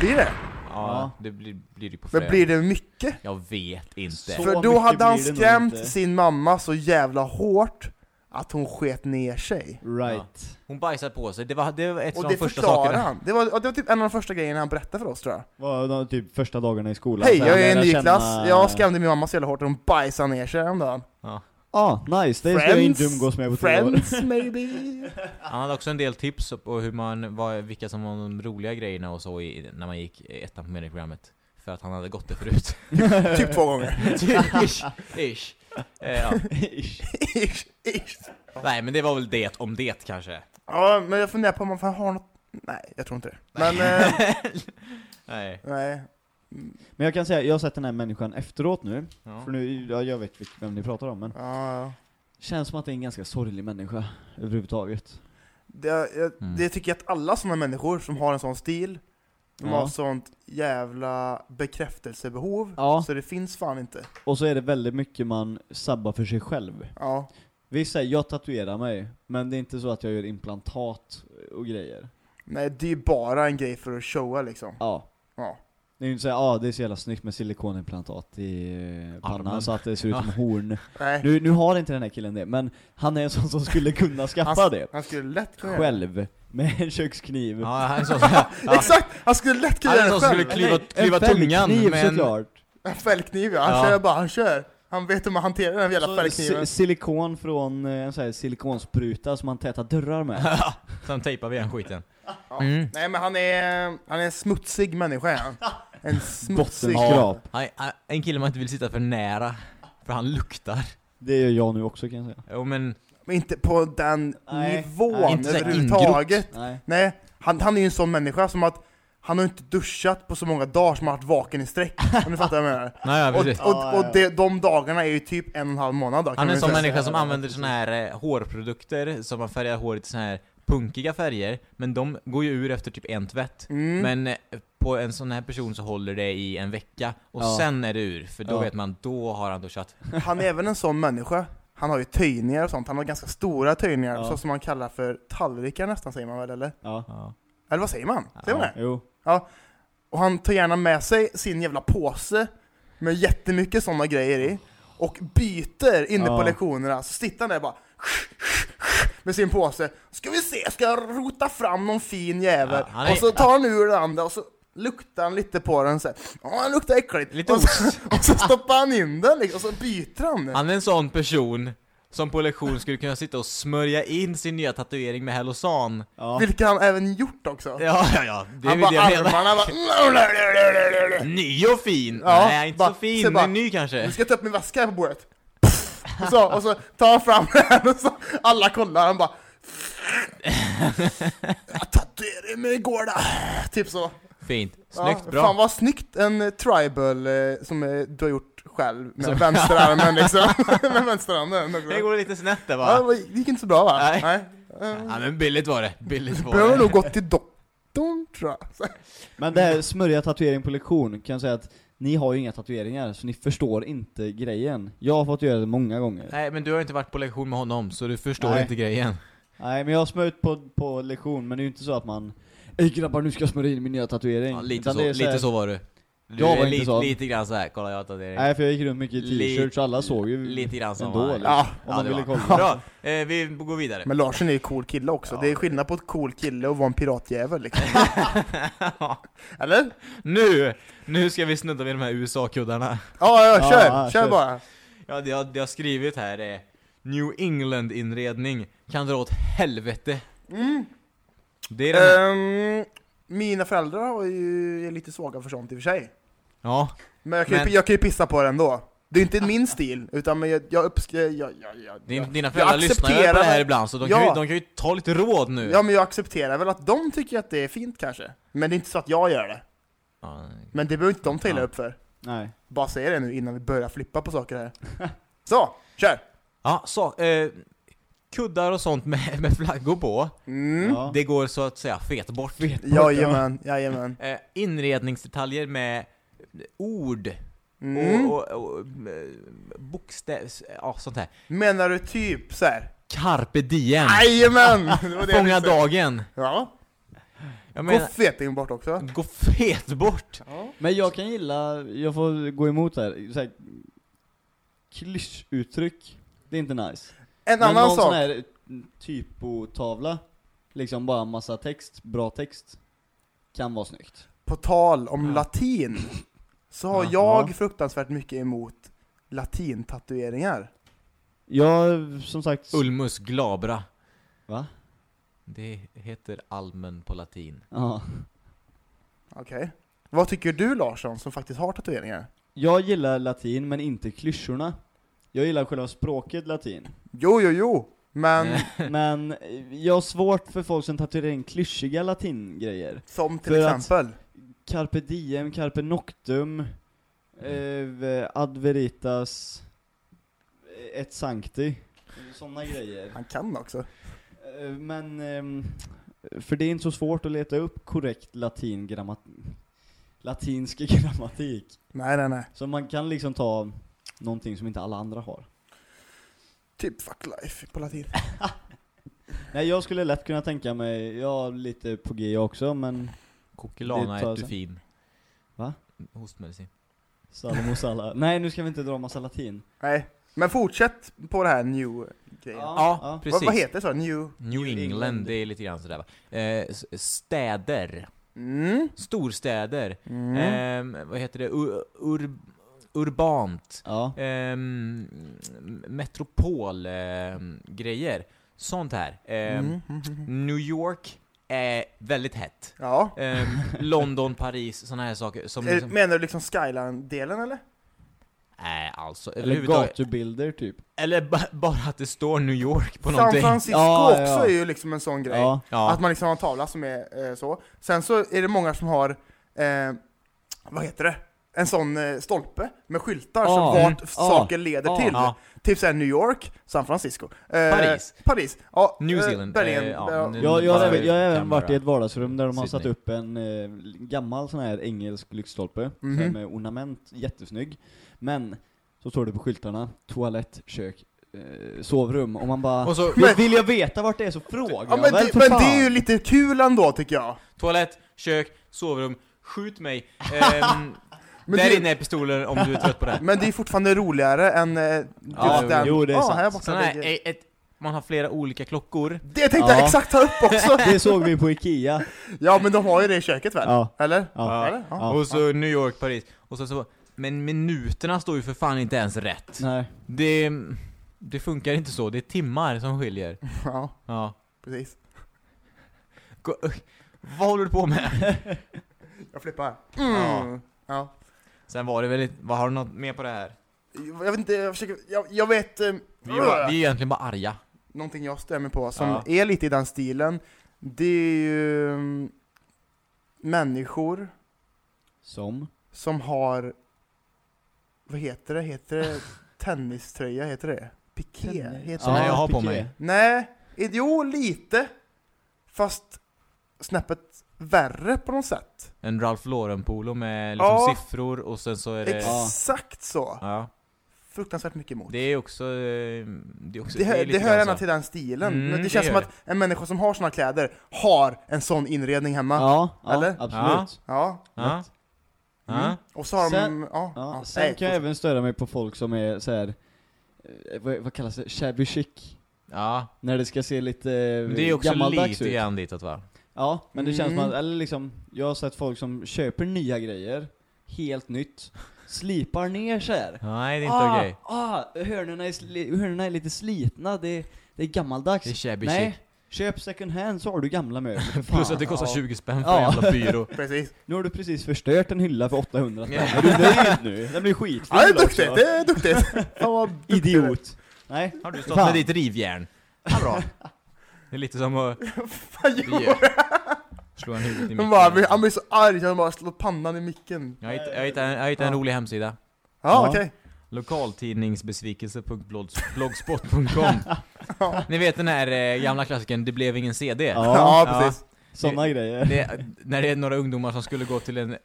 S2: Blir det?
S1: ja, det blir, blir det på
S2: Men
S1: frön.
S2: blir det mycket?
S1: Jag vet inte.
S3: Så
S2: För då hade han skrämt sin mamma så jävla hårt att hon sket ner sig.
S3: Right.
S1: Hon bajsade på sig, det var, det var ett
S2: Och
S1: av
S2: det
S1: de första sakerna.
S2: han. Det var, och det var typ en av de första grejerna han berättade för oss tror jag.
S3: Var de typ första dagarna i skolan?
S2: Hej, jag är
S3: lärde
S2: Niklas.
S3: känna-
S2: Jag skrämde min mamma så jävla hårt att hon bajsade ner sig häromdagen.
S1: Ja.
S3: Ah, nice. Det ska jag inte umgås med på tre år.
S2: Friends maybe.
S1: Han hade också en del tips på hur man, vad, vilka som var de roliga grejerna och så i, när man gick i ettan på medieprogrammet. För att han hade gått det förut.
S2: typ två gånger.
S1: ish, ish. Eh, ja.
S2: Ish, ish.
S1: Nej men det var väl det om det kanske.
S2: Ja, men jag funderar på om man fan har något... Nej, jag tror inte det. Men, eh,
S1: Nej.
S2: nej.
S3: Men jag kan säga, jag har sett den här människan efteråt nu.
S1: Ja.
S3: För nu, ja, jag vet vilk- vem ni pratar om, men
S2: Ja, ja.
S3: känns som att det är en ganska sorglig människa överhuvudtaget.
S2: Det, jag,
S1: Mm.
S2: det tycker jag att alla är människor som har en sån stil, de
S3: Ja.
S2: har sånt jävla bekräftelsebehov,
S3: Ja.
S2: så det finns fan inte.
S3: Och så är det väldigt mycket man sabbar för sig själv.
S2: Ja.
S3: Visst säger jag tatuerar mig, men det är inte så att jag gör implantat och grejer.
S2: Nej, det är ju bara en grej för att showa liksom.
S3: Ja.
S2: Ja.
S3: Det är ju inte så ja ah, det är så jävla snyggt med silikonimplantat i pannan
S1: Armen.
S3: så att det ser ut som horn. Nu, nu har inte den här killen det, men han är en sån som skulle kunna skaffa
S2: Han,
S3: det.
S2: han skulle lätt kunna.
S3: Själv. Med en kökskniv.
S1: Ja, han en som, ja,
S2: Exakt! Han skulle lätt kunna
S1: Han
S2: göra
S1: en
S2: det
S1: som
S2: själv.
S1: skulle kliva,
S3: En
S1: kliva tungan
S3: fällkniv
S1: med en...
S3: såklart.
S2: En fällkniv ja, han
S1: Ja.
S2: kör bara, han kör. Han vet hur man hanterar den jävla
S3: Så,
S2: fällkniven.
S3: si- silikon från eh, en sån här silikonspruta som man tätar dörrar med.
S1: Sen tejpar vi den skiten.
S2: Ja.
S1: Mm.
S2: Nej men han är, han är en smutsig människa är han. En smutsig...
S3: Bottenskrap.
S1: Nej, En kille man inte vill sitta för nära, för han luktar.
S3: Det gör jag nu också kan jag säga.
S1: Jo men,
S2: Men inte på den
S3: Nej,
S2: nivån
S3: nej,
S1: inte
S2: överhuvudtaget.
S3: Nej.
S2: Nej, han, han är ju en sån människa som att han har inte duschat på så många dagar som han har varit vaken i sträck. Om du fattar vad jag menar?
S1: nej.
S2: Och, och, och det, de dagarna är ju typ en och en halv månad då,
S1: Han är en sån människa som använder såna här eh, hårprodukter, som man färgar håret i såna här punkiga färger, men de går ju ur efter typ en tvätt.
S2: Mm.
S1: Men eh, på en sån här person så håller det i en vecka, och
S3: Ja.
S1: sen är det ur, för då
S3: Ja.
S1: vet man, då har han duschat.
S2: Han är även en sån människa. Han har ju töjningar och sånt, han har ganska stora töjningar,
S3: Ja.
S2: så som man kallar för tallrikar nästan säger man väl eller?
S3: Ja.
S1: Ja.
S2: Eller vad säger man? Säger man det?
S3: Jo.
S2: Och han tar gärna med sig sin jävla påse med jättemycket sådana grejer i och byter inne på
S3: Ja.
S2: lektionerna, så sitter han där bara med sin påse. Ska vi se, ska jag rota fram någon fin jävel?
S1: Ja, är-
S2: Och så tar han ur den andra och så luktar han lite på den så här. Ja, den luktar äckligt.
S1: Lite
S2: och, så, och så stoppar han in den liksom, och så byter han.
S1: Han är en sån person som på lektion skulle kunna sitta och smörja in sin nya tatuering med Hellosan.
S3: Ja.
S2: Vilket han även gjort också.
S1: Ja, ja, ja, det är
S2: han
S1: väl
S2: bara
S1: det jag menar.
S2: armarna bara...
S1: Ny och fin!
S2: Ja,
S1: Nej, inte
S2: bara-
S1: så fin,
S2: bara-
S1: men ny kanske.
S2: Nu ska jag ta upp min väska här på bordet. Och så, och så tar han fram den och så alla kollar, han bara Jag tatuerade mig igår då. Typ så.
S1: Fint. Snyggt,
S2: ja,
S1: bra.
S2: Fan vad snyggt en tribal eh, som eh, du har gjort själv med
S1: Som-
S2: vänsterarmen liksom. med vänsterarmen.
S1: Det går lite snett där
S2: Ja,
S1: va?
S2: det var- det gick inte så bra va?
S1: Nej.
S2: Nej. Eh,
S1: Ja men billigt var det, billigt var
S2: Behöver
S1: det.
S2: nog gått till doktorn tror jag.
S3: Men det här smörja tatuering på lektion, kan jag säga att ni har ju inga tatueringar, så ni förstår inte grejen. Jag har fått göra det många gånger.
S1: Nej men du har inte varit på lektion med honom, så du förstår
S3: Nej.
S1: inte grejen.
S3: Nej men jag har smörjt på, på lektion, men det är ju inte så att man Ey grabbar nu ska jag smörja in min nya tatuering.
S1: Ja, lite
S3: Utan
S1: så,
S3: det är
S1: lite
S3: här-
S1: så var du. Du
S3: Jag var
S1: är
S3: inte
S1: lite,
S3: sån.
S1: lite grann såhär, kolla jag har tatuering.
S3: Nej för jag gick runt mycket i
S1: Li-
S3: t-shirt så alla såg ju
S1: Lite grann som
S3: ändå,
S1: var.
S3: liksom.
S2: Ja,
S3: om
S1: Ja,
S3: man
S1: det
S3: ville
S1: var.
S3: kolla.
S1: Bra, eh, vi går vidare.
S2: men Larsen är ju cool kille också.
S1: Ja.
S2: Det är skillnad på ett cool kille och vara en piratjävel liksom. Eller?
S1: nu, nu ska vi snudda vid de här USA-kuddarna.
S2: Ja, ja,
S3: Ja,
S2: kör!
S3: ja,
S2: kör
S3: kör.
S2: bara!
S1: Ja, det jag, det jag skrivit här är New England-inredning kan dra åt helvete. Det är den.
S2: Ehm, mina föräldrar var ju är lite svaga för sånt i och för sig.
S1: Ja,
S2: Men jag kan,
S1: Men-
S2: Ju, jag kan ju pissa på det ändå. Det är inte min stil, utan men jag, jag uppskriver... Jag, jag, jag,
S1: din,
S2: jag,
S1: dina
S2: jag
S1: föräldrar lyssnar ju på det här ibland, så de,
S2: Ja.
S1: kan ju, de kan ju ta lite råd nu.
S2: Ja men jag accepterar väl att de tycker att det är fint kanske. Men det är inte så att jag gör det.
S1: Ja,
S2: Men det behöver inte de ta illa
S1: Ja.
S2: upp för.
S3: Nej.
S2: Bara säga det nu innan vi börjar flippa på saker här. Så, kör!
S1: Ja, så, eh, kuddar och sånt med, med flaggor på,
S2: Mm.
S3: Ja.
S1: det går så att säga fet bort.
S2: Jajamän, jajamän.
S1: Eh, inredningsdetaljer med ord
S2: Mm.
S1: och, och, och eh, bokstäver, ja sånt här.
S2: Menar du typ så här?
S1: Carpe diem!
S2: Jajamän! Det var det jag
S1: Fånga
S2: ville säga.
S1: dagen!
S2: Ja.
S1: Jag
S2: Gå
S1: menar,
S2: feting bort också.
S1: gå fet bort!
S2: Ja.
S3: Men jag kan gilla, jag får gå emot här, så här klyschuttryck, det är inte nice.
S2: En
S3: Men
S2: annan
S3: någon sån här typotavla, liksom bara massa text, bra text, kan vara snyggt.
S2: På tal om
S1: Ja.
S2: latin, så har
S3: Ja.
S2: jag fruktansvärt mycket emot latintatueringar.
S3: Jag, som sagt,
S1: Ulmus glabra.
S3: va?
S1: Det heter almen på latin.
S3: Ja.
S2: Okej. Vad tycker du Larsson, som faktiskt har tatueringar?
S3: Jag gillar latin, men inte klyschorna. Jag gillar själva språket latin.
S2: Jo, jo, jo! Men
S3: Men jag har svårt för folk som tatuerar in klyschiga latingrejer.
S2: som till
S3: För
S2: exempel,
S3: Carpe diem, carpe noctum, eh, ad veritas, eh, et sancti. Sådana grejer.
S2: han kan också.
S3: Eh, Men, ehm, för det är inte så svårt att leta upp korrekt latin grammat latinsk grammatik.
S2: Nej, nej, nej.
S3: Så man kan liksom ta någonting som inte alla andra har.
S2: Typ fuck life på latin.
S3: Nej jag skulle lätt kunna tänka mig, ja lite på G också men
S1: Kokilana är
S3: sig.
S1: fin.
S3: Va?
S1: Hostmedicin.
S3: Salamo salla. Nej nu ska vi inte dra massa latin.
S2: Nej. Men fortsätt på det här new-grejen.
S1: Ja,
S3: ja.
S1: precis.
S2: Vad, vad heter det så? New?
S1: New England,
S3: England.
S1: det är lite grann sådär va. Eh, städer.
S2: Mm.
S1: Storstäder.
S2: Mm.
S1: Ehm, vad heter det? Ur, ur, urbant.
S3: Ja.
S1: Ehm, metropol ehm, grejer. Sånt här. Ehm,
S2: Mm.
S1: New York är väldigt hett.
S2: Ja.
S1: Ehm, London, Paris, såna här saker som
S2: Eh,
S1: liksom,
S2: Menar du liksom skyline-delen eller?
S1: Nej, alltså.
S3: Eller gatubilder typ.
S1: Eller ba- bara att det står New York på
S2: San
S1: någonting.
S2: Francisco
S3: Ja,
S2: också
S3: ja.
S2: är ju liksom en sån grej.
S3: Ja.
S2: Att man liksom har en tavla som är eh, så. Sen så är det många som har, eh, vad heter det? En sån eh, stolpe med skyltar som vart
S3: Mm.
S2: saker
S3: Ja.
S2: leder
S3: Ja.
S2: till.
S1: Ja.
S2: Typ såhär New York, San Francisco. Eh,
S1: Paris.
S2: Paris. Ja,
S1: New
S2: eh,
S1: Zealand,
S2: Berlin.
S1: eh, ja,
S2: ja.
S1: nu-
S3: Jag, jag, har även, jag har även
S1: Canberra.
S3: varit i ett vardagsrum där de har satt
S1: Sydney.
S3: upp en eh, gammal sån här engelsk lyktstolpe,
S2: Mhm.
S3: så här med ornament, jättesnygg. Men, så står det på skyltarna, toalett, kök, eh, sovrum, och man bara
S1: Och så,
S2: Men-
S3: Vill jag veta vart det är så fråga
S2: Ja, men
S3: väl
S2: det,
S3: för
S2: men
S3: fan.
S2: det är ju lite kul ändå tycker jag.
S1: toalett, kök, sovrum, skjut mig. Ehm,
S2: Men
S1: där
S2: det-
S1: inne är pistoler om du är trött på det.
S2: Men det är fortfarande roligare än eh, just
S1: Ja,
S2: den.
S3: jo, det är
S2: Ja,
S3: sant.
S2: här borta
S1: Sån här,
S2: ligger-
S1: ett, man har flera olika klockor.
S2: Det tänkte jag
S3: Ja.
S2: exakt ta upp också!
S3: Det såg vi på Ikea.
S2: ja men de har ju det i köket väl?
S3: Ja.
S2: Eller?
S3: Ja.
S2: Eller? Ja.
S3: Ja.
S1: Och så New York, Paris. Och så, så, men minuterna står ju för fan inte ens rätt.
S3: Nej.
S1: Det, det funkar inte så, det är timmar som skiljer.
S2: ja,
S1: Ja.
S2: precis.
S1: Gå- Vad håller du på med?
S2: Jag flippar.
S1: Ja.
S2: Mm. Ja.
S1: Sen var det väl lite, vad har du något mer på det här?
S2: Jag vet inte, jag försöker, jag, jag vet eh,
S1: Vi är, bara- vi är egentligen bara arga.
S2: någonting jag stämmer på som
S1: Ja.
S2: är lite i den stilen. Det är ju mm, människor
S3: Som?
S2: som har, vad heter det, heter det tenniströja, heter det? Piké? Heter
S1: Som
S2: det?
S1: jag har på mig.
S2: Nej, jo lite. Fast snäppet värre på något sätt.
S1: En Ralph Lauren-polo med liksom
S2: Ja.
S1: siffror och sen så är det...
S3: Ja.
S2: Exakt så.
S1: Ja.
S2: Fruktansvärt mycket emot.
S1: Det är också... eh, Det, är också,
S2: Det, hör,
S1: är lite
S2: det hör
S1: grann
S2: gärna
S1: så.
S2: till den stilen.
S1: Mm,
S2: Men det
S1: det
S2: känns som
S1: gör
S2: att en människa som har såna kläder har en sån inredning hemma.
S3: Ja, ja
S2: Eller?
S3: absolut.
S2: Ja.
S1: Ja.
S2: Mm. Och så har
S3: Sen-
S2: de... Ja,
S3: Ja,
S2: ja.
S3: sen
S2: Nej,
S3: kan jag även störa mig på folk som är så här. eh, vad, vad kallas det? Shabby chic?
S1: ja.
S3: När det ska se lite
S1: Men det är också
S3: gammaldags
S1: lite
S3: ut.
S1: grann ditåt va?
S3: Ja, men det känns som
S2: Mm.
S3: att, eller liksom, jag har sett folk som köper nya grejer, helt nytt, slipar ner så här.
S1: Nej, det är inte
S3: ah,
S1: okej.
S3: Ah, hörnorna är, sli- hörnorna är lite slitna, det, det är gammaldags.
S1: Det är shabby
S3: Nej,
S1: chic.
S3: köp second hand så har du gamla möbler.
S1: Plus
S3: fan.
S1: att det kostar
S2: Ja.
S1: 20 spänn för
S3: Ja.
S1: en jävla byrå.
S2: Precis.
S3: Nu har du precis förstört en hylla för 800 spänn. Är du nöjd nu? Den blir skitful
S2: Ja, det är
S3: också.
S2: duktigt, det är duktigt! Fan vad duktig du är.
S3: Idiot. Nej.
S1: Har du stått
S3: Fan.
S1: med ditt rivjärn? Ja, bra. Det är lite som att
S2: Fan, jo.
S1: slå en huvudet i
S2: Han,
S1: micken.
S2: bara, han blir så arg så han bara slår pannan i micken.
S1: Jag hittade, jag hittade, en, jag hittade en
S2: Ja.
S1: rolig hemsida.
S2: Ja,
S3: Ja.
S2: okej.
S1: Lokaltidningsbesvikelse.blogspot.com Ni vet den här eh, gamla klassikern 'Det blev ingen CD'
S3: Ja,
S2: Ja, precis.
S3: såna grejer.
S1: det, När det är några ungdomar som skulle gå till en eh,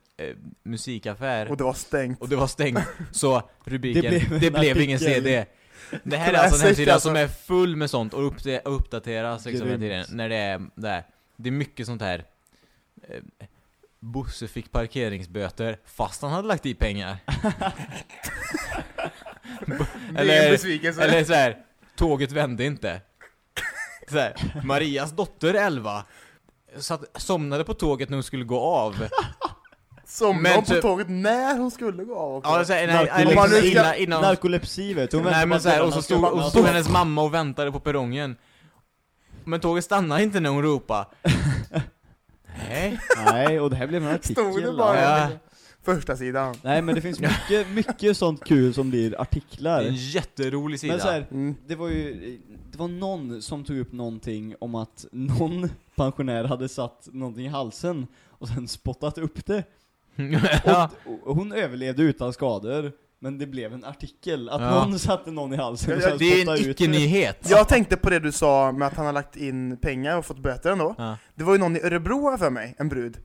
S1: musikaffär
S2: Och det var stängt.
S1: och det var stängt, så rubriken
S3: Det
S1: 'Det
S3: blev
S1: blev,
S3: en
S1: ingen
S3: artikel."
S1: CD' Det här är alltså en hemsida
S2: alltså.
S1: som är full med sånt och uppdateras liksom hela tiden, när det är där. Det är mycket sånt här eh, Bosse fick parkeringsböter fast han hade lagt i pengar.
S2: Det är en
S1: eller, eller så här, tåget vände inte. Så här, Marias dotter 11 satt, somnade på tåget när hon skulle gå av.
S2: Somnade
S1: men
S2: hon på
S1: typ-
S2: tåget när hon skulle gå av.
S1: Ja, så här, nej,
S3: Narkolepsi.
S1: nej, liksom
S2: ska-
S1: innan, innan
S3: Narkolepsi vet hon
S1: Nej men så här, och så stod, och så stod hennes mamma och väntade på perrongen. Men tåget stannade inte när hon ropade. Nej.
S3: Nej, och det här blev en
S2: Stod det
S3: artikel.
S2: bara
S1: Ja.
S2: första sidan.
S3: Nej men det finns mycket, mycket sånt kul som blir artiklar.
S1: en jätterolig sida.
S3: Men så här,
S2: Mm.
S3: det var ju, det var någon som tog upp någonting om att någon pensionär hade satt någonting i halsen och sen spottat upp det.
S1: ja.
S3: Och, och hon överlevde utan skador, men det blev en artikel att
S1: Ja.
S3: någon satte någon i halsen och
S2: Ja,
S1: Det är en icke-nyhet.
S2: Jag tänkte på det du sa med att han har lagt in pengar och fått böter ändå.
S1: Ja.
S2: Det var ju någon i Örebro för mig, en brud.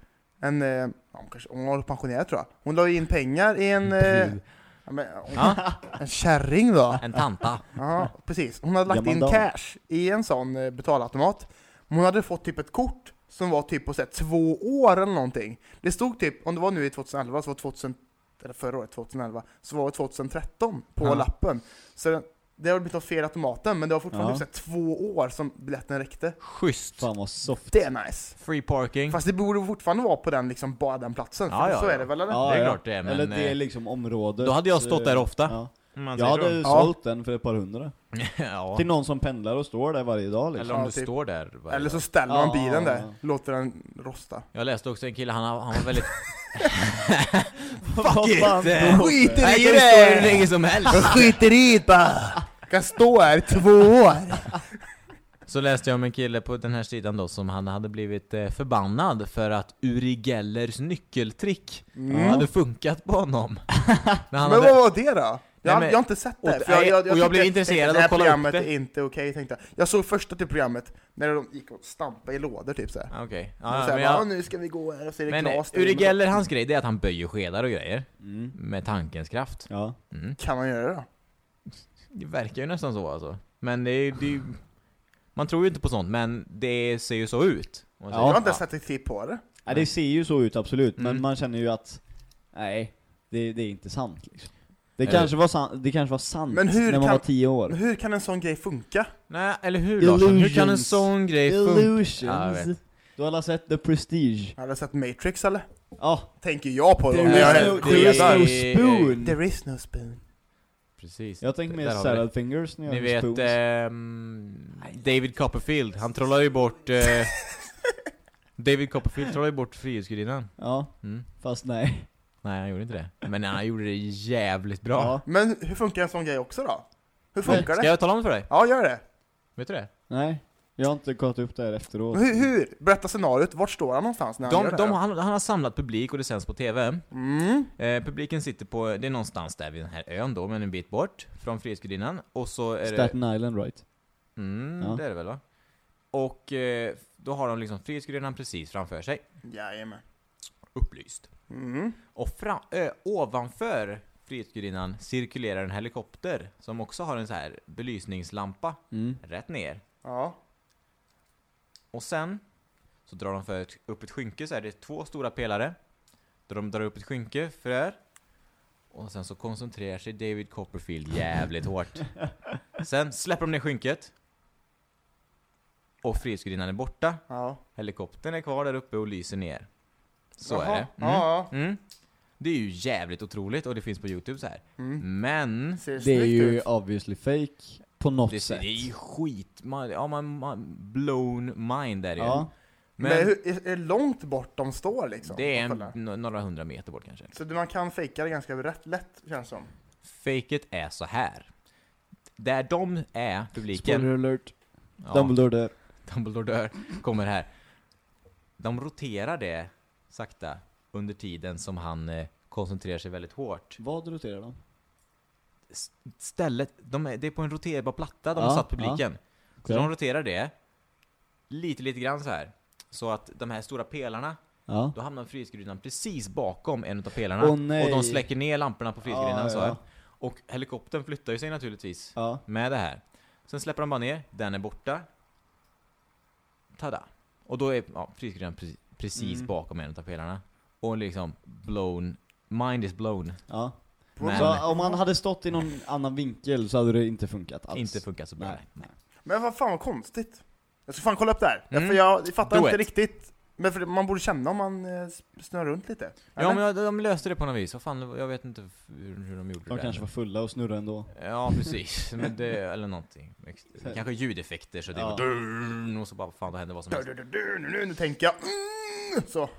S2: En, eh, ja, hon, kanske, hon var pensionerad tror jag. Hon la in pengar i en... Eh,
S1: Brud.
S2: ja, men, hon,
S1: Ja,
S2: en kärring då.
S1: en tanta.
S2: Ja, precis. Hon hade lagt in cash i en sån eh, betalautomat. Hon hade fått typ ett kort som var typ på så här, två år eller någonting. Det stod typ, om det var nu i 2011, så var det 2000, eller förra året, 2011, så var det 2013 på
S1: Ja.
S2: lappen. Så det- har blivit något fel i automaten, men det var fortfarande
S3: Ja.
S2: typ så här, två år som biljetten räckte.
S1: Schysst.
S3: Fan vad soft.
S2: Det är nice.
S1: Free parking.
S2: Fast det borde fortfarande vara på den, liksom, bara den platsen, för
S1: Ja, ja,
S2: så
S1: ja.
S2: är det väl eller?
S3: Ja,
S1: det är
S3: ja.
S1: klart det är, men,
S3: Eller det är
S1: eh,
S3: liksom området.
S1: då hade jag stått där
S3: eh,
S1: ofta.
S3: Ja.
S1: Man
S3: Jag hade.
S2: Ja.
S3: sålt den för ett par hundra.
S1: ja.
S3: Till någon som pendlar och står där varje dag liksom.
S1: Eller om
S2: Ja,
S1: du
S2: typ.
S1: står där. varje
S2: Eller så
S1: dag.
S2: ställer man
S3: Ja,
S2: bilen
S3: ja,
S2: där,
S3: ja.
S2: låter den rosta.
S1: Jag läste också en kille, han, han var väldigt...
S3: Vad
S1: it!
S3: fan då?
S2: skit i
S1: Nej,
S2: det!
S1: kan ju stå hur länge som helst.
S2: Skiter i det bara! Jag kan stå här i två år!
S1: Så läste jag om en kille på den här sidan då som han hade blivit eh, förbannad för att Uri Gellers nyckeltrick
S2: Mm.
S1: hade funkat på honom. När han
S2: Men
S1: hade,
S2: vad var det då? Jag,
S1: men-
S2: jag har inte sett det.
S1: och-
S2: för jag, jag,
S1: och jag
S2: tyckte-
S1: blev intresserad och kollade upp
S2: Det här programmet är inte okej, tänkte jag. Jag såg första till programmet när de gick och stampade i lådor typ såhär.
S1: Ah, Okej,
S2: Ja,
S1: ja,
S2: såhär,
S1: men,
S2: ja,
S1: jag,
S2: nu ska vi gå här och så är det
S1: men
S2: glas
S1: eh,
S2: där
S1: Uri. Geller, hans grej det är att han böjer skedar och grejer.
S3: Mm.
S1: Med tankens kraft.
S3: Ja.
S1: Mm.
S2: Kan man göra det då?
S1: Det verkar ju nästan så alltså. Men det är ju... Man tror ju inte på sånt, men det ser ju så ut.
S3: Ja.
S2: Jag har inte ens sett ett klipp på det.
S3: Nej, det ser ju så ut absolut, men
S1: Mm.
S3: man känner ju att, nej, det, det är inte sant liksom. Det,
S1: Eller-
S3: kanske var, san- det kanske var sant
S2: Men hur
S3: när man
S2: kan-
S3: var tio år.
S2: Men hur kan en sån grej funka?
S1: Nej, eller hur Larsson? Hur kan en
S3: Illusions.
S1: sån grej funka?
S3: Illusions.
S1: Ja, jag vet.
S3: Du har alla sett The Prestige?
S2: Har du sett Matrix eller?
S3: Ja.
S2: Tänker jag på
S3: There
S2: dem när
S3: is no, there is no
S1: Det
S3: spoon.
S2: There is no spoon.
S1: Precis.
S3: Jag tänker mer
S1: Där har vi
S3: salad fingers när jag
S1: Ni vet
S3: spoons.
S1: ehm, David Copperfield, han trollar ju bort eh, David Copperfield trollar ju bort Frihetsgudinnan
S3: Ja,
S1: mm.
S3: fast nej.
S1: Nej han gjorde inte det, men han gjorde det jävligt bra
S3: Ja.
S2: Men hur funkar en sån grej också då? Hur
S1: Ska
S2: funkar det?
S1: jag tala om det för dig?
S2: Ja, gör det.
S1: Vet du det?
S3: Nej. Jag har inte kollat upp det här efteråt.
S2: Hur, hur? Berätta scenariot, vart står han någonstans när han
S1: De,
S2: gör det
S1: de,
S2: här?
S1: han, han har samlat publik och det sänds på TV
S2: Mm.
S1: eh, Publiken sitter på, det är någonstans där vid den här ön då, men en bit bort från Frihetsgudinnan Och så är det
S3: Staten Island right?
S1: Mm,
S3: Ja.
S1: det är det väl va? Och eh, då har de liksom Frihetsgudinnan precis framför sig
S2: Jajamän.
S1: Upplyst
S2: Mm.
S1: Och fram, ö, ovanför Frihetsgudinnan cirkulerar en helikopter som också har en så här belysningslampa
S3: Mm.
S1: rätt ner.
S2: Ja.
S1: Och sen så drar de för ett, upp ett skynke så här, det är två stora pelare. Där de drar upp ett skynke för er. Och sen så koncentrerar sig David Copperfield jävligt hårt. Sen släpper de ner skynket. Och Frihetsgudinnan är borta.
S2: Ja.
S1: Helikoptern är kvar där uppe och lyser ner. Så
S2: Jaha.
S1: är det. Mm.
S2: Ja.
S1: Mm. Det är ju jävligt otroligt och det finns på youtube så här.
S2: Mm.
S1: Men
S2: Ser
S3: Det är
S2: snyggt
S3: ju
S2: ut.
S3: obviously fake på något
S1: det,
S3: sätt.
S1: det är ju skit, man, ja man, man blown mind är det ju.
S3: Ja.
S2: Men,
S1: Men,
S2: hur, är är det långt bort de står liksom?
S1: det är en, no- några hundra meter bort kanske.
S2: Så man kan fejka det ganska rätt lätt, känns som.
S1: Faket är så här. Där de är, publiken,
S3: Spoiler alert.
S1: ja,
S3: Dumbledore dör.
S1: Dumbledore dör, kommer här. De roterar det sakta under tiden som han eh, koncentrerar sig väldigt hårt.
S3: Vad roterar de?
S1: S- Stället, de är, det är på en roterbar platta de
S3: Ja,
S1: har satt publiken. Så
S3: Okej.
S1: de roterar det lite, lite grann så här. Så att de här stora pelarna,
S3: Ja.
S1: då hamnar Frihetsgudinnan precis bakom en av pelarna.
S3: Åh, nej.
S1: och de släcker ner lamporna på Frihetsgudinnan
S3: Ja,
S1: så
S3: ja.
S1: här. Och helikoptern flyttar ju sig naturligtvis
S3: Ja.
S1: med det här. Sen släpper de bara ner, den är borta. Tada! Och då är ja, Frihetsgudinnan precis, precis
S3: Mm.
S1: bakom en av pelarna. Och liksom blown, mind is blown.
S3: ja.
S1: Men-
S3: Så om man hade stått i någon annan vinkel så hade det inte funkat alls?
S1: Inte funkar så bra.
S3: Nej. nej.
S2: Men vad fan vad konstigt. Jag ska fan kolla upp det här.
S1: Mm.
S2: För jag fattar
S1: Do
S2: inte
S1: it.
S2: riktigt. Men för man borde känna om man eh, snurrar runt lite.
S1: Ja
S2: Eller?
S1: men de löste det på något vis, vad fan, jag vet inte hur, hur de gjorde
S3: De
S1: det.
S3: kanske var fulla och snurrade ändå.
S1: Ja precis, men det, eller någonting. Kanske ljudeffekter så det
S3: Ja.
S1: var och så bara fan det hände vad som helst.
S2: nu tänker jag mm, så.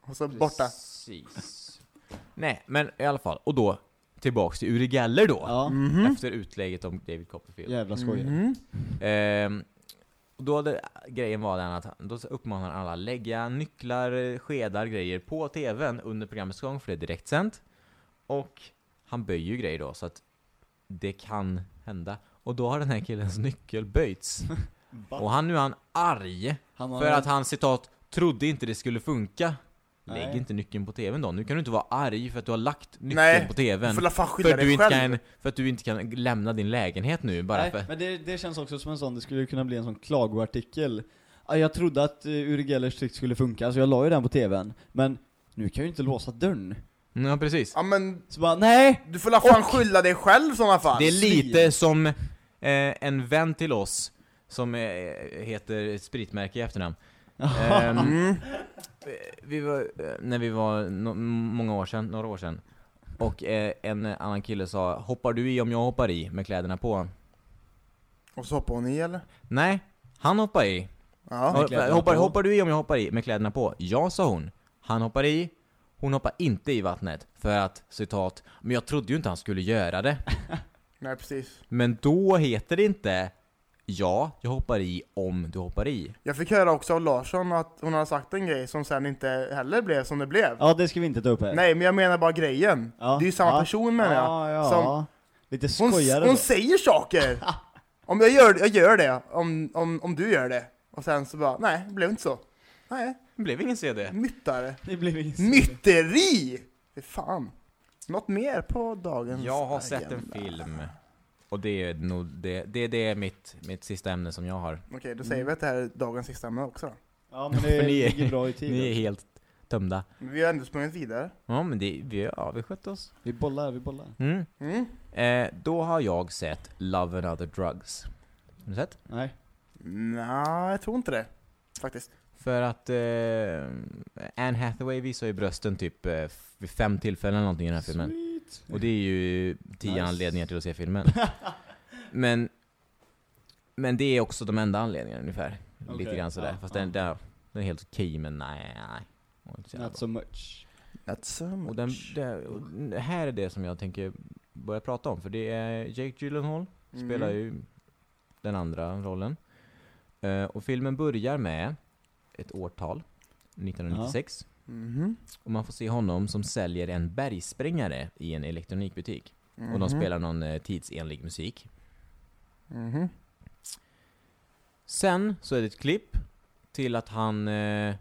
S2: Och så borta.
S1: Precis. Nej, men i alla fall, och då tillbaks till Uri Geller då.
S3: Ja.
S2: Mhm.
S1: Efter utlägget om David Copperfield.
S3: Jävla skojare.
S2: Mhm.
S1: Ehm, och då hade, grejen var den att han- då uppmanar han alla lägga nycklar, eh, skedar, grejer på tvn under programmets gång för det är direktsänt. Och han böjer ju grejer då så att det kan hända. Och då har den här killens nyckel böjts. Och han nu är han arg
S3: Han har
S1: för att han citat trodde inte det skulle funka. Lägg
S3: Nej.
S1: inte nyckeln på tvn då. Nu kan du inte vara arg för att du har lagt nyckeln
S2: Nej,
S1: på tvn. För
S2: skylla
S1: att, du inte
S2: själv.
S1: kan, för att du inte kan lämna din lägenhet nu bara
S3: Nej,
S1: för...
S3: men det, det känns också som en sån, det skulle kunna bli en sån klagoartikel. Ja, jag trodde att uh, Uri Gellers trick skulle funka, så jag la ju den på tvn. Men nu kan jag ju inte låsa dörren.
S1: Ja precis.
S2: Ja men,
S3: Så bara, nej!
S2: du får la fan skylla dig själv i sådana fall.
S1: Det är lite som eh, en vän till oss som eh, heter spritmärke i efternamn. Ehm,
S2: Mm.
S1: vi var, eh, när vi var no, många år sedan, några år sedan, Och eh, en annan kille sa 'Hoppar du i om jag hoppar i?' med kläderna på.
S2: Och så hoppade hon i eller?
S1: Nej, han hoppar i.
S2: Ja.
S1: Hoppar,
S3: på.
S1: hoppar du i om jag hoppar i med kläderna på? Ja, sa hon. Han hoppar i, hon hoppar inte i vattnet. För att, citat, 'Men jag trodde ju inte han skulle göra det'
S2: Nej precis.
S1: Men då heter det inte 'Ja, jag hoppar i om du hoppar i'
S2: Jag fick höra också av Larsson att hon har sagt en grej som sen inte heller blev som det blev.
S3: Ja, det ska vi inte ta upp här.
S2: Nej, men jag menar bara grejen.
S3: Ja.
S2: Det är ju samma
S3: Ja.
S2: person menar jag.
S3: Ja, ja.
S2: Som-
S3: Lite
S2: Hon,
S3: skojare
S2: hon
S3: då.
S2: säger saker! om jag gör, jag gör det, om, om, om du gör det. Och sen så bara, nej, det blev inte så. Nej,
S1: Det blev ingen CD.
S2: myttare.
S3: Det blir inget
S2: Mytteri! Fy fan. Något mer på dagens
S1: Jag har sett en
S2: agenda?
S1: film. Och det är nog det, det, det är mitt, mitt sista ämne som jag har.
S2: Okej, då säger vi att det här är dagens sista ämne också då.
S3: Ja, men det
S1: ni är-
S3: ligger bra i tiden.
S1: Ni är helt tömda.
S2: Men vi har ändå sprungit vidare.
S1: Ja men det, vi, ja, vi skötte oss.
S3: Vi bollar, vi bollar.
S1: Mm.
S2: Mm.
S1: Eh, då har jag sett Love and other drugs. Har du sett?
S3: Nej.
S2: Nej, jag tror inte det. Faktiskt.
S1: För att eh, Anne Hathaway visar ju brösten typ eh, vid fem tillfällen eller någonting i den här filmen. Och det är ju tio
S3: Nice.
S1: anledningar till att se filmen. men, men det är också de enda anledningarna ungefär. Lite
S3: Okej,
S1: grann sådär.
S3: ja,
S1: Fast
S3: ja.
S1: Den, den, den är helt okej men nej, nej.
S3: Not so much.
S2: Not so
S1: Och, den, det, här är det som jag tänker börja prata om, för det är Jake Gyllenhaal spelar
S2: Mm.
S1: ju den andra rollen. Eh, och filmen börjar med ett årtal, 1996.
S2: Mhm.
S1: Och man får se honom som säljer en bergsprängare i en elektronikbutik. Och de
S2: Mhm.
S1: spelar någon eh, tidsenlig musik.
S2: Mhm.
S1: Sen så är det ett klipp till att han, eh,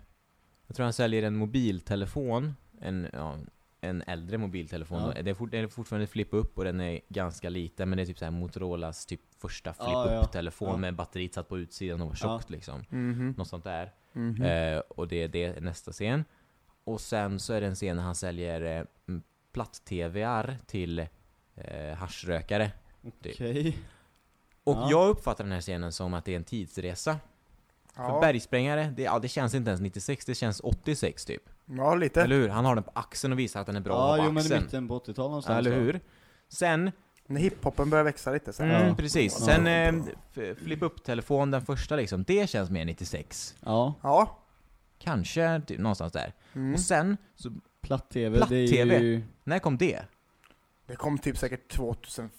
S1: jag tror han säljer en mobiltelefon, en, ja, en äldre mobiltelefon.
S3: Ja.
S1: Det, är fort, det är fortfarande flip upp och den är ganska liten, men det är typ såhär Motorolas typ första flip
S3: ja.
S1: up-telefon
S3: Ja.
S1: med batteriet satt på utsidan och var tjockt liksom.
S2: Mhm.
S1: Något sånt där.
S2: Mhm.
S1: Eh, och det är det nästa scen. Och sen så är det en scen när han säljer eh, platt-tvr till eh, haschrökare. Det-
S3: Okej.
S1: Och
S3: Ja.
S1: jag uppfattar den här scenen som att det är en tidsresa. För
S2: Ja.
S1: bergsprängare, det, ja, det känns inte ens 96, det känns 86 typ.
S2: ja, lite.
S1: Eller hur? Han har den på axeln och visar att den är bra
S3: Ja,
S1: att ha
S3: jo
S1: på
S3: men i
S1: axeln.
S3: mitten på 80-talet
S1: Ja,
S3: någonstans.
S1: eller hur? Sen,
S2: När hiphopen börjar växa lite här.
S1: mm,
S3: Ja.
S1: precis.
S3: Ja.
S1: Sen eh, f- flip up-telefon, den första liksom, det känns mer 96.
S3: Ja.
S2: Ja.
S1: Kanske typ, någonstans där.
S2: Mm.
S1: Och sen, så,
S3: Platt-tv, det är ju...
S1: när kom det?
S2: Det kom typ säkert 2005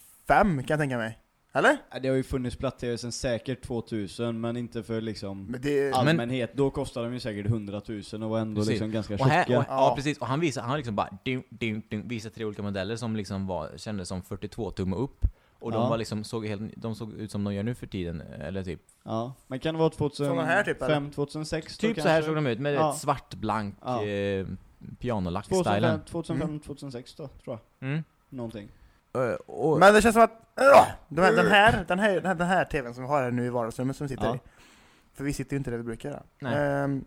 S2: kan jag tänka mig. Eller?
S3: Det har ju funnits platt-tv sen säkert 2000, men inte för liksom
S2: Men det...
S1: men-
S3: allmänhet. Då kostade de ju säkert 100 000 och var ändå
S1: Precis.
S3: liksom ganska
S1: Och här,
S3: tjocka.
S1: och, ja.
S2: Ja.
S1: precis, och han visar, han liksom bara ding, ding, ding, visar tre olika modeller som liksom var, kändes som 42 tumme upp. Och de
S3: Ja.
S1: var liksom, såg helt, de såg ut som de gör nu för tiden, eller typ.
S3: Ja, men kan det vara 2005,
S2: Såna här typ, eller?
S3: 2006 då
S1: Typ så
S3: kanske?
S1: här såg de ut, med
S3: Ja.
S1: ett svartblank
S3: Ja.
S1: eh, pianolack-stylen.
S3: 2005, 2005
S2: Mm.
S3: 2006 då, tror jag.
S1: Mm.
S3: Någonting.
S1: Eh, och,
S2: Men det känns som att... Ugh! den, här, den, här, den, här, den, här, den här tvn som vi har här nu i vardagsrummet som vi sitter
S3: Ja.
S2: i. För vi sitter ju inte där vi brukar göra.
S1: Nej.
S2: Ehm,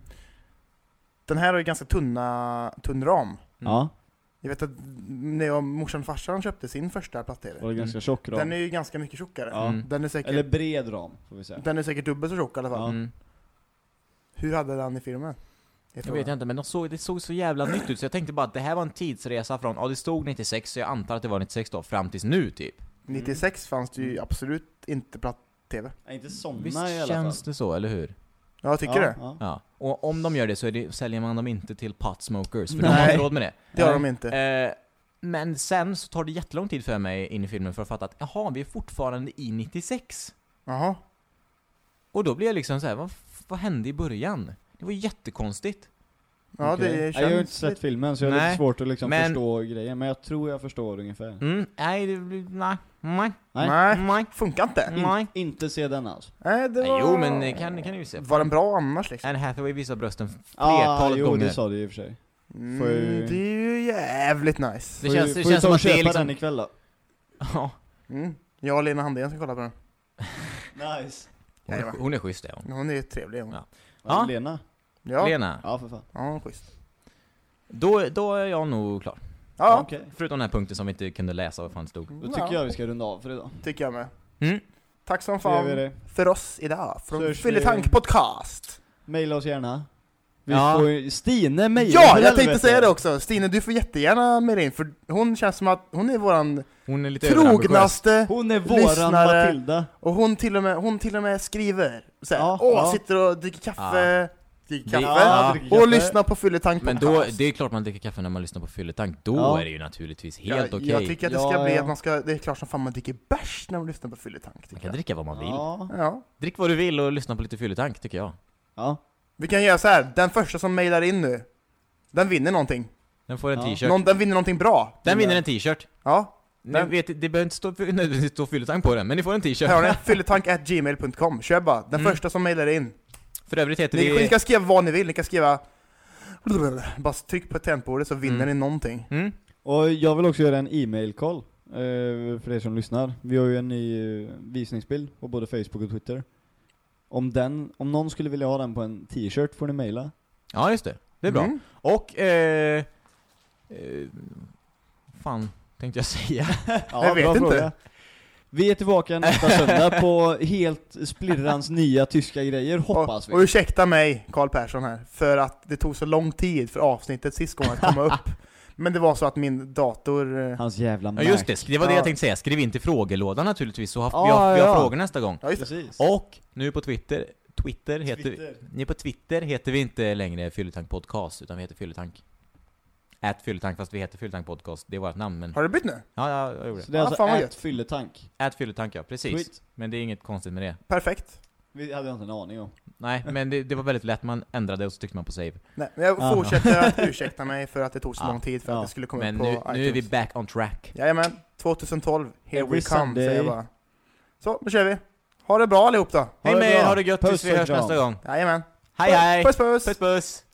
S2: den här har ju ganska tunna, tunn ram.
S1: Mm.
S3: Ja,
S2: Jag vet att när jag morsan och farsan köpte sin första platt-tv,
S3: var det ganska tjock ram.
S2: den är ju ganska mycket tjockare.
S3: Ja.
S1: Mm.
S2: Den, är säkert,
S3: Eller bred ram, får vi säga.
S2: den är säkert dubbelt så tjock i alla fall.
S3: Ja.
S1: Mm.
S2: Hur hade den i filmen?
S1: Jag vet inte, men de såg, det såg så jävla nytt ut så jag tänkte bara att det här var en tidsresa från, ja det stod 96 så jag antar att det var 96 då, fram tills nu typ.
S2: 96 fanns det ju absolut inte platt-tv.
S3: Nej, inte såna
S1: Visst
S3: i alla
S1: känns
S3: fall.
S1: det så, eller hur?
S2: Ja, jag tycker
S3: ja,
S2: det.
S3: Ja.
S1: Ja. Och om de gör det så är det, säljer man dem inte till pot smokers, för de
S2: Nej.
S1: har inte råd med det.
S2: Det har de inte.
S1: Eh, men sen så tar det jättelång tid för mig in i filmen för att fatta att jaha, vi är fortfarande i 96.
S2: Jaha.
S1: Och då blir jag liksom så här, vad, vad hände i början? Det var jättekonstigt.
S2: Ja,
S3: Okej.
S2: det känns...
S3: Jag har inte sett
S2: lite-
S3: filmen så jag har lite svårt att liksom
S1: men-
S3: förstå grejen, men jag tror jag förstår ungefär.
S1: Mm, nej, det blir, nej, nej,
S3: Nej.
S2: Nej,
S1: nej,
S2: funkar inte.
S1: nej.
S3: In, inte se den alltså.
S2: Nej, det
S1: Nej,
S2: var...
S1: Jo, men det kan, det kan ju se.
S2: Var den bra annars liksom?
S1: Anne Hathaway visar brösten
S3: Ah,
S1: flertalet
S3: jo,
S1: gånger.
S3: det sa du i och för sig.
S2: Mm,
S3: ju-
S2: Det är ju jävligt nice.
S1: Det känns- det känns som att det är liksom-
S3: den ikväll då.
S1: Ja,
S2: Mm. Jag och Lena Handén ska kolla på den.
S3: Nice.
S1: hon, är, hon är schysst är hon.
S2: Hon är trevlig hon.
S1: Ja.
S3: Ja.
S1: Ja.
S3: Lena?
S2: Ja,
S1: Lena,
S3: Ja, för fan.
S2: ja schysst.
S1: då, då är jag nog klar.
S2: Ja,
S3: Okej.
S1: Förutom den här punkten som vi inte kunde läsa vad fan det stod.
S3: Då tycker jag vi ska runda av för idag.
S2: tycker jag med.
S1: Mm.
S2: Tack som
S3: gör vi
S2: fan
S3: det.
S2: för oss idag,
S3: Så
S2: från
S3: hörs vi-
S2: Fylletank Podcast.
S3: Maila oss gärna. Vi
S1: Ja.
S3: får ju, Stine mejla
S2: Ja,
S3: för
S2: jag tänkte
S3: helvete.
S2: säga det också. Stine, du får jättegärna med in för hon känns som att hon är våran
S1: Hon är lite överambitiös.
S2: trognaste
S3: Hon är våran
S2: Lyssnare.
S3: Matilda.
S2: och hon till och med, hon till och med skriver. Såhär,
S3: Ja,
S2: åh,
S3: ja.
S2: sitter och dricker kaffe, dricker kaffe,
S1: ja,
S3: dricker
S2: och
S3: kaffe.
S2: lyssnar på Fylletank
S1: Men då, det är klart man dricker kaffe när man lyssnar på Fylletank, då
S3: Ja.
S1: är det ju naturligtvis helt okej.
S2: jag tycker att det ska
S3: Ja,
S2: bli
S3: ja.
S2: att man ska, det är klart som fan man dricker bärs när man lyssnar på Fylletank.
S1: Man kan
S2: jag.
S1: dricka vad man vill.
S3: Ja.
S2: Ja.
S1: Drick vad du vill och lyssna på lite Fylletank, tycker jag.
S3: ja.
S2: Vi kan göra så här. den första som mejlar in nu, den vinner någonting.
S1: Den får en
S3: Ja.
S1: t-shirt.
S2: Någon, den vinner någonting bra.
S1: Den vinner en t-shirt.
S2: Ja,
S1: Ni
S2: Den-
S1: vet, det behöver inte stå, nödvändigtvis stå Fylletank på den, men ni får en t-shirt.
S2: här har ni fylletank.gmail.com, kör bara. Den
S1: Mm.
S2: första som mejlar in.
S1: För övrigt heter
S2: Ni, ni
S1: vi...
S2: kan skriva vad ni vill, ni kan skriva bara tryck på tangentbordet så vinner
S1: Mm.
S2: ni någonting.
S1: Mm?
S3: Och jag vill också göra en e-mail-call eh, för er som lyssnar. Vi har ju en ny eh, visningsbild på både Facebook och Twitter. Om, den, om någon skulle vilja ha den på en t-shirt får ni mejla.
S1: Ja, just det. Det är bra.
S2: Mm.
S1: Och, eh, eh, fan, tänkte jag säga.
S3: Ja,
S2: Jag vet inte.
S3: Fråga. Vi är tillbaka nästa söndag på helt splirrans nya tyska grejer, hoppas
S2: och, och
S3: vi.
S2: ursäkta mig, Karl Persson här, för att det tog så lång tid för avsnittet sist gången att komma upp. Men det var så att min dator... eh,
S3: Hans jävla
S1: Ja
S3: Mac.
S1: just det, det var det
S2: Ja.
S1: jag tänkte säga. Skriv in till frågelådan naturligtvis, så har,
S3: Ja,
S1: vi, har, vi har
S3: ja.
S1: frågor nästa gång.
S2: Ja.
S3: Precis.
S1: Och nu på Twitter, Twitter heter
S3: Twitter.
S1: Ni på Twitter heter vi inte längre Fylletank Podcast, utan vi heter Fylletank. Ät Fylletank, fast vi heter Fylletank Podcast, det är vårt namn men...
S2: Har du bytt nu?
S1: Ja, ja, jag gjorde
S3: Så
S1: det.
S3: det är
S2: Ah,
S3: alltså
S2: fan vad
S3: ät fylletank.
S1: Ät Fylletank ja, precis.
S3: Tweet.
S1: Men det är inget konstigt med det.
S2: Perfekt.
S3: Vi hade inte en aning om.
S1: Nej, men det, det var väldigt lätt, man ändrade och så tryckte man på save.
S2: Nej, men jag
S3: Aha.
S2: fortsätter att ursäkta mig för att det tog så lång tid för att det skulle komma
S1: Men
S2: upp på
S1: nu, nu är vi
S2: iTunes.
S1: back on track.
S2: Jajamän, 2012, here
S3: Every
S2: we come,
S3: Sunday.
S2: säger jag bara. Så, nu kör vi. Ha det bra allihop då.
S1: Hej
S3: det
S1: med er, ha det gött
S3: Puss
S1: tills vi hörs nästa gång.
S2: Jajamän.
S1: Hej hej!
S2: Puss puss!
S1: Puss puss!